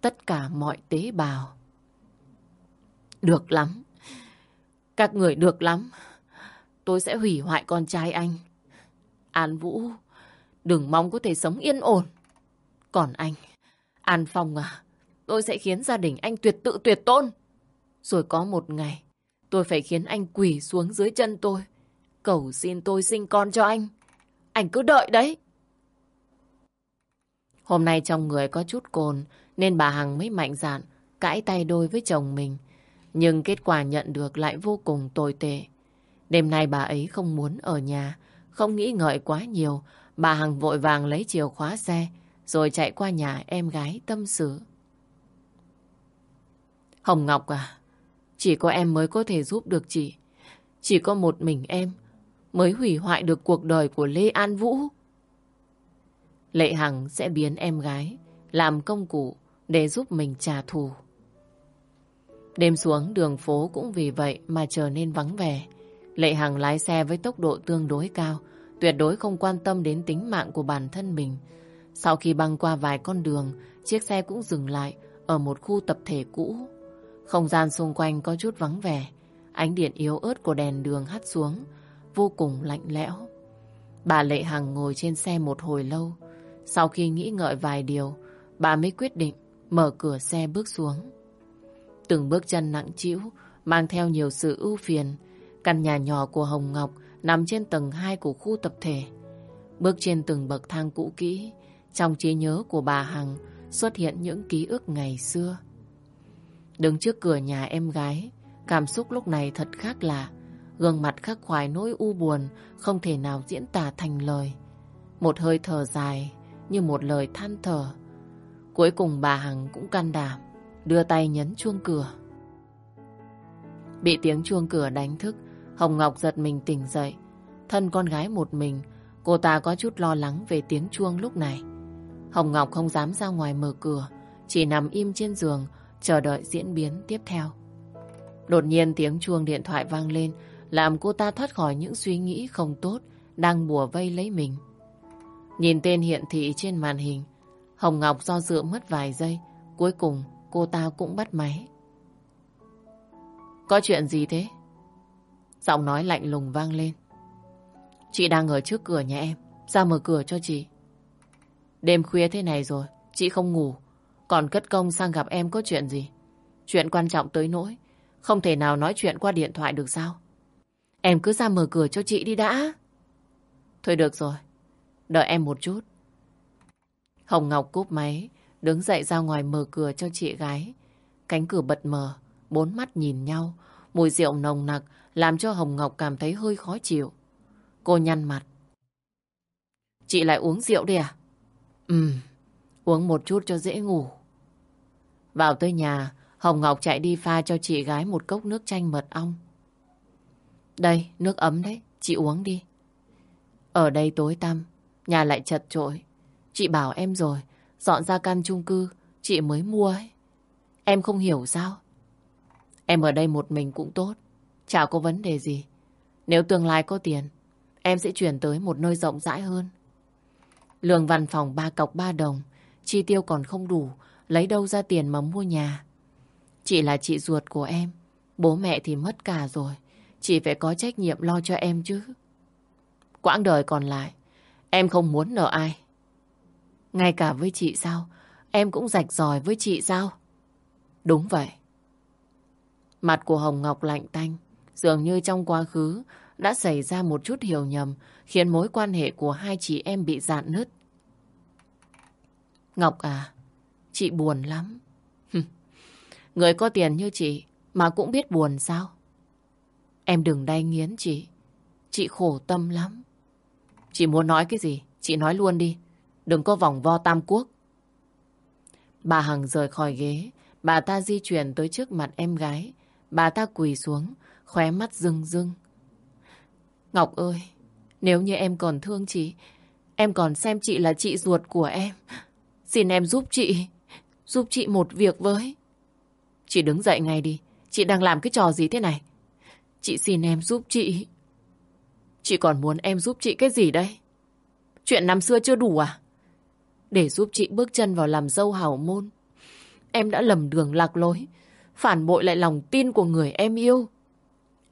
[SPEAKER 1] tất cả mọi tế bào. Được lắm, các người được lắm. Tôi sẽ hủy hoại con trai anh. An Vũ, đừng mong có thể sống yên ổn. Còn anh, An Phong à, tôi sẽ khiến gia đình anh tuyệt tự tuyệt tôn. Rồi có một ngày, tôi phải khiến anh quỳ xuống dưới chân tôi. Cầu xin tôi sinh con cho anh. Anh cứ đợi đấy. Hôm nay trong người có chút cồn, nên bà Hằng mới mạnh dạn, cãi tay đôi với chồng mình. Nhưng kết quả nhận được lại vô cùng tồi tệ. Đêm nay bà ấy không muốn ở nhà, không nghĩ ngợi quá nhiều. Bà Hằng vội vàng lấy chìa khóa xe, rồi chạy qua nhà em gái tâm sự. Hồng Ngọc à, chỉ có em mới có thể giúp được chị. Chỉ có một mình em mới hủy hoại được cuộc đời của Lê An Vũ. Lệ Hằng sẽ biến em gái làm công cụ để giúp mình trả thù. Đêm xuống đường phố cũng vì vậy mà trở nên vắng vẻ. Lệ Hằng lái xe với tốc độ tương đối cao, tuyệt đối không quan tâm đến tính mạng của bản thân mình. Sau khi băng qua vài con đường, chiếc xe cũng dừng lại ở một khu tập thể cũ. Không gian xung quanh có chút vắng vẻ, ánh điện yếu ớt của đèn đường hắt xuống, vô cùng lạnh lẽo. Bà Lệ Hằng ngồi trên xe một hồi lâu. Sau khi nghĩ ngợi vài điều, bà mới quyết định mở cửa xe bước xuống. Từng bước chân nặng trĩu mang theo nhiều sự ưu phiền. Căn nhà nhỏ của Hồng Ngọc nằm trên tầng 2 của khu tập thể. Bước trên từng bậc thang cũ kỹ, trong trí nhớ của bà Hằng xuất hiện những ký ức ngày xưa. Đứng trước cửa nhà em gái, cảm xúc lúc này thật khác lạ. Gương mặt khắc khoải nỗi u buồn không thể nào diễn tả thành lời. Một hơi thở dài như một lời than thở. Cuối cùng bà Hằng cũng can đảm, đưa tay nhấn chuông cửa. Bị tiếng chuông cửa đánh thức, Hồng Ngọc giật mình tỉnh dậy. Thân con gái một mình, cô ta có chút lo lắng về tiếng chuông lúc này. Hồng Ngọc không dám ra ngoài mở cửa, chỉ nằm im trên giường, chờ đợi diễn biến tiếp theo. Đột nhiên tiếng chuông điện thoại vang lên, làm cô ta thoát khỏi những suy nghĩ không tốt đang bùa vây lấy mình. Nhìn tên hiện thị trên màn hình, Hồng Ngọc do dự mất vài giây, cuối cùng cô ta cũng bắt máy. Có chuyện gì thế? Giọng nói lạnh lùng vang lên. Chị đang ở trước cửa nhà em, ra mở cửa cho chị. Đêm khuya thế này rồi, chị không ngủ, còn cất công sang gặp em có chuyện gì? Chuyện quan trọng tới nỗi, không thể nào nói chuyện qua điện thoại được sao? Em cứ ra mở cửa cho chị đi đã. Thôi được rồi, đợi em một chút. Hồng Ngọc cúp máy, đứng dậy ra ngoài mở cửa cho chị gái. Cánh cửa bật mở, bốn mắt nhìn nhau, mùi rượu nồng nặc làm cho Hồng Ngọc cảm thấy hơi khó chịu. Cô nhăn mặt. Chị lại uống rượu đi à? Ừm, uống một chút cho dễ ngủ. Vào tới nhà, Hồng Ngọc chạy đi pha cho chị gái một cốc nước chanh mật ong. Đây, nước ấm đấy, chị uống đi. Ở đây tối tăm, nhà lại chật trội. Chị bảo em rồi, dọn ra căn chung cư, chị mới mua ấy. Em không hiểu sao? Em ở đây một mình cũng tốt, chả có vấn đề gì. Nếu tương lai có tiền, em sẽ chuyển tới một nơi rộng rãi hơn. Lương văn phòng ba cọc ba đồng, chi tiêu còn không đủ, lấy đâu ra tiền mà mua nhà. Chị là chị ruột của em, bố mẹ thì mất cả rồi. Chị phải có trách nhiệm lo cho em chứ. Quãng đời còn lại, em không muốn nợ ai. Ngay cả với chị sao? Em cũng rạch ròi với chị sao? Đúng vậy. Mặt của Hồng Ngọc lạnh tanh, dường như trong quá khứ đã xảy ra một chút hiểu nhầm khiến mối quan hệ của hai chị em bị dạn nứt. Ngọc à, chị buồn lắm. Người có tiền như chị mà cũng biết buồn sao? Em đừng đay nghiến chị. Chị khổ tâm lắm. Chị muốn nói cái gì? Chị nói luôn đi. Đừng có vòng vo tam quốc. Bà Hằng rời khỏi ghế. Bà ta di chuyển tới trước mặt em gái. Bà ta quỳ xuống, khóe mắt rưng rưng. Ngọc ơi, nếu như em còn thương chị, em còn xem chị là chị ruột của em. Xin em giúp chị, giúp chị một việc với. Chị đứng dậy ngay đi, chị đang làm cái trò gì thế này? Chị xin em giúp chị. Chị còn muốn em giúp chị cái gì đây? Chuyện năm xưa chưa đủ à? Để giúp chị bước chân vào làm dâu Hào môn. Em đã lầm đường lạc lối, phản bội lại lòng tin của người em yêu.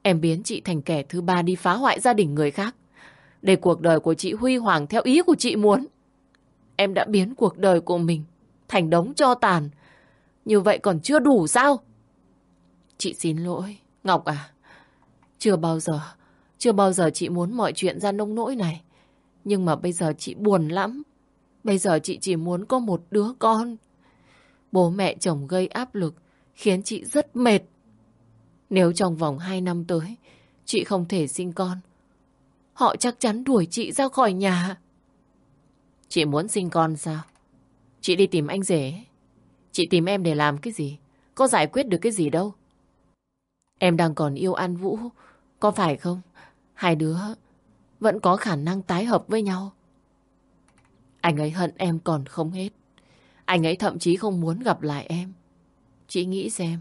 [SPEAKER 1] Em biến chị thành kẻ thứ ba đi phá hoại gia đình người khác. Để cuộc đời của chị huy hoàng theo ý của chị muốn. Em đã biến cuộc đời của mình thành đống cho tàn. Như vậy còn chưa đủ sao? Chị xin lỗi, Ngọc à. Chưa bao giờ, chưa bao giờ chị muốn mọi chuyện ra nông nỗi này. Nhưng mà bây giờ chị buồn lắm. Bây giờ chị chỉ muốn có một đứa con. Bố mẹ chồng gây áp lực, khiến chị rất mệt. Nếu trong vòng 2 năm tới, chị không thể sinh con, họ chắc chắn đuổi chị ra khỏi nhà. Chị muốn sinh con sao? Chị đi tìm anh rể. Chị tìm em để làm cái gì? Có giải quyết được cái gì đâu. Em đang còn yêu An Vũ, có phải không? Hai đứa vẫn có khả năng tái hợp với nhau. Anh ấy hận em còn không hết. Anh ấy thậm chí không muốn gặp lại em. Chị nghĩ xem,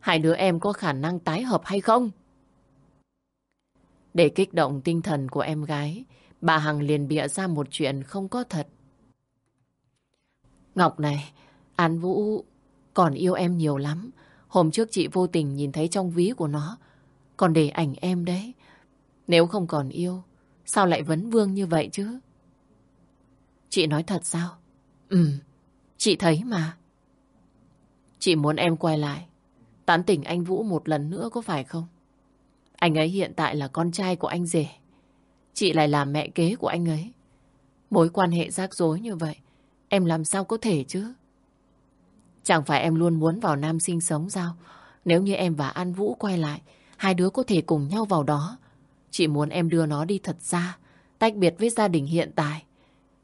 [SPEAKER 1] hai đứa em có khả năng tái hợp hay không? Để kích động tinh thần của em gái, bà Hằng liền bịa ra một chuyện không có thật. Ngọc này, An Vũ còn yêu em nhiều lắm. Hôm trước chị vô tình nhìn thấy trong ví của nó còn để ảnh em đấy. Nếu không còn yêu, sao lại vấn vương như vậy chứ? Chị nói thật sao? Ừ, chị thấy mà. Chị muốn em quay lại, tán tỉnh anh Vũ một lần nữa có phải không? Anh ấy hiện tại là con trai của anh rể. Chị lại là mẹ kế của anh ấy. Mối quan hệ rắc rối như vậy, em làm sao có thể chứ? Chẳng phải em luôn muốn vào Nam sinh sống sao? Nếu như em và An Vũ quay lại, hai đứa có thể cùng nhau vào đó. Chị muốn em đưa nó đi thật xa, tách biệt với gia đình hiện tại.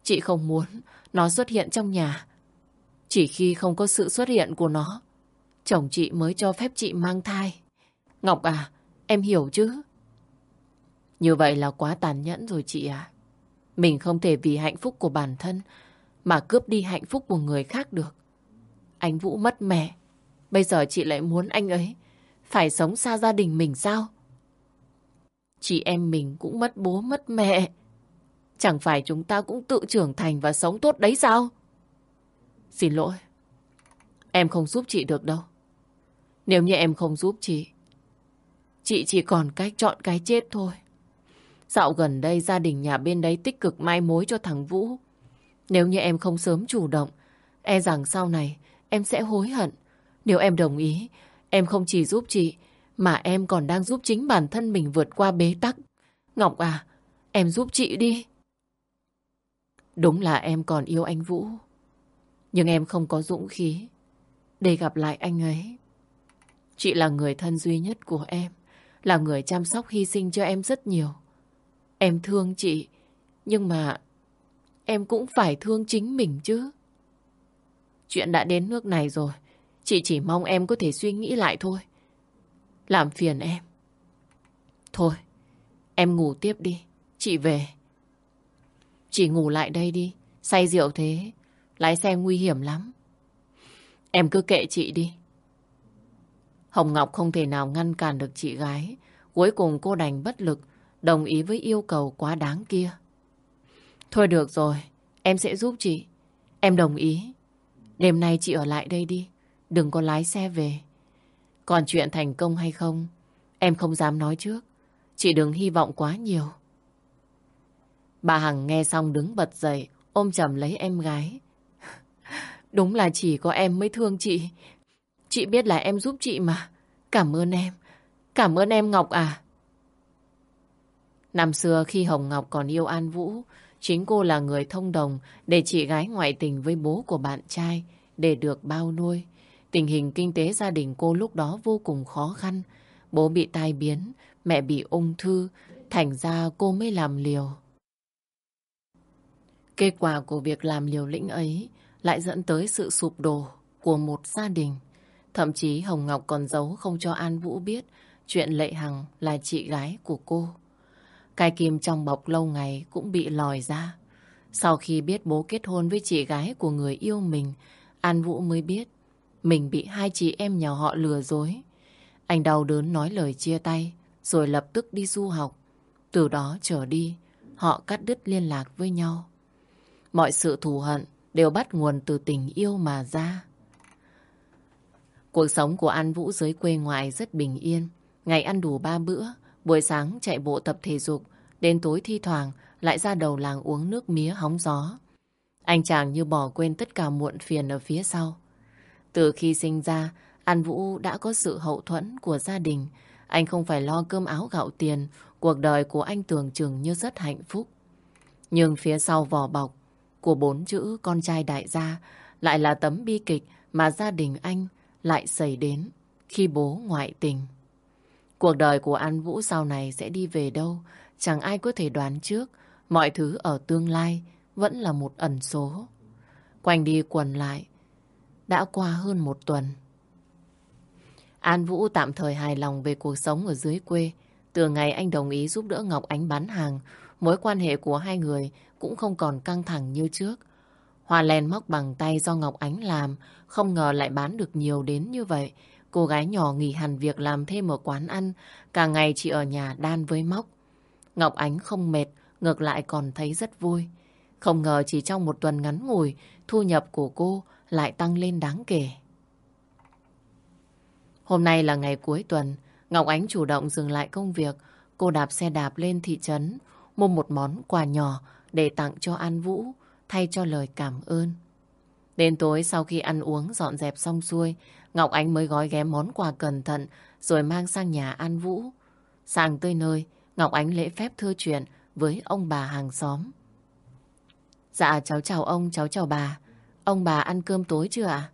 [SPEAKER 1] Chị không muốn nó xuất hiện trong nhà. Chỉ khi không có sự xuất hiện của nó, chồng chị mới cho phép chị mang thai. Ngọc à, em hiểu chứ? Như vậy là quá tàn nhẫn rồi chị à. Mình không thể vì hạnh phúc của bản thân mà cướp đi hạnh phúc của người khác được. Anh Vũ mất mẹ. Bây giờ chị lại muốn anh ấy phải sống xa gia đình mình sao? Chị em mình cũng mất bố mất mẹ. Chẳng phải chúng ta cũng tự trưởng thành và sống tốt đấy sao? Xin lỗi. Em không giúp chị được đâu. Nếu như em không giúp chị, chị chỉ còn cách chọn cái chết thôi. Dạo gần đây gia đình nhà bên đấy tích cực mai mối cho thằng Vũ. Nếu như em không sớm chủ động, e rằng sau này em sẽ hối hận. Nếu em đồng ý, em không chỉ giúp chị, mà em còn đang giúp chính bản thân mình vượt qua bế tắc. Ngọc à, em giúp chị đi. Đúng là em còn yêu anh Vũ. Nhưng em không có dũng khí để gặp lại anh ấy. Chị là người thân duy nhất của em, là người chăm sóc hy sinh cho em rất nhiều. Em thương chị, nhưng mà em cũng phải thương chính mình chứ. Chuyện đã đến nước này rồi, chị chỉ mong em có thể suy nghĩ lại thôi. Làm phiền em. Thôi, em ngủ tiếp đi, chị về. Chị ngủ lại đây đi, say rượu thế, lái xe nguy hiểm lắm. Em cứ kệ chị đi. Hồng Ngọc không thể nào ngăn cản được chị gái. Cuối cùng cô đành bất lực, đồng ý với yêu cầu quá đáng kia. Thôi được rồi, em sẽ giúp chị. Em đồng ý. Đêm nay chị ở lại đây đi, đừng có lái xe về. Còn chuyện thành công hay không, em không dám nói trước. Chị đừng hy vọng quá nhiều. Bà Hằng nghe xong đứng bật dậy, ôm chầm lấy em gái. Đúng là chỉ có em mới thương chị. Chị biết là em giúp chị mà. Cảm ơn em. Cảm ơn em Ngọc à. Năm xưa khi Hồng Ngọc còn yêu An Vũ, chính cô là người thông đồng để chị gái ngoại tình với bố của bạn trai để được bao nuôi. Tình hình kinh tế gia đình cô lúc đó vô cùng khó khăn. Bố bị tai biến, mẹ bị ung thư, thành ra cô mới làm liều. Kết quả của việc làm liều lĩnh ấy lại dẫn tới sự sụp đổ của một gia đình. Thậm chí Hồng Ngọc còn giấu không cho An Vũ biết chuyện Lệ Hằng là chị gái của cô. Cái kim trong bọc lâu ngày cũng bị lòi ra. Sau khi biết bố kết hôn với chị gái của người yêu mình, An Vũ mới biết mình bị hai chị em nhà họ lừa dối. Anh đau đớn nói lời chia tay, rồi lập tức đi du học. Từ đó trở đi, họ cắt đứt liên lạc với nhau. Mọi sự thù hận đều bắt nguồn từ tình yêu mà ra. Cuộc sống của An Vũ dưới quê ngoại rất bình yên. Ngày ăn đủ ba bữa, buổi sáng chạy bộ tập thể dục, đến tối thi thoảng lại ra đầu làng uống nước mía hóng gió. Anh chàng như bỏ quên tất cả muộn phiền ở phía sau. Từ khi sinh ra, An Vũ đã có sự hậu thuẫn của gia đình. Anh không phải lo cơm áo gạo tiền, cuộc đời của anh tưởng chừng như rất hạnh phúc. Nhưng phía sau vỏ bọc của bốn chữ con trai đại gia lại là tấm bi kịch mà gia đình anh lại xảy đến khi bố ngoại tình. Cuộc đời của An Vũ sau này sẽ đi về đâu, chẳng ai có thể đoán trước. Mọi thứ ở tương lai vẫn là một ẩn số. Quanh đi quần lại, đã qua hơn một tuần. An Vũ tạm thời hài lòng về cuộc sống ở dưới quê. Từ ngày anh đồng ý giúp đỡ Ngọc Ánh bán hàng, mối quan hệ của hai người cũng không còn căng thẳng như trước. Hoa len móc bằng tay do Ngọc Ánh làm, không ngờ lại bán được nhiều đến như vậy. Cô gái nhỏ nghỉ hẳn việc làm thêm ở quán ăn, cả ngày chỉ ở nhà đan với móc. Ngọc Ánh không mệt, ngược lại còn thấy rất vui. Không ngờ chỉ trong một tuần ngắn ngủi, thu nhập của cô lại tăng lên đáng kể. Hôm nay là ngày cuối tuần, Ngọc Ánh chủ động dừng lại công việc. Cô đạp xe đạp lên thị trấn, mua một món quà nhỏ để tặng cho An Vũ, thay cho lời cảm ơn. Đến tối sau khi ăn uống dọn dẹp xong xuôi, Ngọc Ánh mới gói ghém món quà cẩn thận rồi mang sang nhà An Vũ. Sang tới nơi, Ngọc Ánh lễ phép thưa chuyện với ông bà hàng xóm. Dạ cháu chào ông, cháu chào bà. Ông bà ăn cơm tối chưa ạ?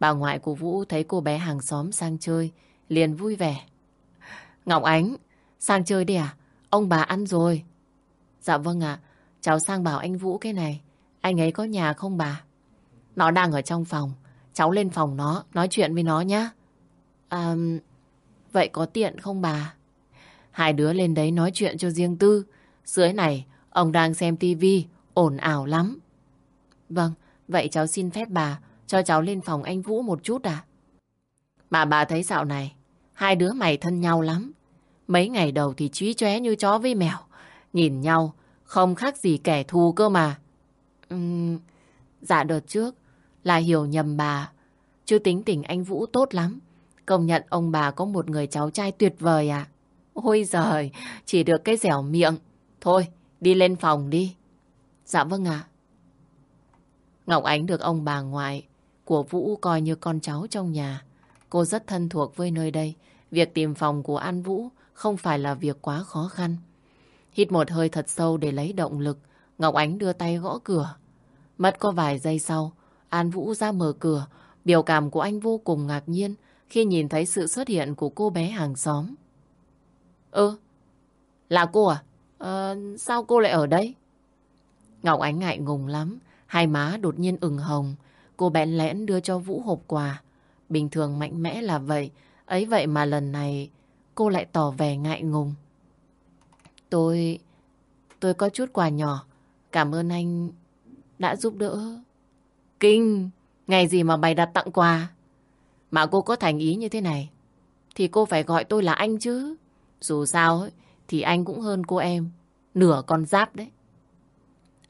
[SPEAKER 1] Bà ngoại của Vũ thấy cô bé hàng xóm sang chơi, liền vui vẻ. Ngọc Ánh, sang chơi đi à? Ông bà ăn rồi. Dạ vâng ạ, cháu sang bảo anh Vũ cái này. Anh ấy có nhà không bà? Nó đang ở trong phòng. Cháu lên phòng nó, nói chuyện với nó nhé. À, vậy có tiện không bà? Hai đứa lên đấy nói chuyện cho riêng tư. Dưới này, ông đang xem tivi, ồn ào lắm. Vâng, vậy cháu xin phép bà cho cháu lên phòng anh Vũ một chút à? Mà bà thấy dạo này, hai đứa mày thân nhau lắm. Mấy ngày đầu thì trí chóe như chó với mèo. Nhìn nhau, không khác gì kẻ thù cơ mà. Uhm, dạ đợt trước là hiểu nhầm bà. Chứ tính tình anh Vũ tốt lắm. Công nhận ông bà có một người cháu trai tuyệt vời à. Ôi giời, chỉ được cái dẻo miệng. Thôi, đi lên phòng đi. Dạ vâng ạ. Ngọc Ánh được ông bà ngoại của Vũ coi như con cháu trong nhà. Cô rất thân thuộc với nơi đây. Việc tìm phòng của An Vũ không phải là việc quá khó khăn. Hít một hơi thật sâu để lấy động lực, Ngọc Ánh đưa tay gõ cửa. Mất có vài giây sau, An Vũ ra mở cửa. Biểu cảm của anh vô cùng ngạc nhiên khi nhìn thấy sự xuất hiện của cô bé hàng xóm. Ơ, là cô à? à? Sao cô lại ở đây? Ngọc Ánh ngại ngùng lắm, hai má đột nhiên ửng hồng. Cô bẽn lẽn đưa cho Vũ hộp quà. Bình thường mạnh mẽ là vậy, ấy vậy mà lần này cô lại tỏ vẻ ngại ngùng. Tôi... tôi có chút quà nhỏ. Cảm ơn anh đã giúp đỡ. Kinh! Ngày gì mà mày đặt tặng quà? Mà cô có thành ý như thế này, thì cô phải gọi tôi là anh chứ. Dù sao ấy, thì anh cũng hơn cô em. Nửa con giáp đấy.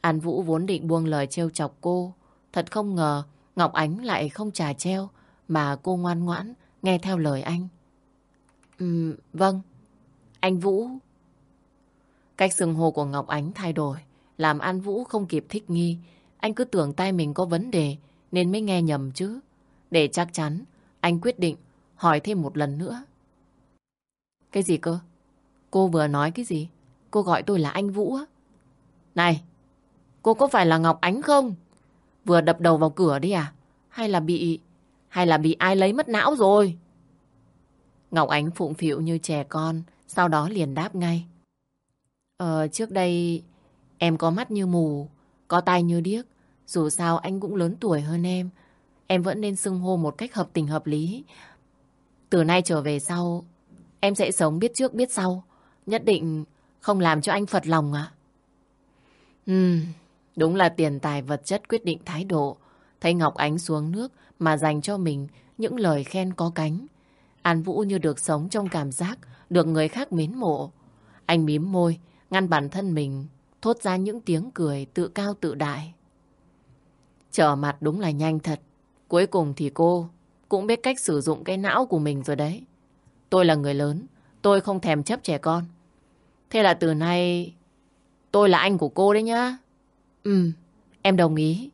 [SPEAKER 1] An Vũ vốn định buông lời trêu chọc cô. Thật không ngờ Ngọc Ánh lại không trà treo mà cô ngoan ngoãn nghe theo lời anh. Ừ, vâng. Anh Vũ. Cách xưng hô của Ngọc Ánh thay đổi làm An Vũ không kịp thích nghi. Anh cứ tưởng tay mình có vấn đề nên mới nghe nhầm chứ. Để chắc chắn, anh quyết định hỏi thêm một lần nữa. Cái gì cơ? Cô vừa nói cái gì? Cô gọi tôi là anh Vũ á? Này, cô có phải là Ngọc Ánh không? Vừa đập đầu vào cửa đi à? Hay là bị... Hay là bị ai lấy mất não rồi? Ngọc Ánh phụng phịu như trẻ con, sau đó liền đáp ngay. Ờ, trước đây em có mắt như mù, có tai như điếc. Dù sao anh cũng lớn tuổi hơn em. Em vẫn nên xưng hô một cách hợp tình hợp lý. Từ nay trở về sau, em sẽ sống biết trước biết sau. Nhất định không làm cho anh phật lòng à? Ừm, đúng là tiền tài vật chất quyết định thái độ. Thấy Ngọc Ánh xuống nước mà dành cho mình những lời khen có cánh. An Vũ như được sống trong cảm giác được người khác mến mộ. Anh mím môi, ngăn bản thân mình, thốt ra những tiếng cười tự cao tự đại. Trở mặt đúng là nhanh thật. Cuối cùng thì cô cũng biết cách sử dụng cái não của mình rồi đấy. Tôi là người lớn, tôi không thèm chấp trẻ con. Thế là từ nay tôi là anh của cô đấy nhá. Ừ, em đồng ý.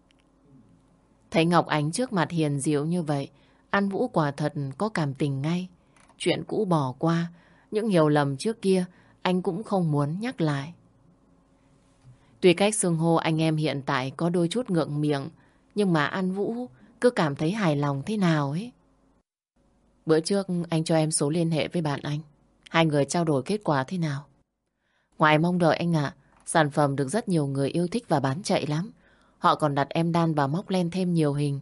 [SPEAKER 1] Thấy Ngọc Ánh trước mặt hiền diệu như vậy, An Vũ quả thật có cảm tình ngay. Chuyện cũ bỏ qua, những hiểu lầm trước kia anh cũng không muốn nhắc lại. Tuy cách xưng hô anh em hiện tại có đôi chút ngượng miệng, nhưng mà An Vũ cứ cảm thấy hài lòng thế nào ấy. Bữa trước anh cho em số liên hệ với bạn anh. Hai người trao đổi kết quả thế nào? Ngoài mong đợi anh ạ, sản phẩm được rất nhiều người yêu thích và bán chạy lắm. Họ còn đặt em đan và móc len thêm nhiều hình.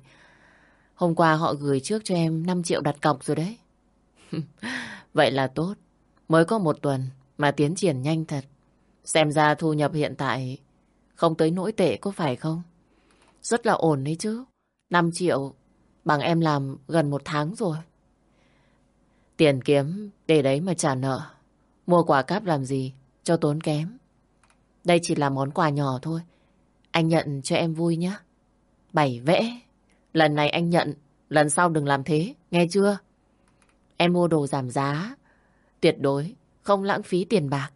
[SPEAKER 1] Hôm qua họ gửi trước cho em 5 triệu đặt cọc rồi đấy. Vậy là tốt. Mới có một tuần mà tiến triển nhanh thật. Xem ra thu nhập hiện tại không tới nỗi tệ có phải không? Rất là ổn đấy chứ. 5 triệu bằng em làm gần một tháng rồi. Tiền kiếm để đấy mà trả nợ. Mua quà cáp làm gì cho tốn kém. Đây chỉ là món quà nhỏ thôi. Anh nhận cho em vui nhé. Bảy vẽ. Lần này anh nhận, lần sau đừng làm thế, nghe chưa? Em mua đồ giảm giá. Tuyệt đối không lãng phí tiền bạc.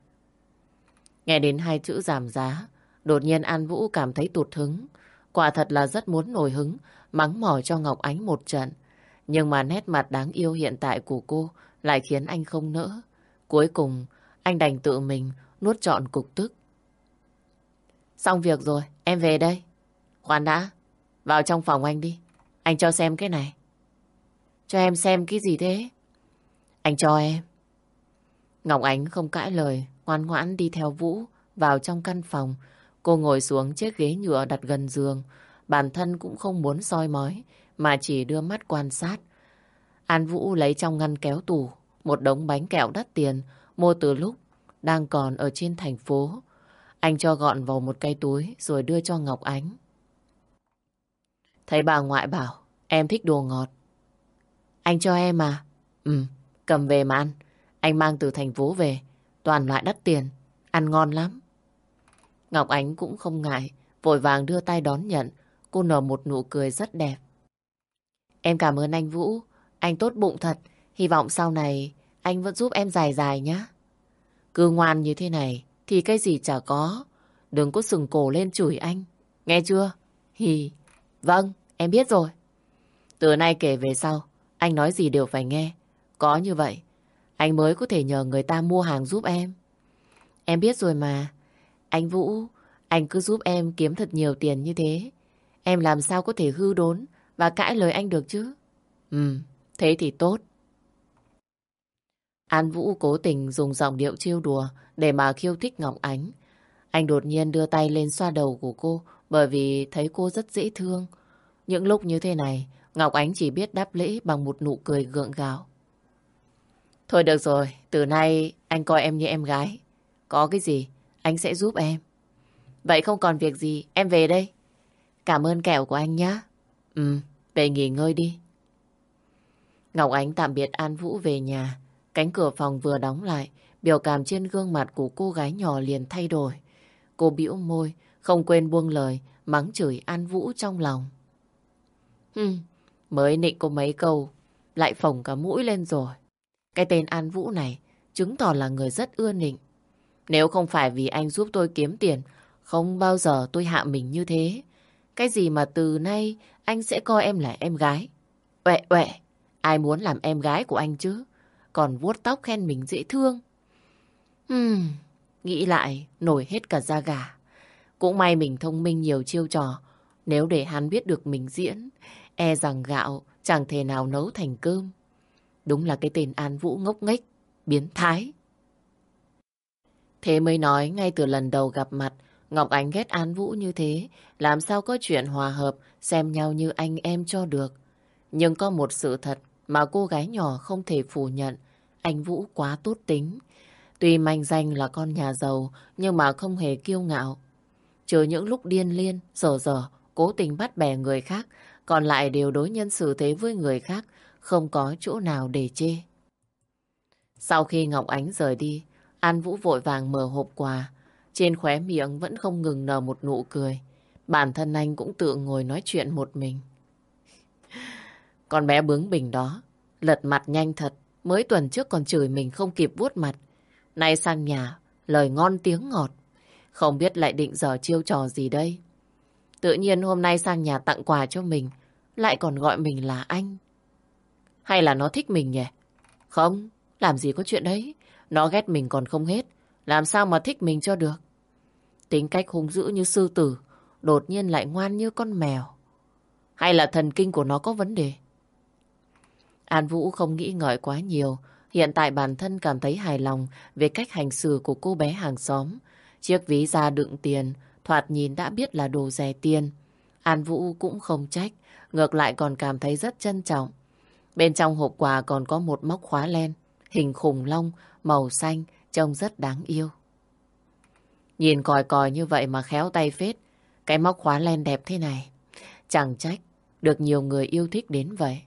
[SPEAKER 1] Nghe đến hai chữ giảm giá, đột nhiên An Vũ cảm thấy tụt hứng. Quả thật là rất muốn nổi hứng, mắng mỏ cho Ngọc Ánh một trận. Nhưng mà nét mặt đáng yêu hiện tại của cô lại khiến anh không nỡ. Cuối cùng, anh đành tự mình nuốt trọn cục tức. Xong việc rồi, em về đây. Khoan đã, vào trong phòng anh đi. Anh cho xem cái này. Cho em xem cái gì thế? Anh cho em. Ngọc Ánh không cãi lời, ngoan ngoãn đi theo Vũ vào trong căn phòng. Cô ngồi xuống chiếc ghế nhựa đặt gần giường. Bản thân cũng không muốn soi mói, mà chỉ đưa mắt quan sát. An Vũ lấy trong ngăn kéo tủ một đống bánh kẹo đắt tiền mua từ lúc đang còn ở trên thành phố. Anh cho gọn vào một cái túi rồi đưa cho Ngọc Ánh. Thấy bà ngoại bảo em thích đồ ngọt. Anh cho em à? Ừ, cầm về mà ăn. Anh mang từ thành phố về, toàn loại đắt tiền, ăn ngon lắm. Ngọc Ánh cũng không ngại, vội vàng đưa tay đón nhận. Cô nở một nụ cười rất đẹp. Em cảm ơn anh Vũ, anh tốt bụng thật. Hy vọng sau này anh vẫn giúp em dài dài nhé. Cứ ngoan như thế này thì cái gì chả có. Đừng có sừng cổ lên chửi anh. Nghe chưa? Hì. Vâng, em biết rồi. Từ nay kể về sau, anh nói gì đều phải nghe. Có như vậy, anh mới có thể nhờ người ta mua hàng giúp em. Em biết rồi mà. Anh Vũ, anh cứ giúp em kiếm thật nhiều tiền như thế. Em làm sao có thể hư đốn và cãi lời anh được chứ? Ừ, thế thì tốt. An Vũ cố tình dùng giọng điệu trêu đùa để mà khiêu thích Ngọc Ánh. Anh đột nhiên đưa tay lên xoa đầu của cô bởi vì thấy cô rất dễ thương. Những lúc như thế này, Ngọc Ánh chỉ biết đáp lễ bằng một nụ cười gượng gạo. Thôi được rồi, từ nay anh coi em như em gái. Có cái gì, anh sẽ giúp em. Vậy không còn việc gì, em về đây. Cảm ơn kẹo của anh nhé. Ừ, về nghỉ ngơi đi. Ngọc Ánh tạm biệt An Vũ về nhà. Cánh cửa phòng vừa đóng lại, biểu cảm trên gương mặt của cô gái nhỏ liền thay đổi. Cô bĩu môi, không quên buông lời, mắng chửi An Vũ trong lòng. Hừm, mới nịnh cô mấy câu, lại phồng cả mũi lên rồi. Cái tên An Vũ này chứng tỏ là người rất ưa nịnh. Nếu không phải vì anh giúp tôi kiếm tiền, không bao giờ tôi hạ mình như thế. Cái gì mà từ nay anh sẽ coi em là em gái. Uệ uệ, ai muốn làm em gái của anh chứ? Còn vuốt tóc khen mình dễ thương. Hmm, nghĩ lại, nổi hết cả da gà. Cũng may mình thông minh nhiều chiêu trò. Nếu để hắn biết được mình diễn, e rằng gạo chẳng thể nào nấu thành cơm. Đúng là cái tên An Vũ ngốc nghếch, biến thái. Thế mới nói ngay từ lần đầu gặp mặt, Ngọc Ánh ghét An Vũ như thế, làm sao có chuyện hòa hợp, xem nhau như anh em cho được. Nhưng có một sự thật mà cô gái nhỏ không thể phủ nhận, anh Vũ quá tốt tính. Tuy manh danh là con nhà giàu, nhưng mà không hề kiêu ngạo. Trừ những lúc điên liên, dở dở, cố tình bắt bè người khác, còn lại đều đối nhân xử thế với người khác, không có chỗ nào để chê. Sau khi Ngọc Ánh rời đi, An Vũ vội vàng mở hộp quà. Trên khóe miệng vẫn không ngừng nở một nụ cười. Bản thân anh cũng tự ngồi nói chuyện một mình. Con bé bướng bỉnh đó, lật mặt nhanh thật. Mới tuần trước còn chửi mình không kịp vuốt mặt. Nay sang nhà, lời ngon tiếng ngọt. Không biết lại định giờ chiêu trò gì đây. Tự nhiên hôm nay sang nhà tặng quà cho mình, lại còn gọi mình là anh. Hay là nó thích mình nhỉ? Không, làm gì có chuyện đấy. Nó ghét mình còn không hết. Làm sao mà thích mình cho được? Tính cách hung dữ như sư tử, đột nhiên lại ngoan như con mèo. Hay là thần kinh của nó có vấn đề? An Vũ không nghĩ ngợi quá nhiều. Hiện tại bản thân cảm thấy hài lòng về cách hành xử của cô bé hàng xóm. Chiếc ví da đựng tiền, thoạt nhìn đã biết là đồ rẻ tiền. An Vũ cũng không trách, ngược lại còn cảm thấy rất trân trọng. Bên trong hộp quà còn có một móc khóa len, hình khủng long, màu xanh, trông rất đáng yêu. Nhìn còi còi như vậy mà khéo tay phết, cái móc khóa len đẹp thế này. Chẳng trách, được nhiều người yêu thích đến vậy.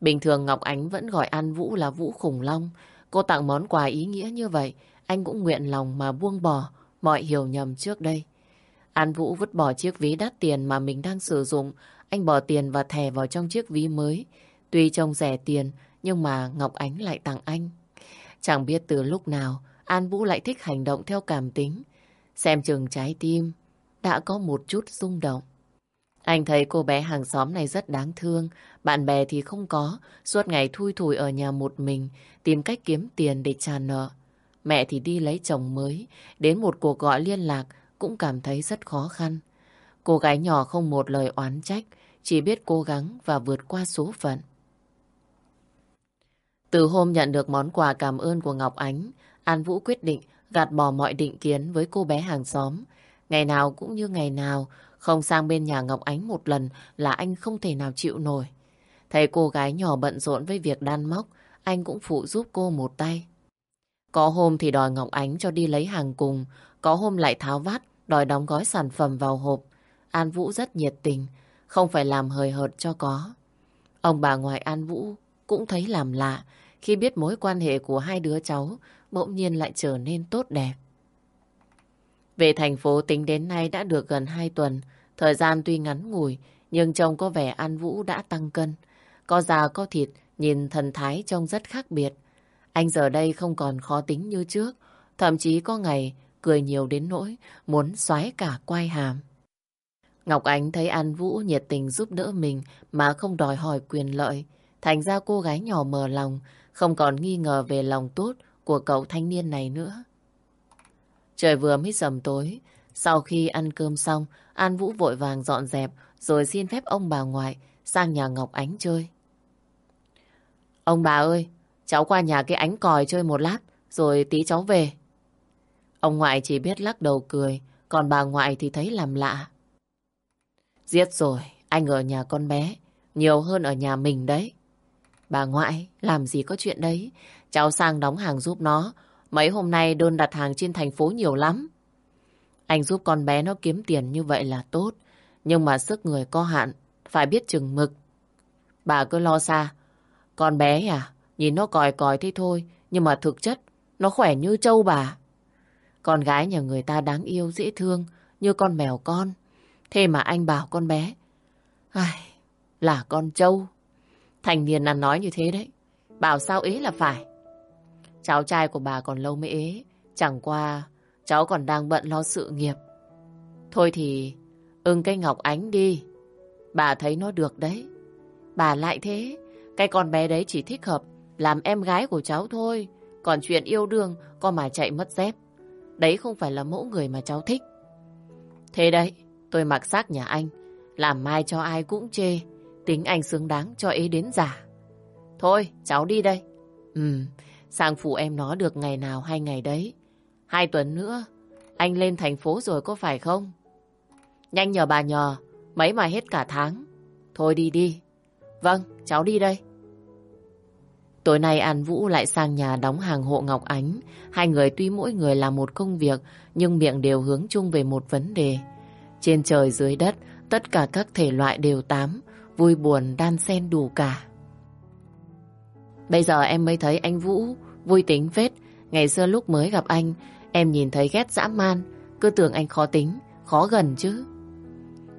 [SPEAKER 1] Bình thường Ngọc Ánh vẫn gọi An Vũ là Vũ Khủng Long. Cô tặng món quà ý nghĩa như vậy, anh cũng nguyện lòng mà buông bỏ mọi hiểu nhầm trước đây. An Vũ vứt bỏ chiếc ví đắt tiền mà mình đang sử dụng. Anh bỏ tiền và thẻ vào trong chiếc ví mới. Tuy trông rẻ tiền, nhưng mà Ngọc Ánh lại tặng anh. Chẳng biết từ lúc nào, An Vũ lại thích hành động theo cảm tính. Xem chừng trái tim, đã có một chút rung động. Anh thấy cô bé hàng xóm này rất đáng thương, bạn bè thì không có, suốt ngày thui thủi ở nhà một mình, tìm cách kiếm tiền để trả nợ. Mẹ thì đi lấy chồng mới, đến một cuộc gọi liên lạc cũng cảm thấy rất khó khăn. Cô gái nhỏ không một lời oán trách, chỉ biết cố gắng và vượt qua số phận. Từ hôm nhận được món quà cảm ơn của Ngọc Ánh, An Vũ quyết định gạt bỏ mọi định kiến với cô bé hàng xóm. Ngày nào cũng như ngày nào, không sang bên nhà Ngọc Ánh một lần là anh không thể nào chịu nổi. Thấy cô gái nhỏ bận rộn với việc đan móc, anh cũng phụ giúp cô một tay. Có hôm thì đòi Ngọc Ánh cho đi lấy hàng cùng, có hôm lại tháo vát, đòi đóng gói sản phẩm vào hộp. An Vũ rất nhiệt tình, không phải làm hời hợt cho có. Ông bà ngoại An Vũ cũng thấy làm lạ khi biết mối quan hệ của hai đứa cháu bỗng nhiên lại trở nên tốt đẹp. Về thành phố tính đến nay đã được gần 2 tuần, thời gian tuy ngắn ngủi, nhưng trông có vẻ An Vũ đã tăng cân. Có già có thịt, nhìn thần thái trông rất khác biệt. Anh giờ đây không còn khó tính như trước, thậm chí có ngày cười nhiều đến nỗi muốn xoáy cả quai hàm. Ngọc Ánh thấy An Vũ nhiệt tình giúp đỡ mình mà không đòi hỏi quyền lợi. Thành ra cô gái nhỏ mờ lòng, không còn nghi ngờ về lòng tốt của cậu thanh niên này nữa. Trời vừa mới dầm tối, sau khi ăn cơm xong, An Vũ vội vàng dọn dẹp rồi xin phép ông bà ngoại sang nhà Ngọc Ánh chơi. Ông bà ơi, cháu qua nhà cái ánh còi chơi một lát, rồi tí cháu về. Ông ngoại chỉ biết lắc đầu cười, còn bà ngoại thì thấy làm lạ. Giết rồi, anh ở nhà con bé, nhiều hơn ở nhà mình đấy. Bà ngoại, làm gì có chuyện đấy, cháu sang đóng hàng giúp nó. Mấy hôm nay đơn đặt hàng trên thành phố nhiều lắm. Anh giúp con bé nó kiếm tiền như vậy là tốt, nhưng mà sức người có hạn, phải biết chừng mực. Bà cứ lo xa, con bé à, nhìn nó còi còi thế thôi, nhưng mà thực chất nó khỏe như trâu bà. Con gái nhà người ta đáng yêu, dễ thương, như con mèo con. Thế mà anh bảo con bé, ai, là con trâu. Thành niên ăn nói như thế đấy. Bảo sao ế là phải. Cháu trai của bà còn lâu mới ế. Chẳng qua, cháu còn đang bận lo sự nghiệp. Thôi thì, ưng cây ngọc ánh đi. Bà thấy nó được đấy. Bà lại thế, cái con bé đấy chỉ thích hợp làm em gái của cháu thôi. Còn chuyện yêu đương, con mà chạy mất dép. Đấy không phải là mẫu người mà cháu thích. Thế đấy, tôi mặc xác nhà anh. Làm mai cho ai cũng chê. Tính anh xứng đáng cho ấy đến giả. Thôi, cháu đi đây. Ừ, sang phụ em nó được ngày nào hay ngày đấy. Hai tuần nữa, anh lên thành phố rồi có phải không? Nhanh nhờ bà nhờ, mấy mà hết cả tháng. Thôi đi đi. Vâng, cháu đi đây. Tối nay An Vũ lại sang nhà đóng hàng hộ Ngọc Ánh. Hai người tuy mỗi người làm một công việc, nhưng miệng đều hướng chung về một vấn đề. Trên trời dưới đất, tất cả các thể loại đều tám, vui buồn đan xen đủ cả. Bây giờ em mới thấy anh Vũ vui tính phết. Ngày xưa lúc mới gặp anh, em nhìn thấy ghét dã man, cứ tưởng anh khó tính, khó gần chứ.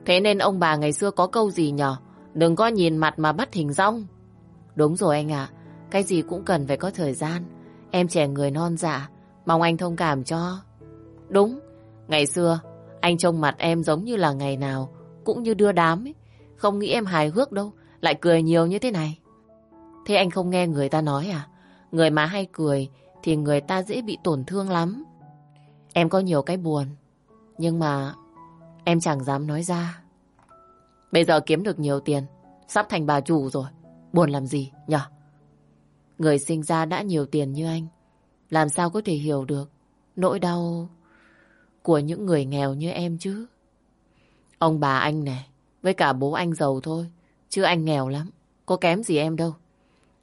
[SPEAKER 1] Thế nên ông bà ngày xưa có câu gì nhở? Đừng có nhìn mặt mà bắt hình rong. Đúng rồi anh ạ, cái gì cũng cần phải có thời gian. Em trẻ người non dạ, mong anh thông cảm cho. Đúng, ngày xưa anh trông mặt em giống như là ngày nào cũng như đưa đám ấy. Không nghĩ em hài hước đâu, lại cười nhiều như thế này. Thế anh không nghe người ta nói à? Người mà hay cười thì người ta dễ bị tổn thương lắm. Em có nhiều cái buồn, nhưng mà em chẳng dám nói ra. Bây giờ kiếm được nhiều tiền, sắp thành bà chủ rồi. Buồn làm gì nhở? Người sinh ra đã nhiều tiền như anh, làm sao có thể hiểu được nỗi đau của những người nghèo như em chứ? Ông bà anh này, với cả bố anh giàu thôi, chứ anh nghèo lắm, có kém gì em đâu.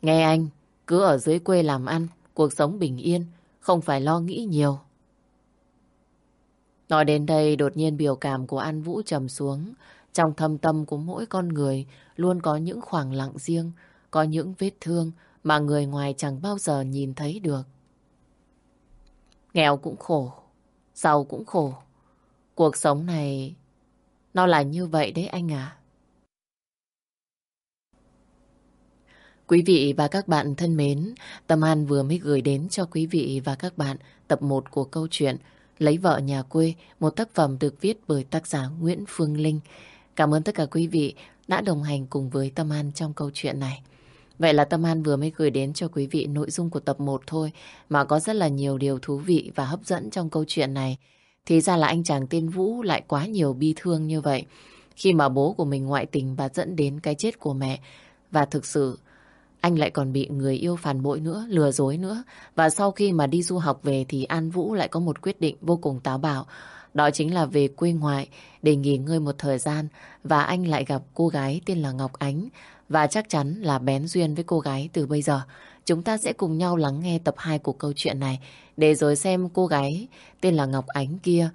[SPEAKER 1] Nghe anh, cứ ở dưới quê làm ăn, cuộc sống bình yên, không phải lo nghĩ nhiều. Nói đến đây, đột nhiên biểu cảm của An Vũ trầm xuống. Trong thâm tâm của mỗi con người luôn có những khoảng lặng riêng, có những vết thương mà người ngoài chẳng bao giờ nhìn thấy được. Nghèo cũng khổ, giàu cũng khổ. Cuộc sống này, nó là như vậy đấy anh à. Quý vị và các bạn thân mến, Tâm An vừa mới gửi đến cho quý vị và các bạn tập 1 của câu chuyện Lấy vợ nhà quê, một tác phẩm được viết bởi tác giả Nguyễn Phương Linh. Cảm ơn tất cả quý vị đã đồng hành cùng với Tâm An trong câu chuyện này. Vậy là Tâm An vừa mới gửi đến cho quý vị nội dung của tập 1 thôi mà có rất là nhiều điều thú vị và hấp dẫn trong câu chuyện này. Thì ra là anh chàng tên Vũ lại quá nhiều bi thương như vậy. Khi mà bố của mình ngoại tình và dẫn đến cái chết của mẹ. Và thực sự anh lại còn bị người yêu phản bội nữa, lừa dối nữa. Và sau khi mà đi du học về thì An Vũ lại có một quyết định vô cùng táo bạo. Đó chính là về quê ngoại để nghỉ ngơi một thời gian và anh lại gặp cô gái tên là Ngọc Ánh và chắc chắn là bén duyên với cô gái từ bây giờ. Chúng ta sẽ cùng nhau lắng nghe tập 2 của câu chuyện này để rồi xem cô gái tên là Ngọc Ánh kia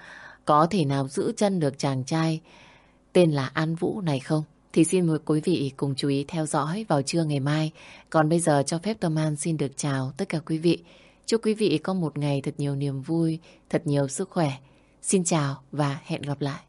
[SPEAKER 1] có thể nào giữ chân được chàng trai tên là An Vũ này không? Thì xin mời quý vị cùng chú ý theo dõi vào trưa ngày mai. Còn bây giờ cho phép Tâm An xin được chào tất cả quý vị. Chúc quý vị có một ngày thật nhiều niềm vui, thật nhiều sức khỏe. Xin chào và hẹn gặp lại.